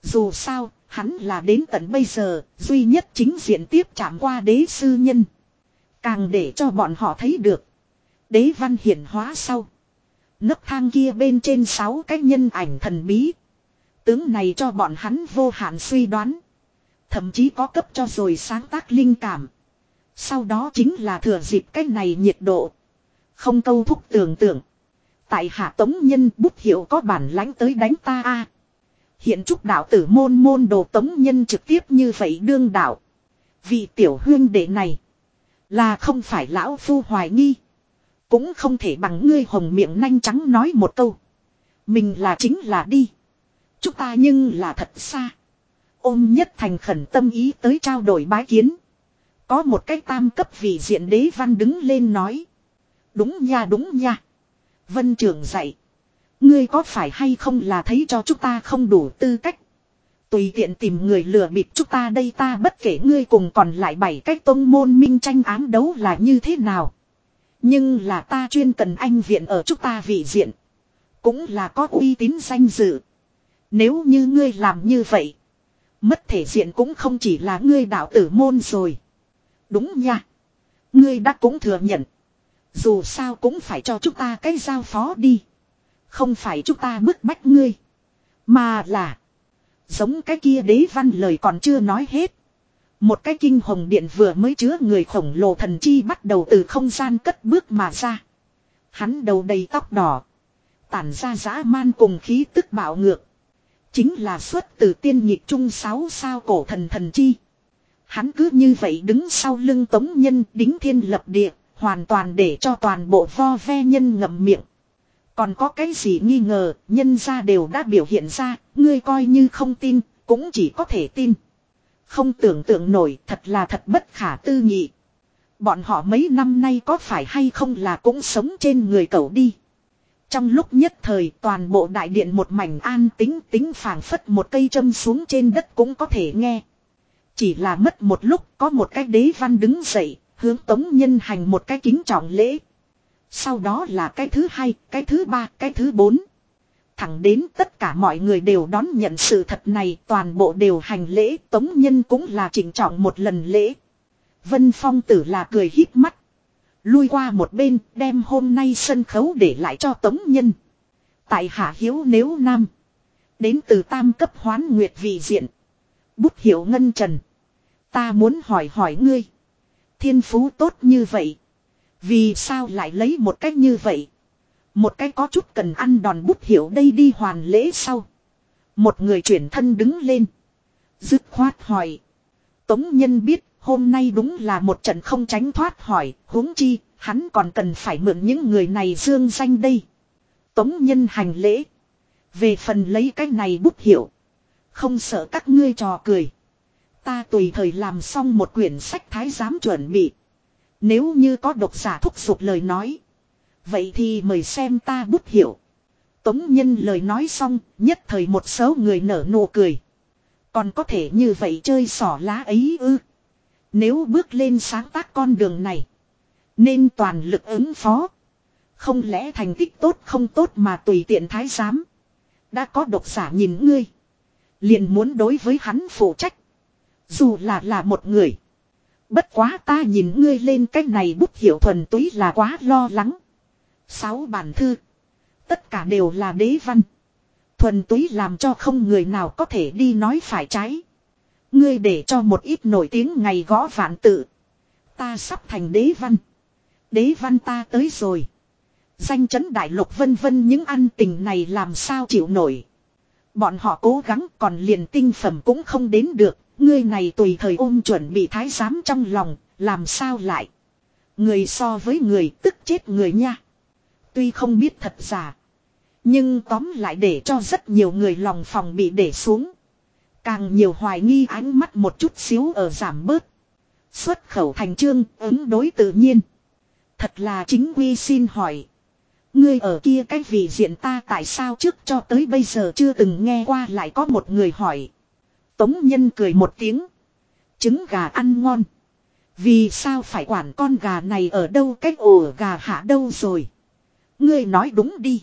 Dù sao, hắn là đến tận bây giờ, duy nhất chính diện tiếp chạm qua đế sư nhân. Càng để cho bọn họ thấy được. Đế văn hiển hóa sau. Nấc thang kia bên trên sáu cái nhân ảnh thần bí. Tướng này cho bọn hắn vô hạn suy đoán. Thậm chí có cấp cho rồi sáng tác linh cảm. Sau đó chính là thừa dịp cái này nhiệt độ. Không câu thúc tưởng tượng. Tại hạ tống nhân bút hiệu có bản lãnh tới đánh ta a Hiện trúc đạo tử môn môn đồ tống nhân trực tiếp như vậy đương đạo. Vì tiểu huyên đệ này. Là không phải lão phu hoài nghi. Cũng không thể bằng ngươi hồng miệng nanh trắng nói một câu. Mình là chính là đi. Chúng ta nhưng là thật xa. Ôm nhất thành khẩn tâm ý tới trao đổi bái kiến. Có một cái tam cấp vị diện đế văn đứng lên nói. Đúng nha đúng nha. Vân trưởng dạy. Ngươi có phải hay không là thấy cho chúng ta không đủ tư cách. Tùy tiện tìm người lừa bịp chúng ta đây ta bất kể ngươi cùng còn lại bảy cách tôn môn minh tranh ám đấu là như thế nào. Nhưng là ta chuyên cần anh viện ở chúng ta vị diện. Cũng là có uy tín danh dự. Nếu như ngươi làm như vậy. Mất thể diện cũng không chỉ là ngươi đạo tử môn rồi. Đúng nha. Ngươi đã cũng thừa nhận. Dù sao cũng phải cho chúng ta cái giao phó đi. Không phải chúng ta bức bách ngươi. Mà là. Giống cái kia đế văn lời còn chưa nói hết. Một cái kinh hồng điện vừa mới chứa người khổng lồ thần chi bắt đầu từ không gian cất bước mà ra. Hắn đầu đầy tóc đỏ. Tản ra dã man cùng khí tức bạo ngược. Chính là xuất từ tiên nhịp trung sáu sao cổ thần thần chi. Hắn cứ như vậy đứng sau lưng tống nhân đính thiên lập địa, hoàn toàn để cho toàn bộ vo ve nhân ngậm miệng. Còn có cái gì nghi ngờ, nhân ra đều đã biểu hiện ra, ngươi coi như không tin, cũng chỉ có thể tin. Không tưởng tượng nổi, thật là thật bất khả tư nghị. Bọn họ mấy năm nay có phải hay không là cũng sống trên người cậu đi. Trong lúc nhất thời toàn bộ đại điện một mảnh an tính tính phảng phất một cây châm xuống trên đất cũng có thể nghe. Chỉ là mất một lúc có một cái đế văn đứng dậy, hướng tống nhân hành một cái kính trọng lễ. Sau đó là cái thứ hai, cái thứ ba, cái thứ bốn. Thẳng đến tất cả mọi người đều đón nhận sự thật này toàn bộ đều hành lễ tống nhân cũng là chỉnh trọng một lần lễ. Vân Phong tử là cười hít mắt. Lui qua một bên đem hôm nay sân khấu để lại cho tống nhân. Tại hạ hiếu nếu nam. Đến từ tam cấp hoán nguyệt vị diện. Bút hiểu ngân trần. Ta muốn hỏi hỏi ngươi. Thiên phú tốt như vậy. Vì sao lại lấy một cách như vậy? Một cái có chút cần ăn đòn bút hiểu đây đi hoàn lễ sau. Một người chuyển thân đứng lên. Dứt khoát hỏi. Tống nhân biết, hôm nay đúng là một trận không tránh thoát hỏi. huống chi, hắn còn cần phải mượn những người này dương danh đây. Tống nhân hành lễ. Về phần lấy cái này bút hiểu. Không sợ các ngươi trò cười. Ta tùy thời làm xong một quyển sách thái giám chuẩn bị. Nếu như có độc giả thúc giục lời nói. Vậy thì mời xem ta bút hiểu. Tống nhân lời nói xong, nhất thời một số người nở nụ cười. Còn có thể như vậy chơi sỏ lá ấy ư. Nếu bước lên sáng tác con đường này. Nên toàn lực ứng phó. Không lẽ thành tích tốt không tốt mà tùy tiện thái giám. Đã có độc giả nhìn ngươi. Liền muốn đối với hắn phụ trách. Dù là là một người. Bất quá ta nhìn ngươi lên cách này bút hiểu thuần túy là quá lo lắng. Sáu bản thư. Tất cả đều là đế văn. Thuần túy làm cho không người nào có thể đi nói phải trái. Ngươi để cho một ít nổi tiếng ngày gõ vạn tự. Ta sắp thành đế văn. Đế văn ta tới rồi. Danh chấn đại lục vân vân những ăn tình này làm sao chịu nổi. Bọn họ cố gắng còn liền tinh phẩm cũng không đến được. Ngươi này tùy thời ôm chuẩn bị thái giám trong lòng, làm sao lại. Người so với người tức chết người nha. Tuy không biết thật giả. Nhưng tóm lại để cho rất nhiều người lòng phòng bị để xuống. Càng nhiều hoài nghi ánh mắt một chút xíu ở giảm bớt. Xuất khẩu thành trương ứng đối tự nhiên. Thật là chính quy xin hỏi. Ngươi ở kia cái vị diện ta tại sao trước cho tới bây giờ chưa từng nghe qua lại có một người hỏi. Tống nhân cười một tiếng. Trứng gà ăn ngon. Vì sao phải quản con gà này ở đâu cách ổ gà hạ đâu rồi. Ngươi nói đúng đi.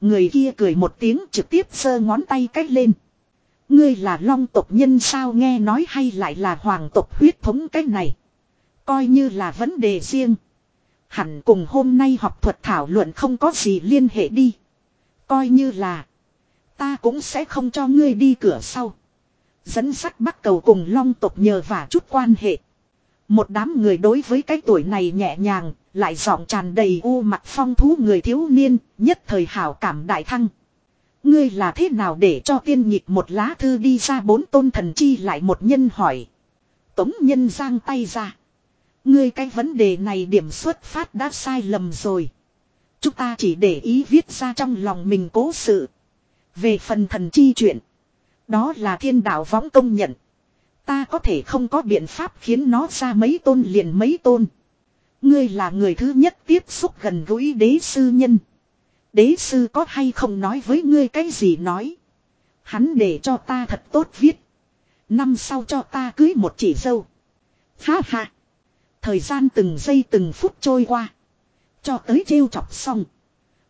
Người kia cười một tiếng trực tiếp sơ ngón tay cách lên. Ngươi là long tộc nhân sao, nghe nói hay lại là hoàng tộc huyết thống cách này. Coi như là vấn đề riêng. Hẳn cùng hôm nay học thuật thảo luận không có gì liên hệ đi. Coi như là. Ta cũng sẽ không cho ngươi đi cửa sau. Dẫn sắt bắt cầu cùng long tộc nhờ vả chút quan hệ. Một đám người đối với cái tuổi này nhẹ nhàng, lại giọng tràn đầy u mặt phong thú người thiếu niên, nhất thời hảo cảm đại thăng. Ngươi là thế nào để cho tiên nhịp một lá thư đi ra bốn tôn thần chi lại một nhân hỏi. Tống nhân giang tay ra. Ngươi cái vấn đề này điểm xuất phát đã sai lầm rồi. Chúng ta chỉ để ý viết ra trong lòng mình cố sự. Về phần thần chi chuyện. Đó là thiên đạo võng công nhận. Ta có thể không có biện pháp khiến nó ra mấy tôn liền mấy tôn. Ngươi là người thứ nhất tiếp xúc gần gũi đế sư nhân. Đế sư có hay không nói với ngươi cái gì nói. Hắn để cho ta thật tốt viết. Năm sau cho ta cưới một chỉ dâu. Ha ha. Thời gian từng giây từng phút trôi qua. Cho tới trêu chọc xong.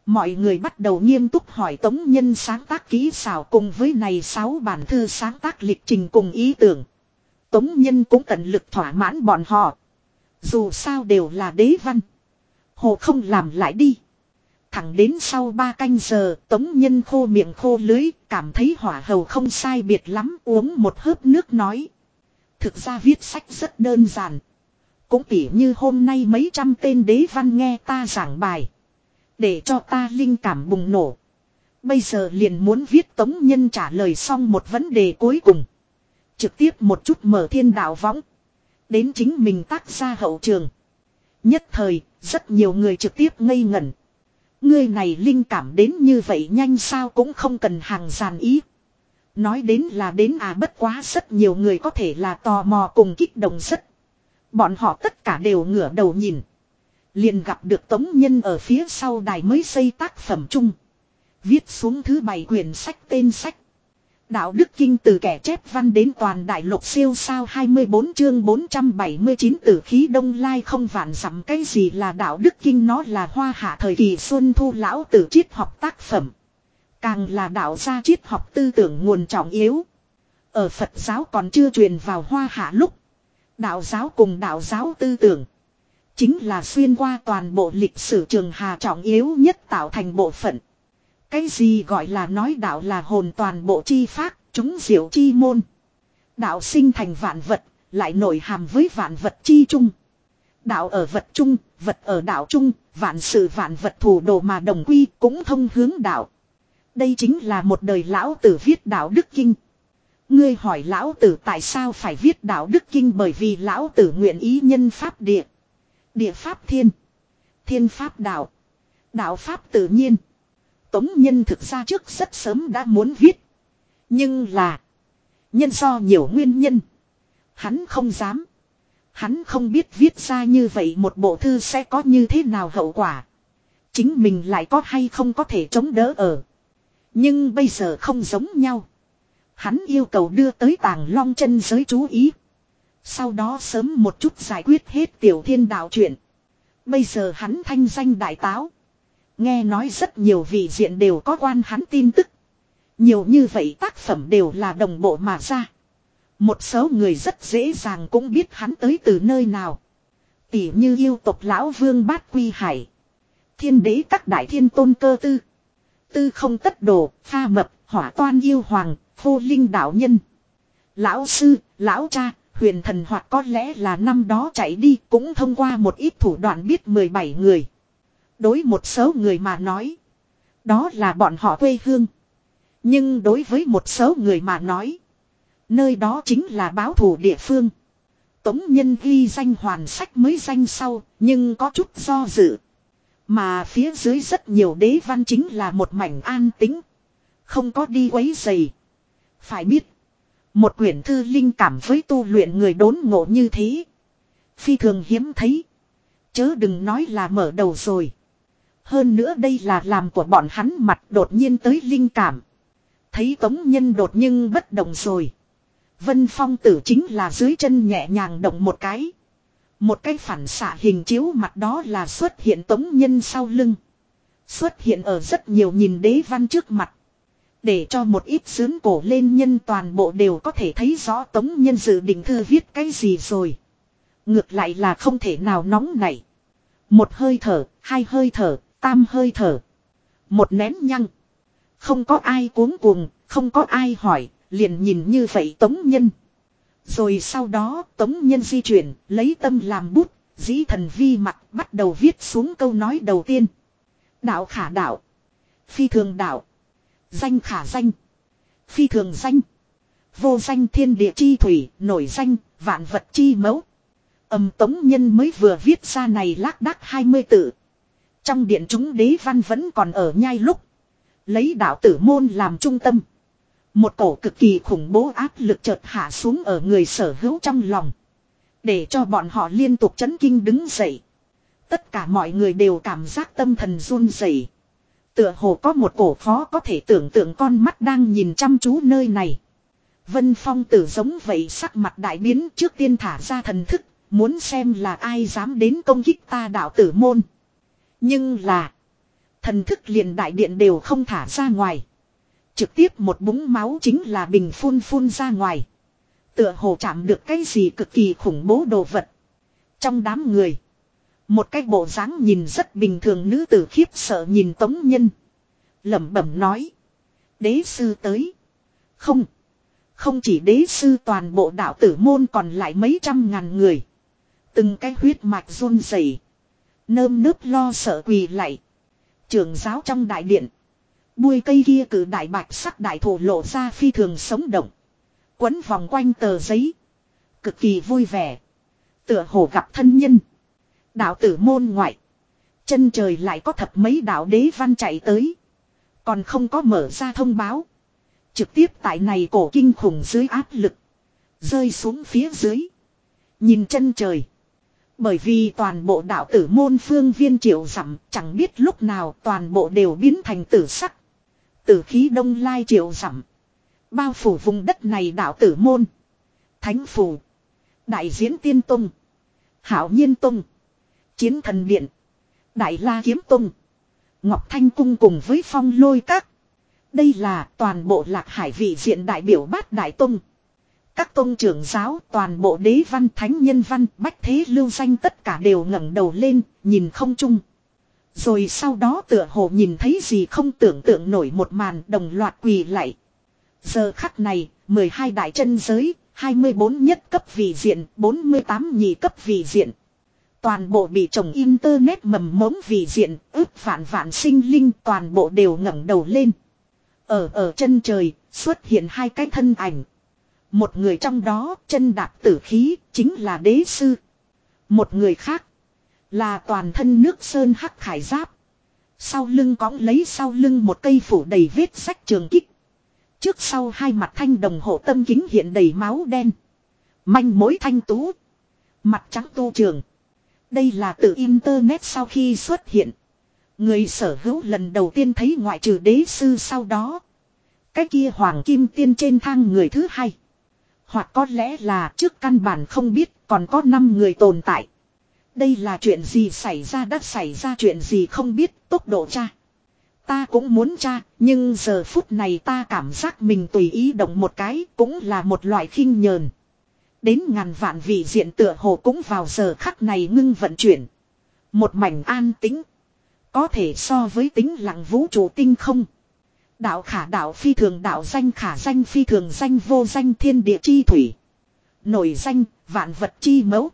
Mọi người bắt đầu nghiêm túc hỏi Tống Nhân sáng tác kỹ xảo cùng với này sáu bản thư sáng tác lịch trình cùng ý tưởng. Tống Nhân cũng tận lực thỏa mãn bọn họ. Dù sao đều là đế văn. Hồ không làm lại đi. Thẳng đến sau ba canh giờ, Tống Nhân khô miệng khô lưới, cảm thấy hỏa hầu không sai biệt lắm, uống một hớp nước nói. Thực ra viết sách rất đơn giản. Cũng tỉ như hôm nay mấy trăm tên đế văn nghe ta giảng bài. Để cho ta linh cảm bùng nổ. Bây giờ liền muốn viết tống nhân trả lời xong một vấn đề cuối cùng. Trực tiếp một chút mở thiên đạo võng. Đến chính mình tác ra hậu trường. Nhất thời, rất nhiều người trực tiếp ngây ngẩn. Ngươi này linh cảm đến như vậy nhanh sao cũng không cần hàng giàn ý. Nói đến là đến à bất quá rất nhiều người có thể là tò mò cùng kích động rất. Bọn họ tất cả đều ngửa đầu nhìn. Liền gặp được tống nhân ở phía sau đài mới xây tác phẩm chung. Viết xuống thứ bảy quyển sách tên sách. Đạo Đức Kinh từ kẻ chép văn đến toàn đại lục siêu sao 24 chương 479 tử khí đông lai không vạn dặm cái gì là đạo Đức Kinh nó là hoa hạ thời kỳ xuân thu lão tử triết học tác phẩm. Càng là đạo gia triết học tư tưởng nguồn trọng yếu. Ở Phật giáo còn chưa truyền vào hoa hạ lúc. Đạo giáo cùng đạo giáo tư tưởng. Chính là xuyên qua toàn bộ lịch sử trường hà trọng yếu nhất tạo thành bộ phận. Cái gì gọi là nói đạo là hồn toàn bộ chi pháp, chúng diệu chi môn. Đạo sinh thành vạn vật, lại nổi hàm với vạn vật chi chung. Đạo ở vật chung, vật ở đạo chung, vạn sự vạn vật thủ đồ mà đồng quy cũng thông hướng đạo. Đây chính là một đời lão tử viết đạo đức kinh. Ngươi hỏi lão tử tại sao phải viết đạo đức kinh bởi vì lão tử nguyện ý nhân pháp địa. Địa pháp thiên. Thiên pháp đạo. Đạo pháp tự nhiên. Tống Nhân thực ra trước rất sớm đã muốn viết. Nhưng là. Nhân do nhiều nguyên nhân. Hắn không dám. Hắn không biết viết ra như vậy một bộ thư sẽ có như thế nào hậu quả. Chính mình lại có hay không có thể chống đỡ ở. Nhưng bây giờ không giống nhau. Hắn yêu cầu đưa tới tàng long chân giới chú ý. Sau đó sớm một chút giải quyết hết tiểu thiên đạo chuyện. Bây giờ hắn thanh danh đại táo. Nghe nói rất nhiều vị diện đều có quan hắn tin tức. Nhiều như vậy tác phẩm đều là đồng bộ mà ra. Một số người rất dễ dàng cũng biết hắn tới từ nơi nào. Tỉ như yêu tộc lão vương bát quy hải. Thiên đế các đại thiên tôn cơ tư. Tư không tất đồ, pha mập, hỏa toan yêu hoàng, vô linh đạo nhân. Lão sư, lão cha, huyền thần hoặc có lẽ là năm đó chạy đi cũng thông qua một ít thủ đoạn biết 17 người. Đối một số người mà nói. Đó là bọn họ quê hương. Nhưng đối với một số người mà nói. Nơi đó chính là báo thủ địa phương. Tống nhân ghi danh hoàn sách mới danh sau. Nhưng có chút do dự. Mà phía dưới rất nhiều đế văn chính là một mảnh an tính. Không có đi quấy dày. Phải biết. Một quyển thư linh cảm với tu luyện người đốn ngộ như thế. Phi thường hiếm thấy. Chớ đừng nói là mở đầu rồi. Hơn nữa đây là làm của bọn hắn mặt đột nhiên tới linh cảm. Thấy tống nhân đột nhưng bất động rồi. Vân phong tử chính là dưới chân nhẹ nhàng động một cái. Một cái phản xạ hình chiếu mặt đó là xuất hiện tống nhân sau lưng. Xuất hiện ở rất nhiều nhìn đế văn trước mặt. Để cho một ít sướng cổ lên nhân toàn bộ đều có thể thấy rõ tống nhân dự định thư viết cái gì rồi. Ngược lại là không thể nào nóng nảy. Một hơi thở, hai hơi thở, tam hơi thở. Một nén nhăng. Không có ai cuống cuồng, không có ai hỏi, liền nhìn như vậy tống nhân. Rồi sau đó tống nhân di chuyển, lấy tâm làm bút, dĩ thần vi mặt bắt đầu viết xuống câu nói đầu tiên. Đạo khả đạo. Phi thường đạo. Danh khả danh. Phi thường danh. Vô danh thiên địa chi thủy, nổi danh, vạn vật chi mẫu. Âm tống nhân mới vừa viết ra này lác đác 20 tự. Trong điện chúng đế văn vẫn còn ở nhai lúc. Lấy đạo tử môn làm trung tâm. Một cổ cực kỳ khủng bố áp lực chợt hạ xuống ở người sở hữu trong lòng. Để cho bọn họ liên tục chấn kinh đứng dậy. Tất cả mọi người đều cảm giác tâm thần run rẩy. Tựa hồ có một cổ khó có thể tưởng tượng con mắt đang nhìn chăm chú nơi này. Vân Phong tử giống vậy sắc mặt đại biến trước tiên thả ra thần thức, muốn xem là ai dám đến công kích ta đạo tử môn. Nhưng là. Thần thức liền đại điện đều không thả ra ngoài. Trực tiếp một búng máu chính là bình phun phun ra ngoài. Tựa hồ chạm được cái gì cực kỳ khủng bố đồ vật. Trong đám người. Một cái bộ dáng nhìn rất bình thường nữ tử khiếp sợ nhìn tống nhân. lẩm bẩm nói. Đế sư tới. Không. Không chỉ đế sư toàn bộ đạo tử môn còn lại mấy trăm ngàn người. Từng cái huyết mạch run rẩy Nơm nớp lo sợ quỳ lại. trường giáo trong đại điện. Bùi cây kia cử đại bạch sắc đại thổ lộ ra phi thường sống động. Quấn vòng quanh tờ giấy. Cực kỳ vui vẻ. Tựa hồ gặp thân nhân. Đạo tử môn ngoại. Chân trời lại có thập mấy đạo đế văn chạy tới. Còn không có mở ra thông báo. Trực tiếp tại này cổ kinh khủng dưới áp lực. Rơi xuống phía dưới. Nhìn chân trời. Bởi vì toàn bộ đạo tử môn phương viên triệu dặm, chẳng biết lúc nào toàn bộ đều biến thành tử sắc. Tử khí đông lai triệu dặm Bao phủ vùng đất này đạo tử môn. Thánh phủ. Đại diễn tiên tông. Hảo nhiên tông. Chiến thần điện. Đại la kiếm tông. Ngọc Thanh cung cùng với phong lôi các. Đây là toàn bộ lạc hải vị diện đại biểu bát đại tông. Các tôn trưởng giáo toàn bộ đế văn thánh nhân văn bách thế lưu danh tất cả đều ngẩng đầu lên nhìn không chung. Rồi sau đó tựa hồ nhìn thấy gì không tưởng tượng nổi một màn đồng loạt quỳ lại. Giờ khắc này, 12 đại chân giới, 24 nhất cấp vị diện, 48 nhị cấp vị diện. Toàn bộ bị trồng internet mầm mống vì diện, ước vạn vạn sinh linh toàn bộ đều ngẩng đầu lên. Ở ở chân trời, xuất hiện hai cái thân ảnh. Một người trong đó, chân đạp tử khí, chính là đế sư. Một người khác, là toàn thân nước sơn hắc khải giáp. Sau lưng cõng lấy sau lưng một cây phủ đầy vết sách trường kích. Trước sau hai mặt thanh đồng hộ tâm kính hiện đầy máu đen. Manh mối thanh tú. Mặt trắng tu trường. Đây là từ Internet sau khi xuất hiện. Người sở hữu lần đầu tiên thấy ngoại trừ đế sư sau đó. Cái kia hoàng kim tiên trên thang người thứ hai. Hoặc có lẽ là trước căn bản không biết còn có 5 người tồn tại. Đây là chuyện gì xảy ra đã xảy ra chuyện gì không biết tốc độ cha. Ta cũng muốn cha, nhưng giờ phút này ta cảm giác mình tùy ý động một cái cũng là một loại khinh nhờn. Đến ngàn vạn vị diện tựa hồ cũng vào giờ khắc này ngưng vận chuyển. Một mảnh an tĩnh. Có thể so với tính lặng vũ trụ tinh không. Đạo khả đạo phi thường đạo danh khả danh phi thường danh vô danh thiên địa chi thủy. Nổi danh, vạn vật chi mẫu.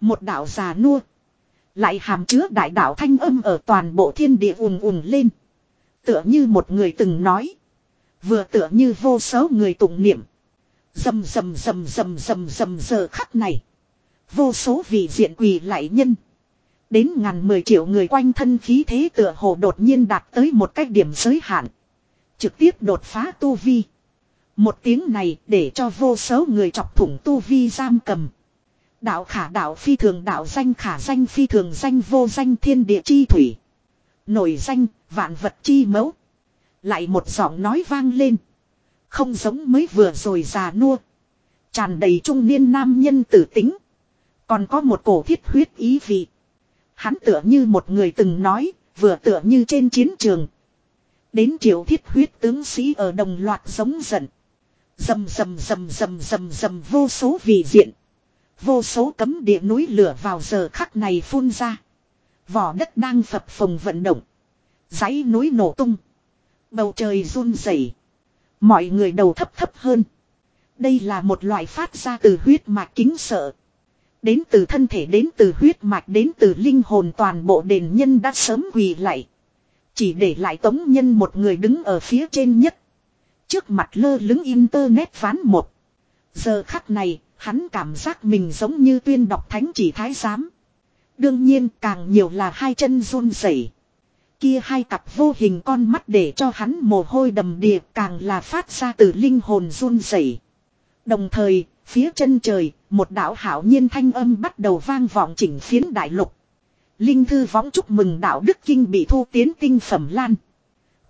Một đạo già nua. Lại hàm chứa đại đạo thanh âm ở toàn bộ thiên địa ùn ùn lên. Tựa như một người từng nói. Vừa tựa như vô số người tụng niệm. Dầm dầm dầm dầm dầm dầm giờ khắc này. Vô số vị diện quỳ lại nhân. Đến ngàn mười triệu người quanh thân khí thế tựa hồ đột nhiên đạt tới một cách điểm giới hạn. Trực tiếp đột phá tu vi. Một tiếng này để cho vô số người chọc thủng tu vi giam cầm. Đạo khả đạo phi thường đạo danh khả danh phi thường danh vô danh thiên địa chi thủy. Nổi danh, vạn vật chi mẫu. Lại một giọng nói vang lên. Không giống mới vừa rồi già nua. Tràn đầy trung niên nam nhân tử tính. Còn có một cổ thiết huyết ý vị. Hắn tựa như một người từng nói, vừa tựa như trên chiến trường. Đến triệu thiết huyết tướng sĩ ở đồng loạt giống giận. Dầm dầm dầm dầm dầm dầm vô số vị diện. Vô số cấm địa núi lửa vào giờ khắc này phun ra. Vỏ đất đang phập phồng vận động. dãy núi nổ tung. Bầu trời run rẩy. Mọi người đầu thấp thấp hơn. Đây là một loại phát ra từ huyết mạch kính sợ. Đến từ thân thể đến từ huyết mạch đến từ linh hồn toàn bộ đền nhân đã sớm quỳ lại. Chỉ để lại tống nhân một người đứng ở phía trên nhất. Trước mặt lơ lứng internet ván một. Giờ khắc này, hắn cảm giác mình giống như tuyên đọc thánh chỉ thái giám. Đương nhiên càng nhiều là hai chân run rẩy. Kia hai cặp vô hình con mắt để cho hắn mồ hôi đầm đìa càng là phát ra từ linh hồn run rẩy. Đồng thời, phía chân trời, một đạo hảo nhiên thanh âm bắt đầu vang vọng chỉnh phiến đại lục. Linh thư võng chúc mừng đạo đức kinh bị thu tiến tinh phẩm lan.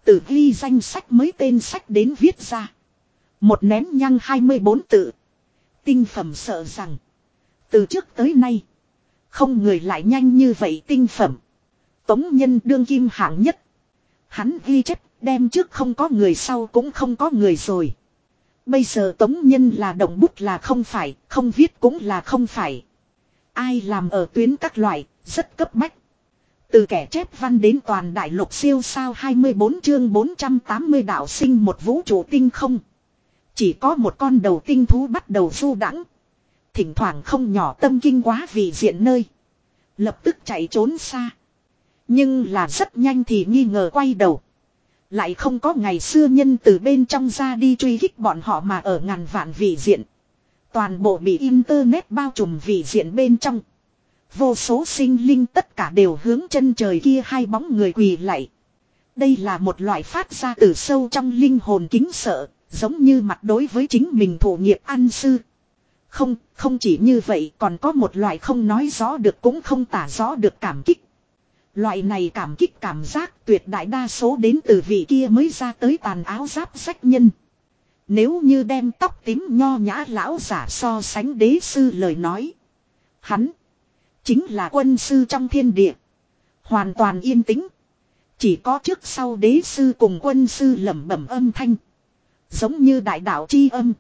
Từ ghi danh sách mới tên sách đến viết ra. Một nén nhăng 24 tự. Tinh phẩm sợ rằng. Từ trước tới nay. Không người lại nhanh như vậy tinh phẩm. Tống nhân đương kim hạng nhất. Hắn ghi chép đem trước không có người sau cũng không có người rồi. Bây giờ tống nhân là động bút là không phải, không viết cũng là không phải. Ai làm ở tuyến các loại, rất cấp bách. Từ kẻ chép văn đến toàn đại lục siêu sao 24 chương 480 đạo sinh một vũ trụ tinh không. Chỉ có một con đầu tinh thú bắt đầu du đãng Thỉnh thoảng không nhỏ tâm kinh quá vì diện nơi. Lập tức chạy trốn xa. Nhưng là rất nhanh thì nghi ngờ quay đầu. Lại không có ngày xưa nhân từ bên trong ra đi truy kích bọn họ mà ở ngàn vạn vị diện. Toàn bộ bị internet bao trùm vị diện bên trong. Vô số sinh linh tất cả đều hướng chân trời kia hai bóng người quỳ lạy. Đây là một loại phát ra từ sâu trong linh hồn kính sợ, giống như mặt đối với chính mình thổ nghiệp ăn sư. Không, không chỉ như vậy còn có một loại không nói rõ được cũng không tả rõ được cảm kích. Loại này cảm kích cảm giác tuyệt đại đa số đến từ vị kia mới ra tới tàn áo giáp sách nhân. Nếu như đem tóc tím nho nhã lão giả so sánh đế sư lời nói. Hắn chính là quân sư trong thiên địa. Hoàn toàn yên tĩnh. Chỉ có trước sau đế sư cùng quân sư lẩm bẩm âm thanh. Giống như đại đạo chi âm.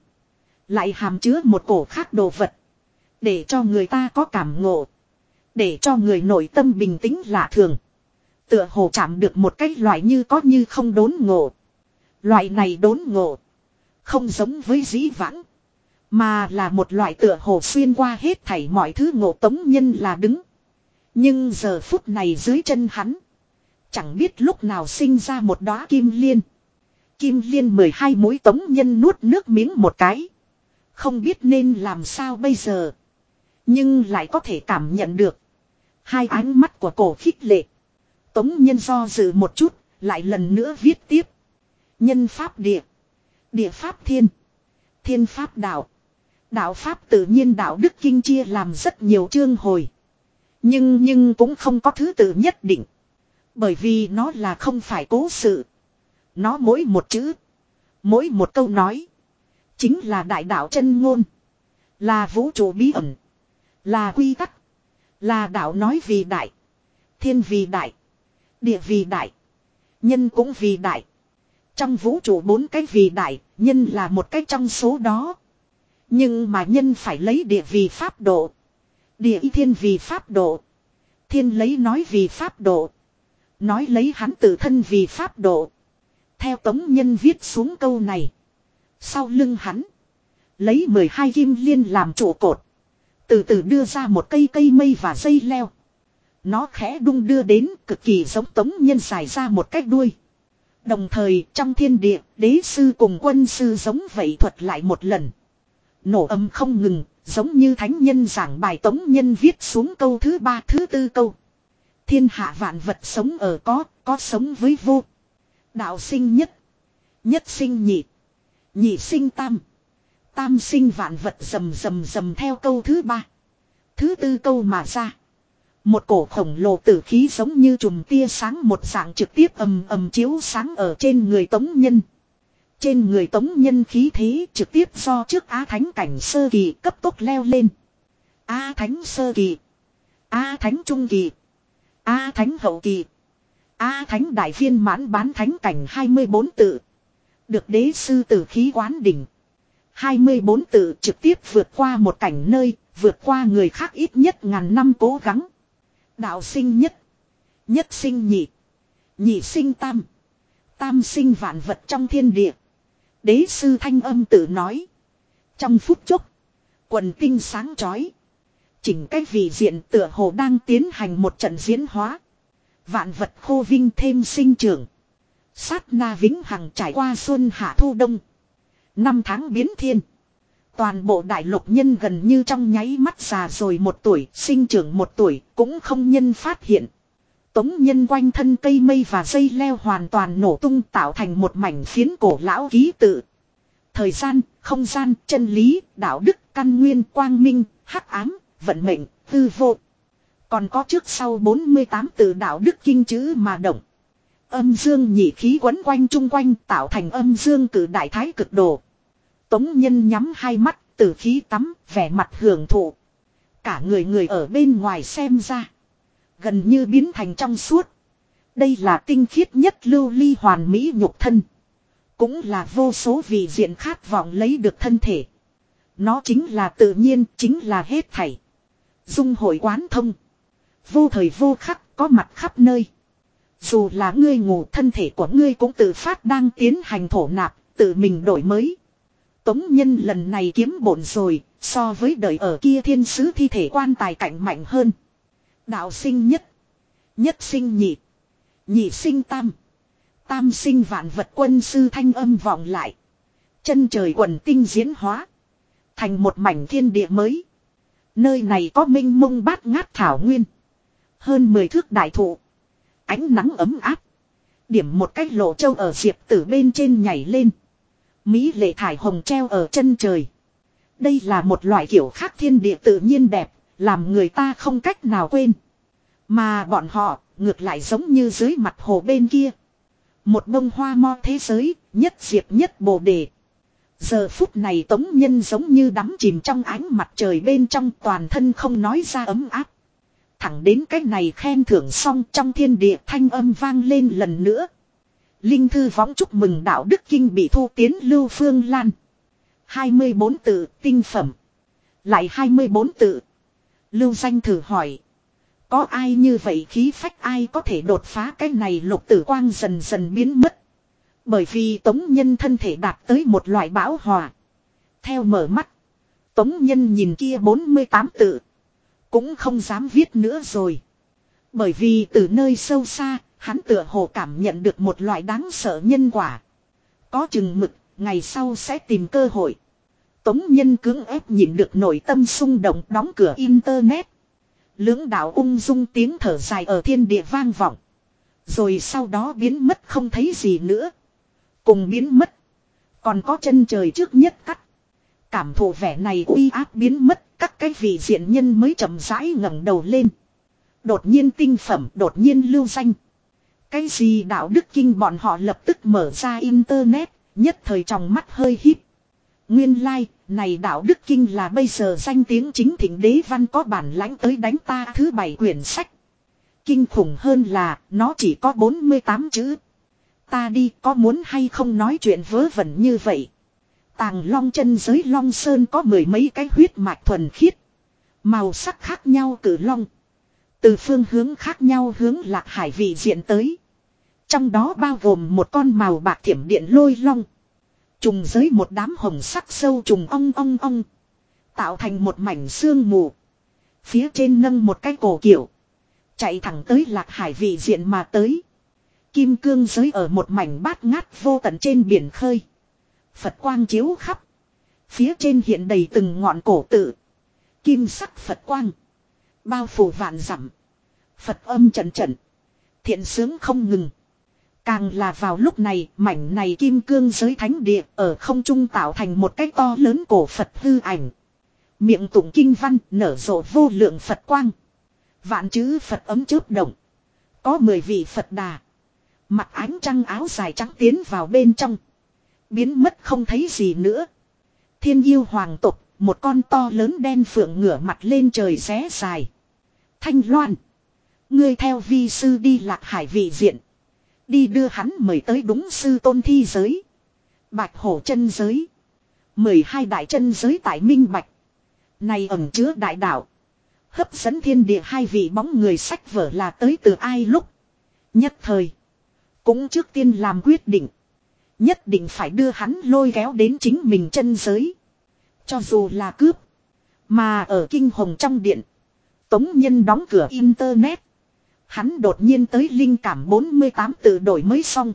Lại hàm chứa một cổ khác đồ vật. Để cho người ta có cảm ngộ. Để cho người nội tâm bình tĩnh lạ thường. Tựa hồ chạm được một cái loại như có như không đốn ngộ. Loại này đốn ngộ. Không giống với dĩ vãng. Mà là một loại tựa hồ xuyên qua hết thảy mọi thứ ngộ tống nhân là đứng. Nhưng giờ phút này dưới chân hắn. Chẳng biết lúc nào sinh ra một đóa kim liên. Kim liên 12 mũi tống nhân nuốt nước miếng một cái. Không biết nên làm sao bây giờ. Nhưng lại có thể cảm nhận được. Hai ánh mắt của cổ khích lệ. Tống nhân do dự một chút, lại lần nữa viết tiếp. Nhân pháp địa. Địa pháp thiên. Thiên pháp đạo. Đạo pháp tự nhiên đạo đức kinh chia làm rất nhiều chương hồi. Nhưng nhưng cũng không có thứ tự nhất định. Bởi vì nó là không phải cố sự. Nó mỗi một chữ. Mỗi một câu nói. Chính là đại đạo chân ngôn. Là vũ trụ bí ẩn. Là quy tắc. Là đạo nói vì đại. Thiên vì đại. Địa vì đại. Nhân cũng vì đại. Trong vũ trụ bốn cái vì đại, nhân là một cái trong số đó. Nhưng mà nhân phải lấy địa vì pháp độ. Địa y thiên vì pháp độ. Thiên lấy nói vì pháp độ. Nói lấy hắn tự thân vì pháp độ. Theo tống nhân viết xuống câu này. Sau lưng hắn. Lấy 12 kim liên làm trụ cột. Từ từ đưa ra một cây cây mây và dây leo. Nó khẽ đung đưa đến cực kỳ giống tống nhân dài ra một cách đuôi. Đồng thời trong thiên địa, đế sư cùng quân sư giống vậy thuật lại một lần. Nổ âm không ngừng, giống như thánh nhân giảng bài tống nhân viết xuống câu thứ ba thứ tư câu. Thiên hạ vạn vật sống ở có, có sống với vô. Đạo sinh nhất. Nhất sinh nhị. Nhị sinh tam. Tam sinh vạn vật rầm rầm rầm theo câu thứ ba. Thứ tư câu mà ra. Một cổ khổng lồ tử khí giống như chùm tia sáng một dạng trực tiếp ầm ầm chiếu sáng ở trên người tống nhân. Trên người tống nhân khí thế trực tiếp do trước Á Thánh cảnh sơ kỳ cấp tốc leo lên. Á Thánh sơ kỳ. Á Thánh trung kỳ. Á Thánh hậu kỳ. Á Thánh đại viên mãn bán thánh cảnh 24 tự. Được đế sư tử khí quán đỉnh. 24 tự trực tiếp vượt qua một cảnh nơi, vượt qua người khác ít nhất ngàn năm cố gắng. Đạo sinh nhất. Nhất sinh nhị. Nhị sinh tam. Tam sinh vạn vật trong thiên địa. Đế sư thanh âm tự nói. Trong phút chốc. Quần tinh sáng chói. Chỉnh cách vị diện tựa hồ đang tiến hành một trận diễn hóa. Vạn vật khô vinh thêm sinh trưởng. Sát na vĩnh hằng trải qua xuân hạ thu đông. Năm tháng biến thiên. Toàn bộ đại lục nhân gần như trong nháy mắt già rồi một tuổi, sinh trưởng một tuổi, cũng không nhân phát hiện. Tống nhân quanh thân cây mây và dây leo hoàn toàn nổ tung tạo thành một mảnh phiến cổ lão ký tự. Thời gian, không gian, chân lý, đạo đức, căn nguyên, quang minh, hắc ám, vận mệnh, tư vô. Còn có trước sau 48 từ đạo đức kinh chữ mà động. Âm dương nhị khí quấn quanh chung quanh tạo thành âm dương cử đại thái cực đồ. Tống nhân nhắm hai mắt, tử khí tắm, vẻ mặt hưởng thụ. Cả người người ở bên ngoài xem ra. Gần như biến thành trong suốt. Đây là tinh khiết nhất lưu ly hoàn mỹ nhục thân. Cũng là vô số vị diện khát vọng lấy được thân thể. Nó chính là tự nhiên, chính là hết thảy. Dung hội quán thông. Vô thời vô khắc, có mặt khắp nơi. Dù là ngươi ngủ thân thể của ngươi cũng tự phát đang tiến hành thổ nạp, tự mình đổi mới. Tống nhân lần này kiếm bổn rồi, so với đời ở kia thiên sứ thi thể quan tài cảnh mạnh hơn. Đạo sinh nhất. Nhất sinh nhị. Nhị sinh tam. Tam sinh vạn vật quân sư thanh âm vọng lại. Chân trời quần tinh diễn hóa. Thành một mảnh thiên địa mới. Nơi này có minh mông bát ngát thảo nguyên. Hơn 10 thước đại thụ. Ánh nắng ấm áp. Điểm một cách lộ châu ở diệp tử bên trên nhảy lên. Mỹ lệ thải hồng treo ở chân trời. Đây là một loại kiểu khác thiên địa tự nhiên đẹp, làm người ta không cách nào quên. Mà bọn họ, ngược lại giống như dưới mặt hồ bên kia. Một bông hoa mo thế giới, nhất diệp nhất bồ đề. Giờ phút này tống nhân giống như đắm chìm trong ánh mặt trời bên trong toàn thân không nói ra ấm áp. Thẳng đến cái này khen thưởng xong trong thiên địa thanh âm vang lên lần nữa. Linh thư võng chúc mừng đạo đức kinh bị thu tiến lưu phương lan. 24 tự tinh phẩm. Lại 24 tự. Lưu danh thử hỏi. Có ai như vậy khí phách ai có thể đột phá cái này lục tử quang dần dần biến mất. Bởi vì tống nhân thân thể đạt tới một loại bão hòa. Theo mở mắt. Tống nhân nhìn kia 48 tự. Cũng không dám viết nữa rồi. Bởi vì từ nơi sâu xa, hắn tựa hồ cảm nhận được một loại đáng sợ nhân quả. Có chừng mực, ngày sau sẽ tìm cơ hội. Tống nhân cưỡng ép nhìn được nội tâm xung động đóng cửa internet. Lưỡng đạo ung dung tiếng thở dài ở thiên địa vang vọng. Rồi sau đó biến mất không thấy gì nữa. Cùng biến mất. Còn có chân trời trước nhất cắt. Cảm thụ vẻ này uy áp biến mất. Các cái vị diện nhân mới chậm rãi ngẩng đầu lên. Đột nhiên tinh phẩm, đột nhiên lưu danh. Cái gì đạo đức kinh bọn họ lập tức mở ra internet, nhất thời trong mắt hơi híp. Nguyên lai, like, này đạo đức kinh là bây giờ danh tiếng chính thịnh đế văn có bản lãnh tới đánh ta thứ bảy quyển sách. Kinh khủng hơn là, nó chỉ có 48 chữ. Ta đi có muốn hay không nói chuyện vớ vẩn như vậy. Tàng long chân giới long sơn có mười mấy cái huyết mạch thuần khiết. Màu sắc khác nhau cử long. Từ phương hướng khác nhau hướng lạc hải vị diện tới. Trong đó bao gồm một con màu bạc thiểm điện lôi long. Trùng giới một đám hồng sắc sâu trùng ong ong ong. Tạo thành một mảnh xương mù. Phía trên nâng một cái cổ kiểu. Chạy thẳng tới lạc hải vị diện mà tới. Kim cương giới ở một mảnh bát ngát vô tận trên biển khơi. Phật quang chiếu khắp. Phía trên hiện đầy từng ngọn cổ tự. Kim sắc Phật quang. Bao phủ vạn dặm Phật âm trận trận. Thiện sướng không ngừng. Càng là vào lúc này, mảnh này kim cương giới thánh địa ở không trung tạo thành một cái to lớn cổ Phật hư ảnh. Miệng tụng kinh văn nở rộ vô lượng Phật quang. Vạn chữ Phật ấm chớp động. Có mười vị Phật đà. Mặc ánh trăng áo dài trắng tiến vào bên trong. Biến mất không thấy gì nữa. Thiên yêu hoàng tục, một con to lớn đen phượng ngửa mặt lên trời xé dài. Thanh loan. Ngươi theo vi sư đi lạc hải vị diện. Đi đưa hắn mời tới đúng sư tôn thi giới. Bạch hổ chân giới. mười hai đại chân giới tại minh bạch. Này ẩn chứa đại đạo. Hấp dẫn thiên địa hai vị bóng người sách vở là tới từ ai lúc. Nhất thời. Cũng trước tiên làm quyết định. Nhất định phải đưa hắn lôi kéo đến chính mình chân giới. Cho dù là cướp. Mà ở kinh hồng trong điện. Tống nhân đóng cửa internet. Hắn đột nhiên tới linh cảm 48 tự đổi mới xong.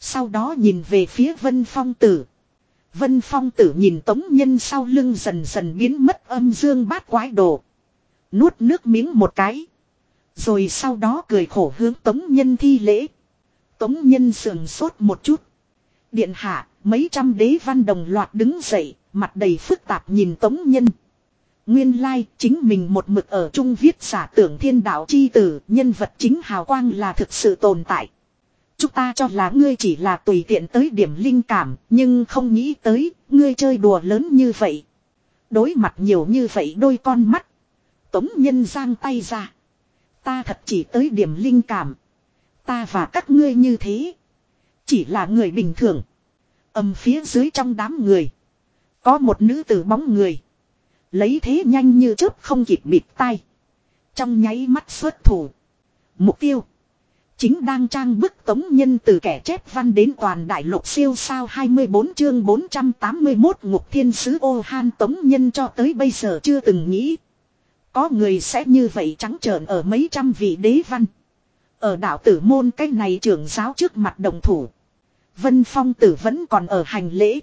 Sau đó nhìn về phía Vân Phong Tử. Vân Phong Tử nhìn Tống Nhân sau lưng dần dần biến mất âm dương bát quái đồ. Nuốt nước miếng một cái. Rồi sau đó cười khổ hướng Tống Nhân thi lễ. Tống Nhân sườn sốt một chút. Điện hạ, mấy trăm đế văn đồng loạt đứng dậy, mặt đầy phức tạp nhìn Tống Nhân. Nguyên lai chính mình một mực ở trung viết giả tưởng thiên đạo chi tử, nhân vật chính hào quang là thực sự tồn tại. Chúng ta cho là ngươi chỉ là tùy tiện tới điểm linh cảm, nhưng không nghĩ tới, ngươi chơi đùa lớn như vậy. Đối mặt nhiều như vậy đôi con mắt. Tống nhân giang tay ra. Ta thật chỉ tới điểm linh cảm. Ta và các ngươi như thế. Chỉ là người bình thường. Âm phía dưới trong đám người. Có một nữ tử bóng người. Lấy thế nhanh như chớp không kịp bịt tay. Trong nháy mắt xuất thủ. Mục tiêu. Chính đang trang bức tống nhân từ kẻ chép văn đến toàn đại lục siêu sao 24 chương 481 ngục thiên sứ ô han tống nhân cho tới bây giờ chưa từng nghĩ. Có người sẽ như vậy trắng trợn ở mấy trăm vị đế văn. Ở đạo tử môn cái này trưởng giáo trước mặt đồng thủ. Vân Phong tử vẫn còn ở hành lễ.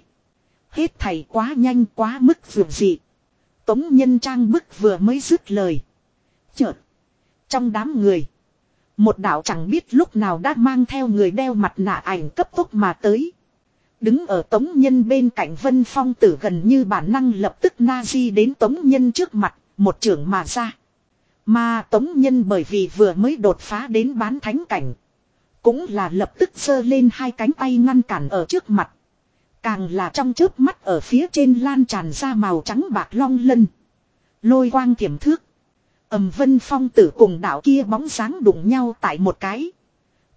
Hết thầy quá nhanh quá mức vượt dị. Tống nhân trang bức vừa mới dứt lời. Chợt. Trong đám người. Một đạo chẳng biết lúc nào đã mang theo người đeo mặt nạ ảnh cấp tốc mà tới. Đứng ở tống nhân bên cạnh vân phong tử gần như bản năng lập tức na di đến tống nhân trước mặt, một trưởng mà ra. Mà tống nhân bởi vì vừa mới đột phá đến bán thánh cảnh. Cũng là lập tức giơ lên hai cánh tay ngăn cản ở trước mặt. Càng là trong chớp mắt ở phía trên lan tràn ra màu trắng bạc long lân. Lôi quang thiểm thước. ầm vân phong tử cùng đạo kia bóng sáng đụng nhau tại một cái.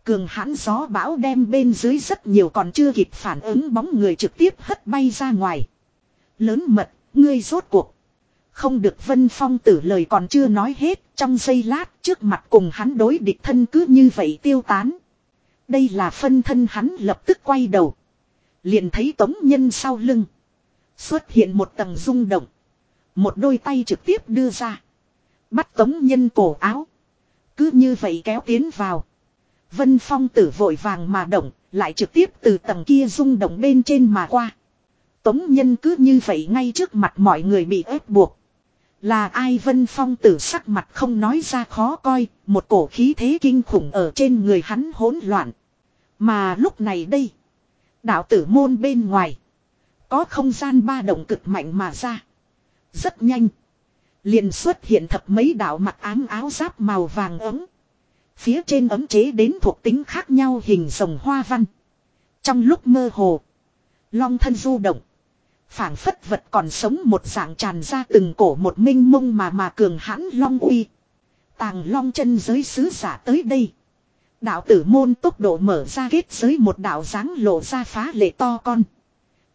Cường hãn gió bão đem bên dưới rất nhiều còn chưa kịp phản ứng bóng người trực tiếp hất bay ra ngoài. Lớn mật, ngươi rốt cuộc. Không được vân phong tử lời còn chưa nói hết, trong giây lát trước mặt cùng hắn đối địch thân cứ như vậy tiêu tán. Đây là phân thân hắn lập tức quay đầu. Liền thấy tống nhân sau lưng. Xuất hiện một tầng rung động. Một đôi tay trực tiếp đưa ra. Bắt tống nhân cổ áo. Cứ như vậy kéo tiến vào. Vân phong tử vội vàng mà động. Lại trực tiếp từ tầng kia rung động bên trên mà qua. Tống nhân cứ như vậy ngay trước mặt mọi người bị ép buộc. Là ai vân phong tử sắc mặt không nói ra khó coi, một cổ khí thế kinh khủng ở trên người hắn hỗn loạn. Mà lúc này đây, đạo tử môn bên ngoài, có không gian ba động cực mạnh mà ra. Rất nhanh, liền xuất hiện thập mấy đạo mặc ám áo giáp màu vàng ấm. Phía trên ấm chế đến thuộc tính khác nhau hình rồng hoa văn. Trong lúc mơ hồ, long thân du động phảng phất vật còn sống một dạng tràn ra từng cổ một minh mông mà mà cường hãn long uy. Tàng long chân giới sứ giả tới đây. Đạo tử môn tốc độ mở ra kết giới một đạo dáng lộ ra phá lệ to con.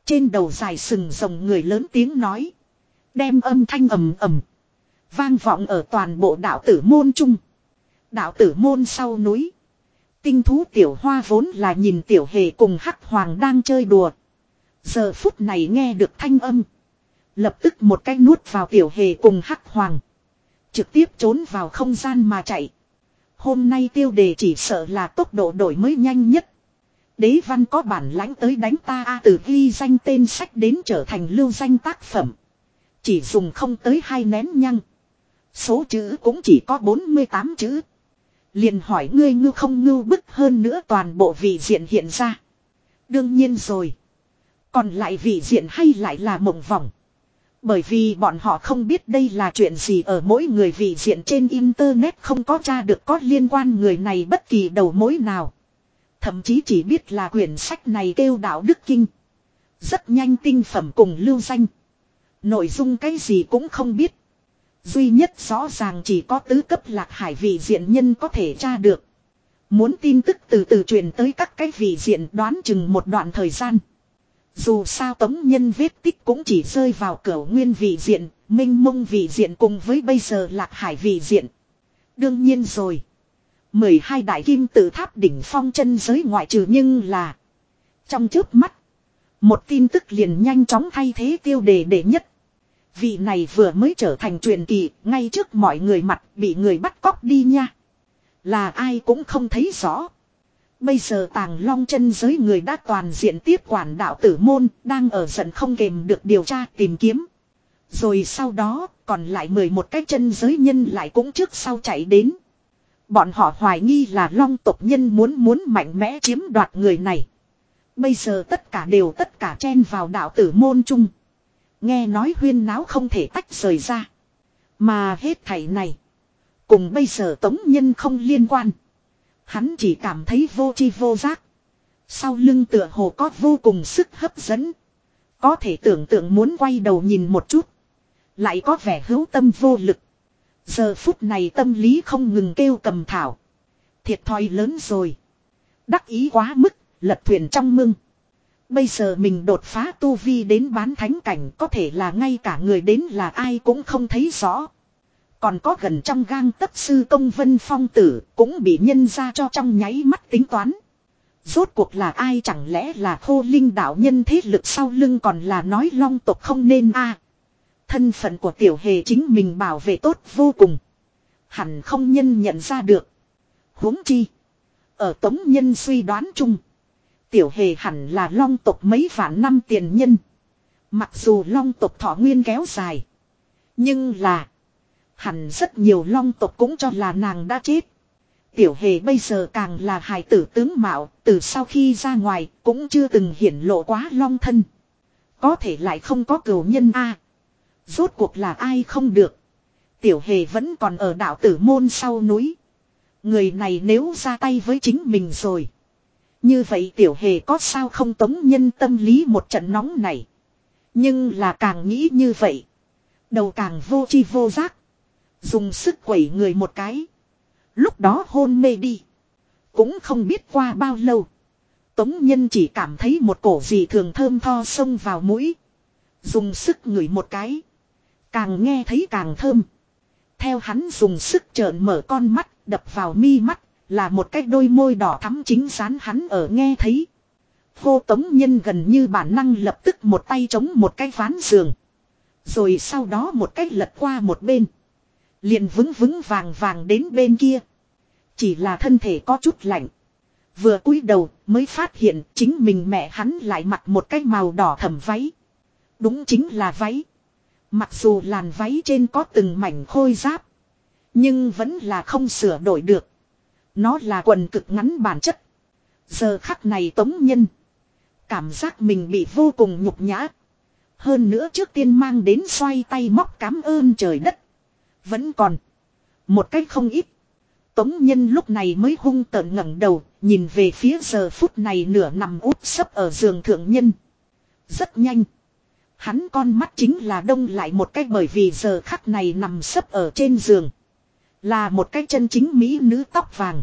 Trên đầu dài sừng rồng người lớn tiếng nói. Đem âm thanh ầm ầm. Vang vọng ở toàn bộ đạo tử môn chung. Đạo tử môn sau núi. Tinh thú tiểu hoa vốn là nhìn tiểu hề cùng hắc hoàng đang chơi đùa. Giờ phút này nghe được thanh âm. Lập tức một cái nuốt vào tiểu hề cùng hắc hoàng. Trực tiếp trốn vào không gian mà chạy. Hôm nay tiêu đề chỉ sợ là tốc độ đổi mới nhanh nhất. Đế văn có bản lãnh tới đánh ta a từ ghi danh tên sách đến trở thành lưu danh tác phẩm. Chỉ dùng không tới hai nén nhăng. Số chữ cũng chỉ có 48 chữ. Liền hỏi ngươi ngư không ngưu bức hơn nữa toàn bộ vị diện hiện ra. Đương nhiên rồi. Còn lại vị diện hay lại là mộng vòng. Bởi vì bọn họ không biết đây là chuyện gì ở mỗi người vị diện trên internet không có tra được có liên quan người này bất kỳ đầu mối nào. Thậm chí chỉ biết là quyển sách này kêu đạo đức kinh. Rất nhanh tinh phẩm cùng lưu danh. Nội dung cái gì cũng không biết. Duy nhất rõ ràng chỉ có tứ cấp lạc hải vị diện nhân có thể tra được. Muốn tin tức từ từ truyền tới các cái vị diện đoán chừng một đoạn thời gian. Dù sao tống nhân vết tích cũng chỉ rơi vào cửa nguyên vị diện, minh mông vị diện cùng với bây giờ lạc hải vị diện. Đương nhiên rồi. 12 đại kim tự tháp đỉnh phong chân giới ngoại trừ nhưng là. Trong trước mắt. Một tin tức liền nhanh chóng thay thế tiêu đề đệ nhất. Vị này vừa mới trở thành truyền kỳ, ngay trước mọi người mặt bị người bắt cóc đi nha. Là ai cũng không thấy rõ. Bây giờ tàng long chân giới người đã toàn diện tiếp quản đạo tử môn, đang ở giận không kềm được điều tra tìm kiếm. Rồi sau đó, còn lại 11 cái chân giới nhân lại cũng trước sau chạy đến. Bọn họ hoài nghi là long tộc nhân muốn muốn mạnh mẽ chiếm đoạt người này. Bây giờ tất cả đều tất cả chen vào đạo tử môn chung. Nghe nói huyên náo không thể tách rời ra. Mà hết thảy này. Cùng bây giờ tống nhân không liên quan. Hắn chỉ cảm thấy vô chi vô giác. Sau lưng tựa hồ có vô cùng sức hấp dẫn. Có thể tưởng tượng muốn quay đầu nhìn một chút. Lại có vẻ hữu tâm vô lực. Giờ phút này tâm lý không ngừng kêu cầm thảo. Thiệt thòi lớn rồi. Đắc ý quá mức, lật thuyền trong mưng. Bây giờ mình đột phá tu vi đến bán thánh cảnh có thể là ngay cả người đến là ai cũng không thấy rõ. Còn có gần trong gang tấc sư công vân phong tử cũng bị nhân ra cho trong nháy mắt tính toán. Rốt cuộc là ai chẳng lẽ là khô linh đạo nhân thế lực sau lưng còn là nói long tộc không nên a à, Thân phận của tiểu hề chính mình bảo vệ tốt vô cùng. Hẳn không nhân nhận ra được. huống chi. Ở tống nhân suy đoán chung. Tiểu hề hẳn là long tộc mấy vạn năm tiền nhân. Mặc dù long tộc thọ nguyên kéo dài. Nhưng là. Hẳn rất nhiều long tộc cũng cho là nàng đã chết. Tiểu hề bây giờ càng là hài tử tướng mạo. Từ sau khi ra ngoài cũng chưa từng hiển lộ quá long thân. Có thể lại không có cửu nhân a Rốt cuộc là ai không được. Tiểu hề vẫn còn ở đạo tử môn sau núi. Người này nếu ra tay với chính mình rồi. Như vậy tiểu hề có sao không tống nhân tâm lý một trận nóng này. Nhưng là càng nghĩ như vậy. Đầu càng vô chi vô giác. Dùng sức quẩy người một cái. Lúc đó hôn mê đi. Cũng không biết qua bao lâu. Tống nhân chỉ cảm thấy một cổ gì thường thơm tho xông vào mũi. Dùng sức ngửi một cái. Càng nghe thấy càng thơm. Theo hắn dùng sức trợn mở con mắt, đập vào mi mắt, là một cái đôi môi đỏ thắm chính sán hắn ở nghe thấy. Hô tống nhân gần như bản năng lập tức một tay chống một cái ván giường. Rồi sau đó một cái lật qua một bên. Liền vững vững vàng vàng đến bên kia. Chỉ là thân thể có chút lạnh. Vừa cúi đầu mới phát hiện chính mình mẹ hắn lại mặc một cái màu đỏ thầm váy. Đúng chính là váy. Mặc dù làn váy trên có từng mảnh khôi giáp. Nhưng vẫn là không sửa đổi được. Nó là quần cực ngắn bản chất. Giờ khắc này tống nhân. Cảm giác mình bị vô cùng nhục nhã. Hơn nữa trước tiên mang đến xoay tay móc cảm ơn trời đất. Vẫn còn. Một cách không ít. Tống nhân lúc này mới hung tợn ngẩng đầu. Nhìn về phía giờ phút này nửa nằm úp sấp ở giường thượng nhân. Rất nhanh. Hắn con mắt chính là đông lại một cách bởi vì giờ khắc này nằm sấp ở trên giường. Là một cái chân chính mỹ nữ tóc vàng.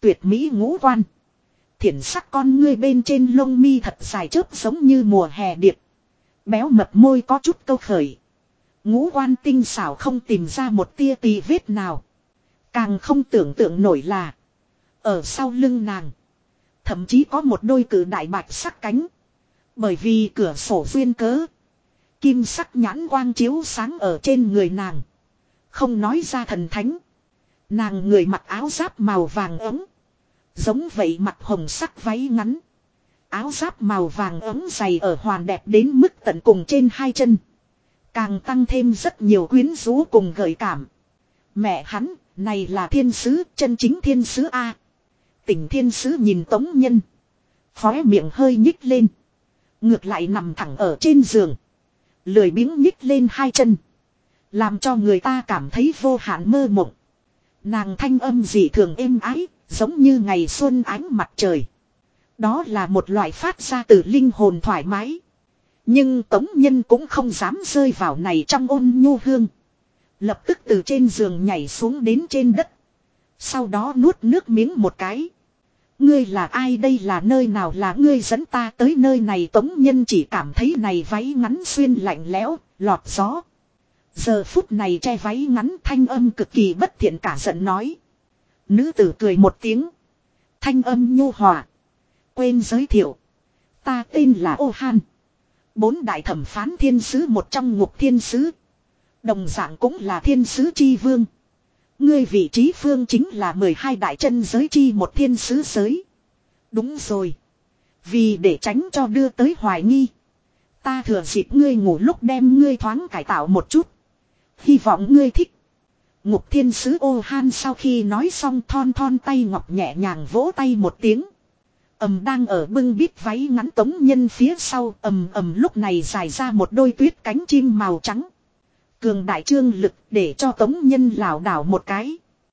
Tuyệt mỹ ngũ quan. Thiển sắc con ngươi bên trên lông mi thật dài chớp giống như mùa hè điệp. Béo mập môi có chút câu khởi. Ngũ quan tinh xảo không tìm ra một tia tì vết nào. Càng không tưởng tượng nổi là. Ở sau lưng nàng. Thậm chí có một đôi cử đại bạch sắc cánh. Bởi vì cửa sổ duyên cớ. Kim sắc nhãn quang chiếu sáng ở trên người nàng. Không nói ra thần thánh. Nàng người mặc áo giáp màu vàng ấm. Giống vậy mặt hồng sắc váy ngắn. Áo giáp màu vàng ấm dày ở hoàn đẹp đến mức tận cùng trên hai chân. Càng tăng thêm rất nhiều quyến rũ cùng gợi cảm. Mẹ hắn, này là thiên sứ, chân chính thiên sứ A. Tỉnh thiên sứ nhìn tống nhân. Khóe miệng hơi nhích lên. Ngược lại nằm thẳng ở trên giường. Lười biếng nhích lên hai chân. Làm cho người ta cảm thấy vô hạn mơ mộng. Nàng thanh âm dị thường êm ái, giống như ngày xuân ánh mặt trời. Đó là một loại phát ra từ linh hồn thoải mái. Nhưng Tống Nhân cũng không dám rơi vào này trong ôn nhu hương. Lập tức từ trên giường nhảy xuống đến trên đất. Sau đó nuốt nước miếng một cái. Ngươi là ai đây là nơi nào là ngươi dẫn ta tới nơi này Tống Nhân chỉ cảm thấy này váy ngắn xuyên lạnh lẽo, lọt gió. Giờ phút này che váy ngắn thanh âm cực kỳ bất thiện cả giận nói. Nữ tử cười một tiếng. Thanh âm nhu hòa. Quên giới thiệu. Ta tên là Ô Han. Bốn đại thẩm phán thiên sứ một trong ngục thiên sứ. Đồng dạng cũng là thiên sứ chi vương. Ngươi vị trí phương chính là 12 đại chân giới chi một thiên sứ giới. Đúng rồi. Vì để tránh cho đưa tới hoài nghi. Ta thừa dịp ngươi ngủ lúc đem ngươi thoáng cải tạo một chút. Hy vọng ngươi thích. Ngục thiên sứ ô han sau khi nói xong thon thon tay ngọc nhẹ nhàng vỗ tay một tiếng ầm đang ở bưng bít váy ngắn tống nhân phía sau, ầm ầm lúc này dài ra một đôi tuyết cánh chim màu trắng. Cường đại trương lực để cho tống nhân lảo đảo một cái.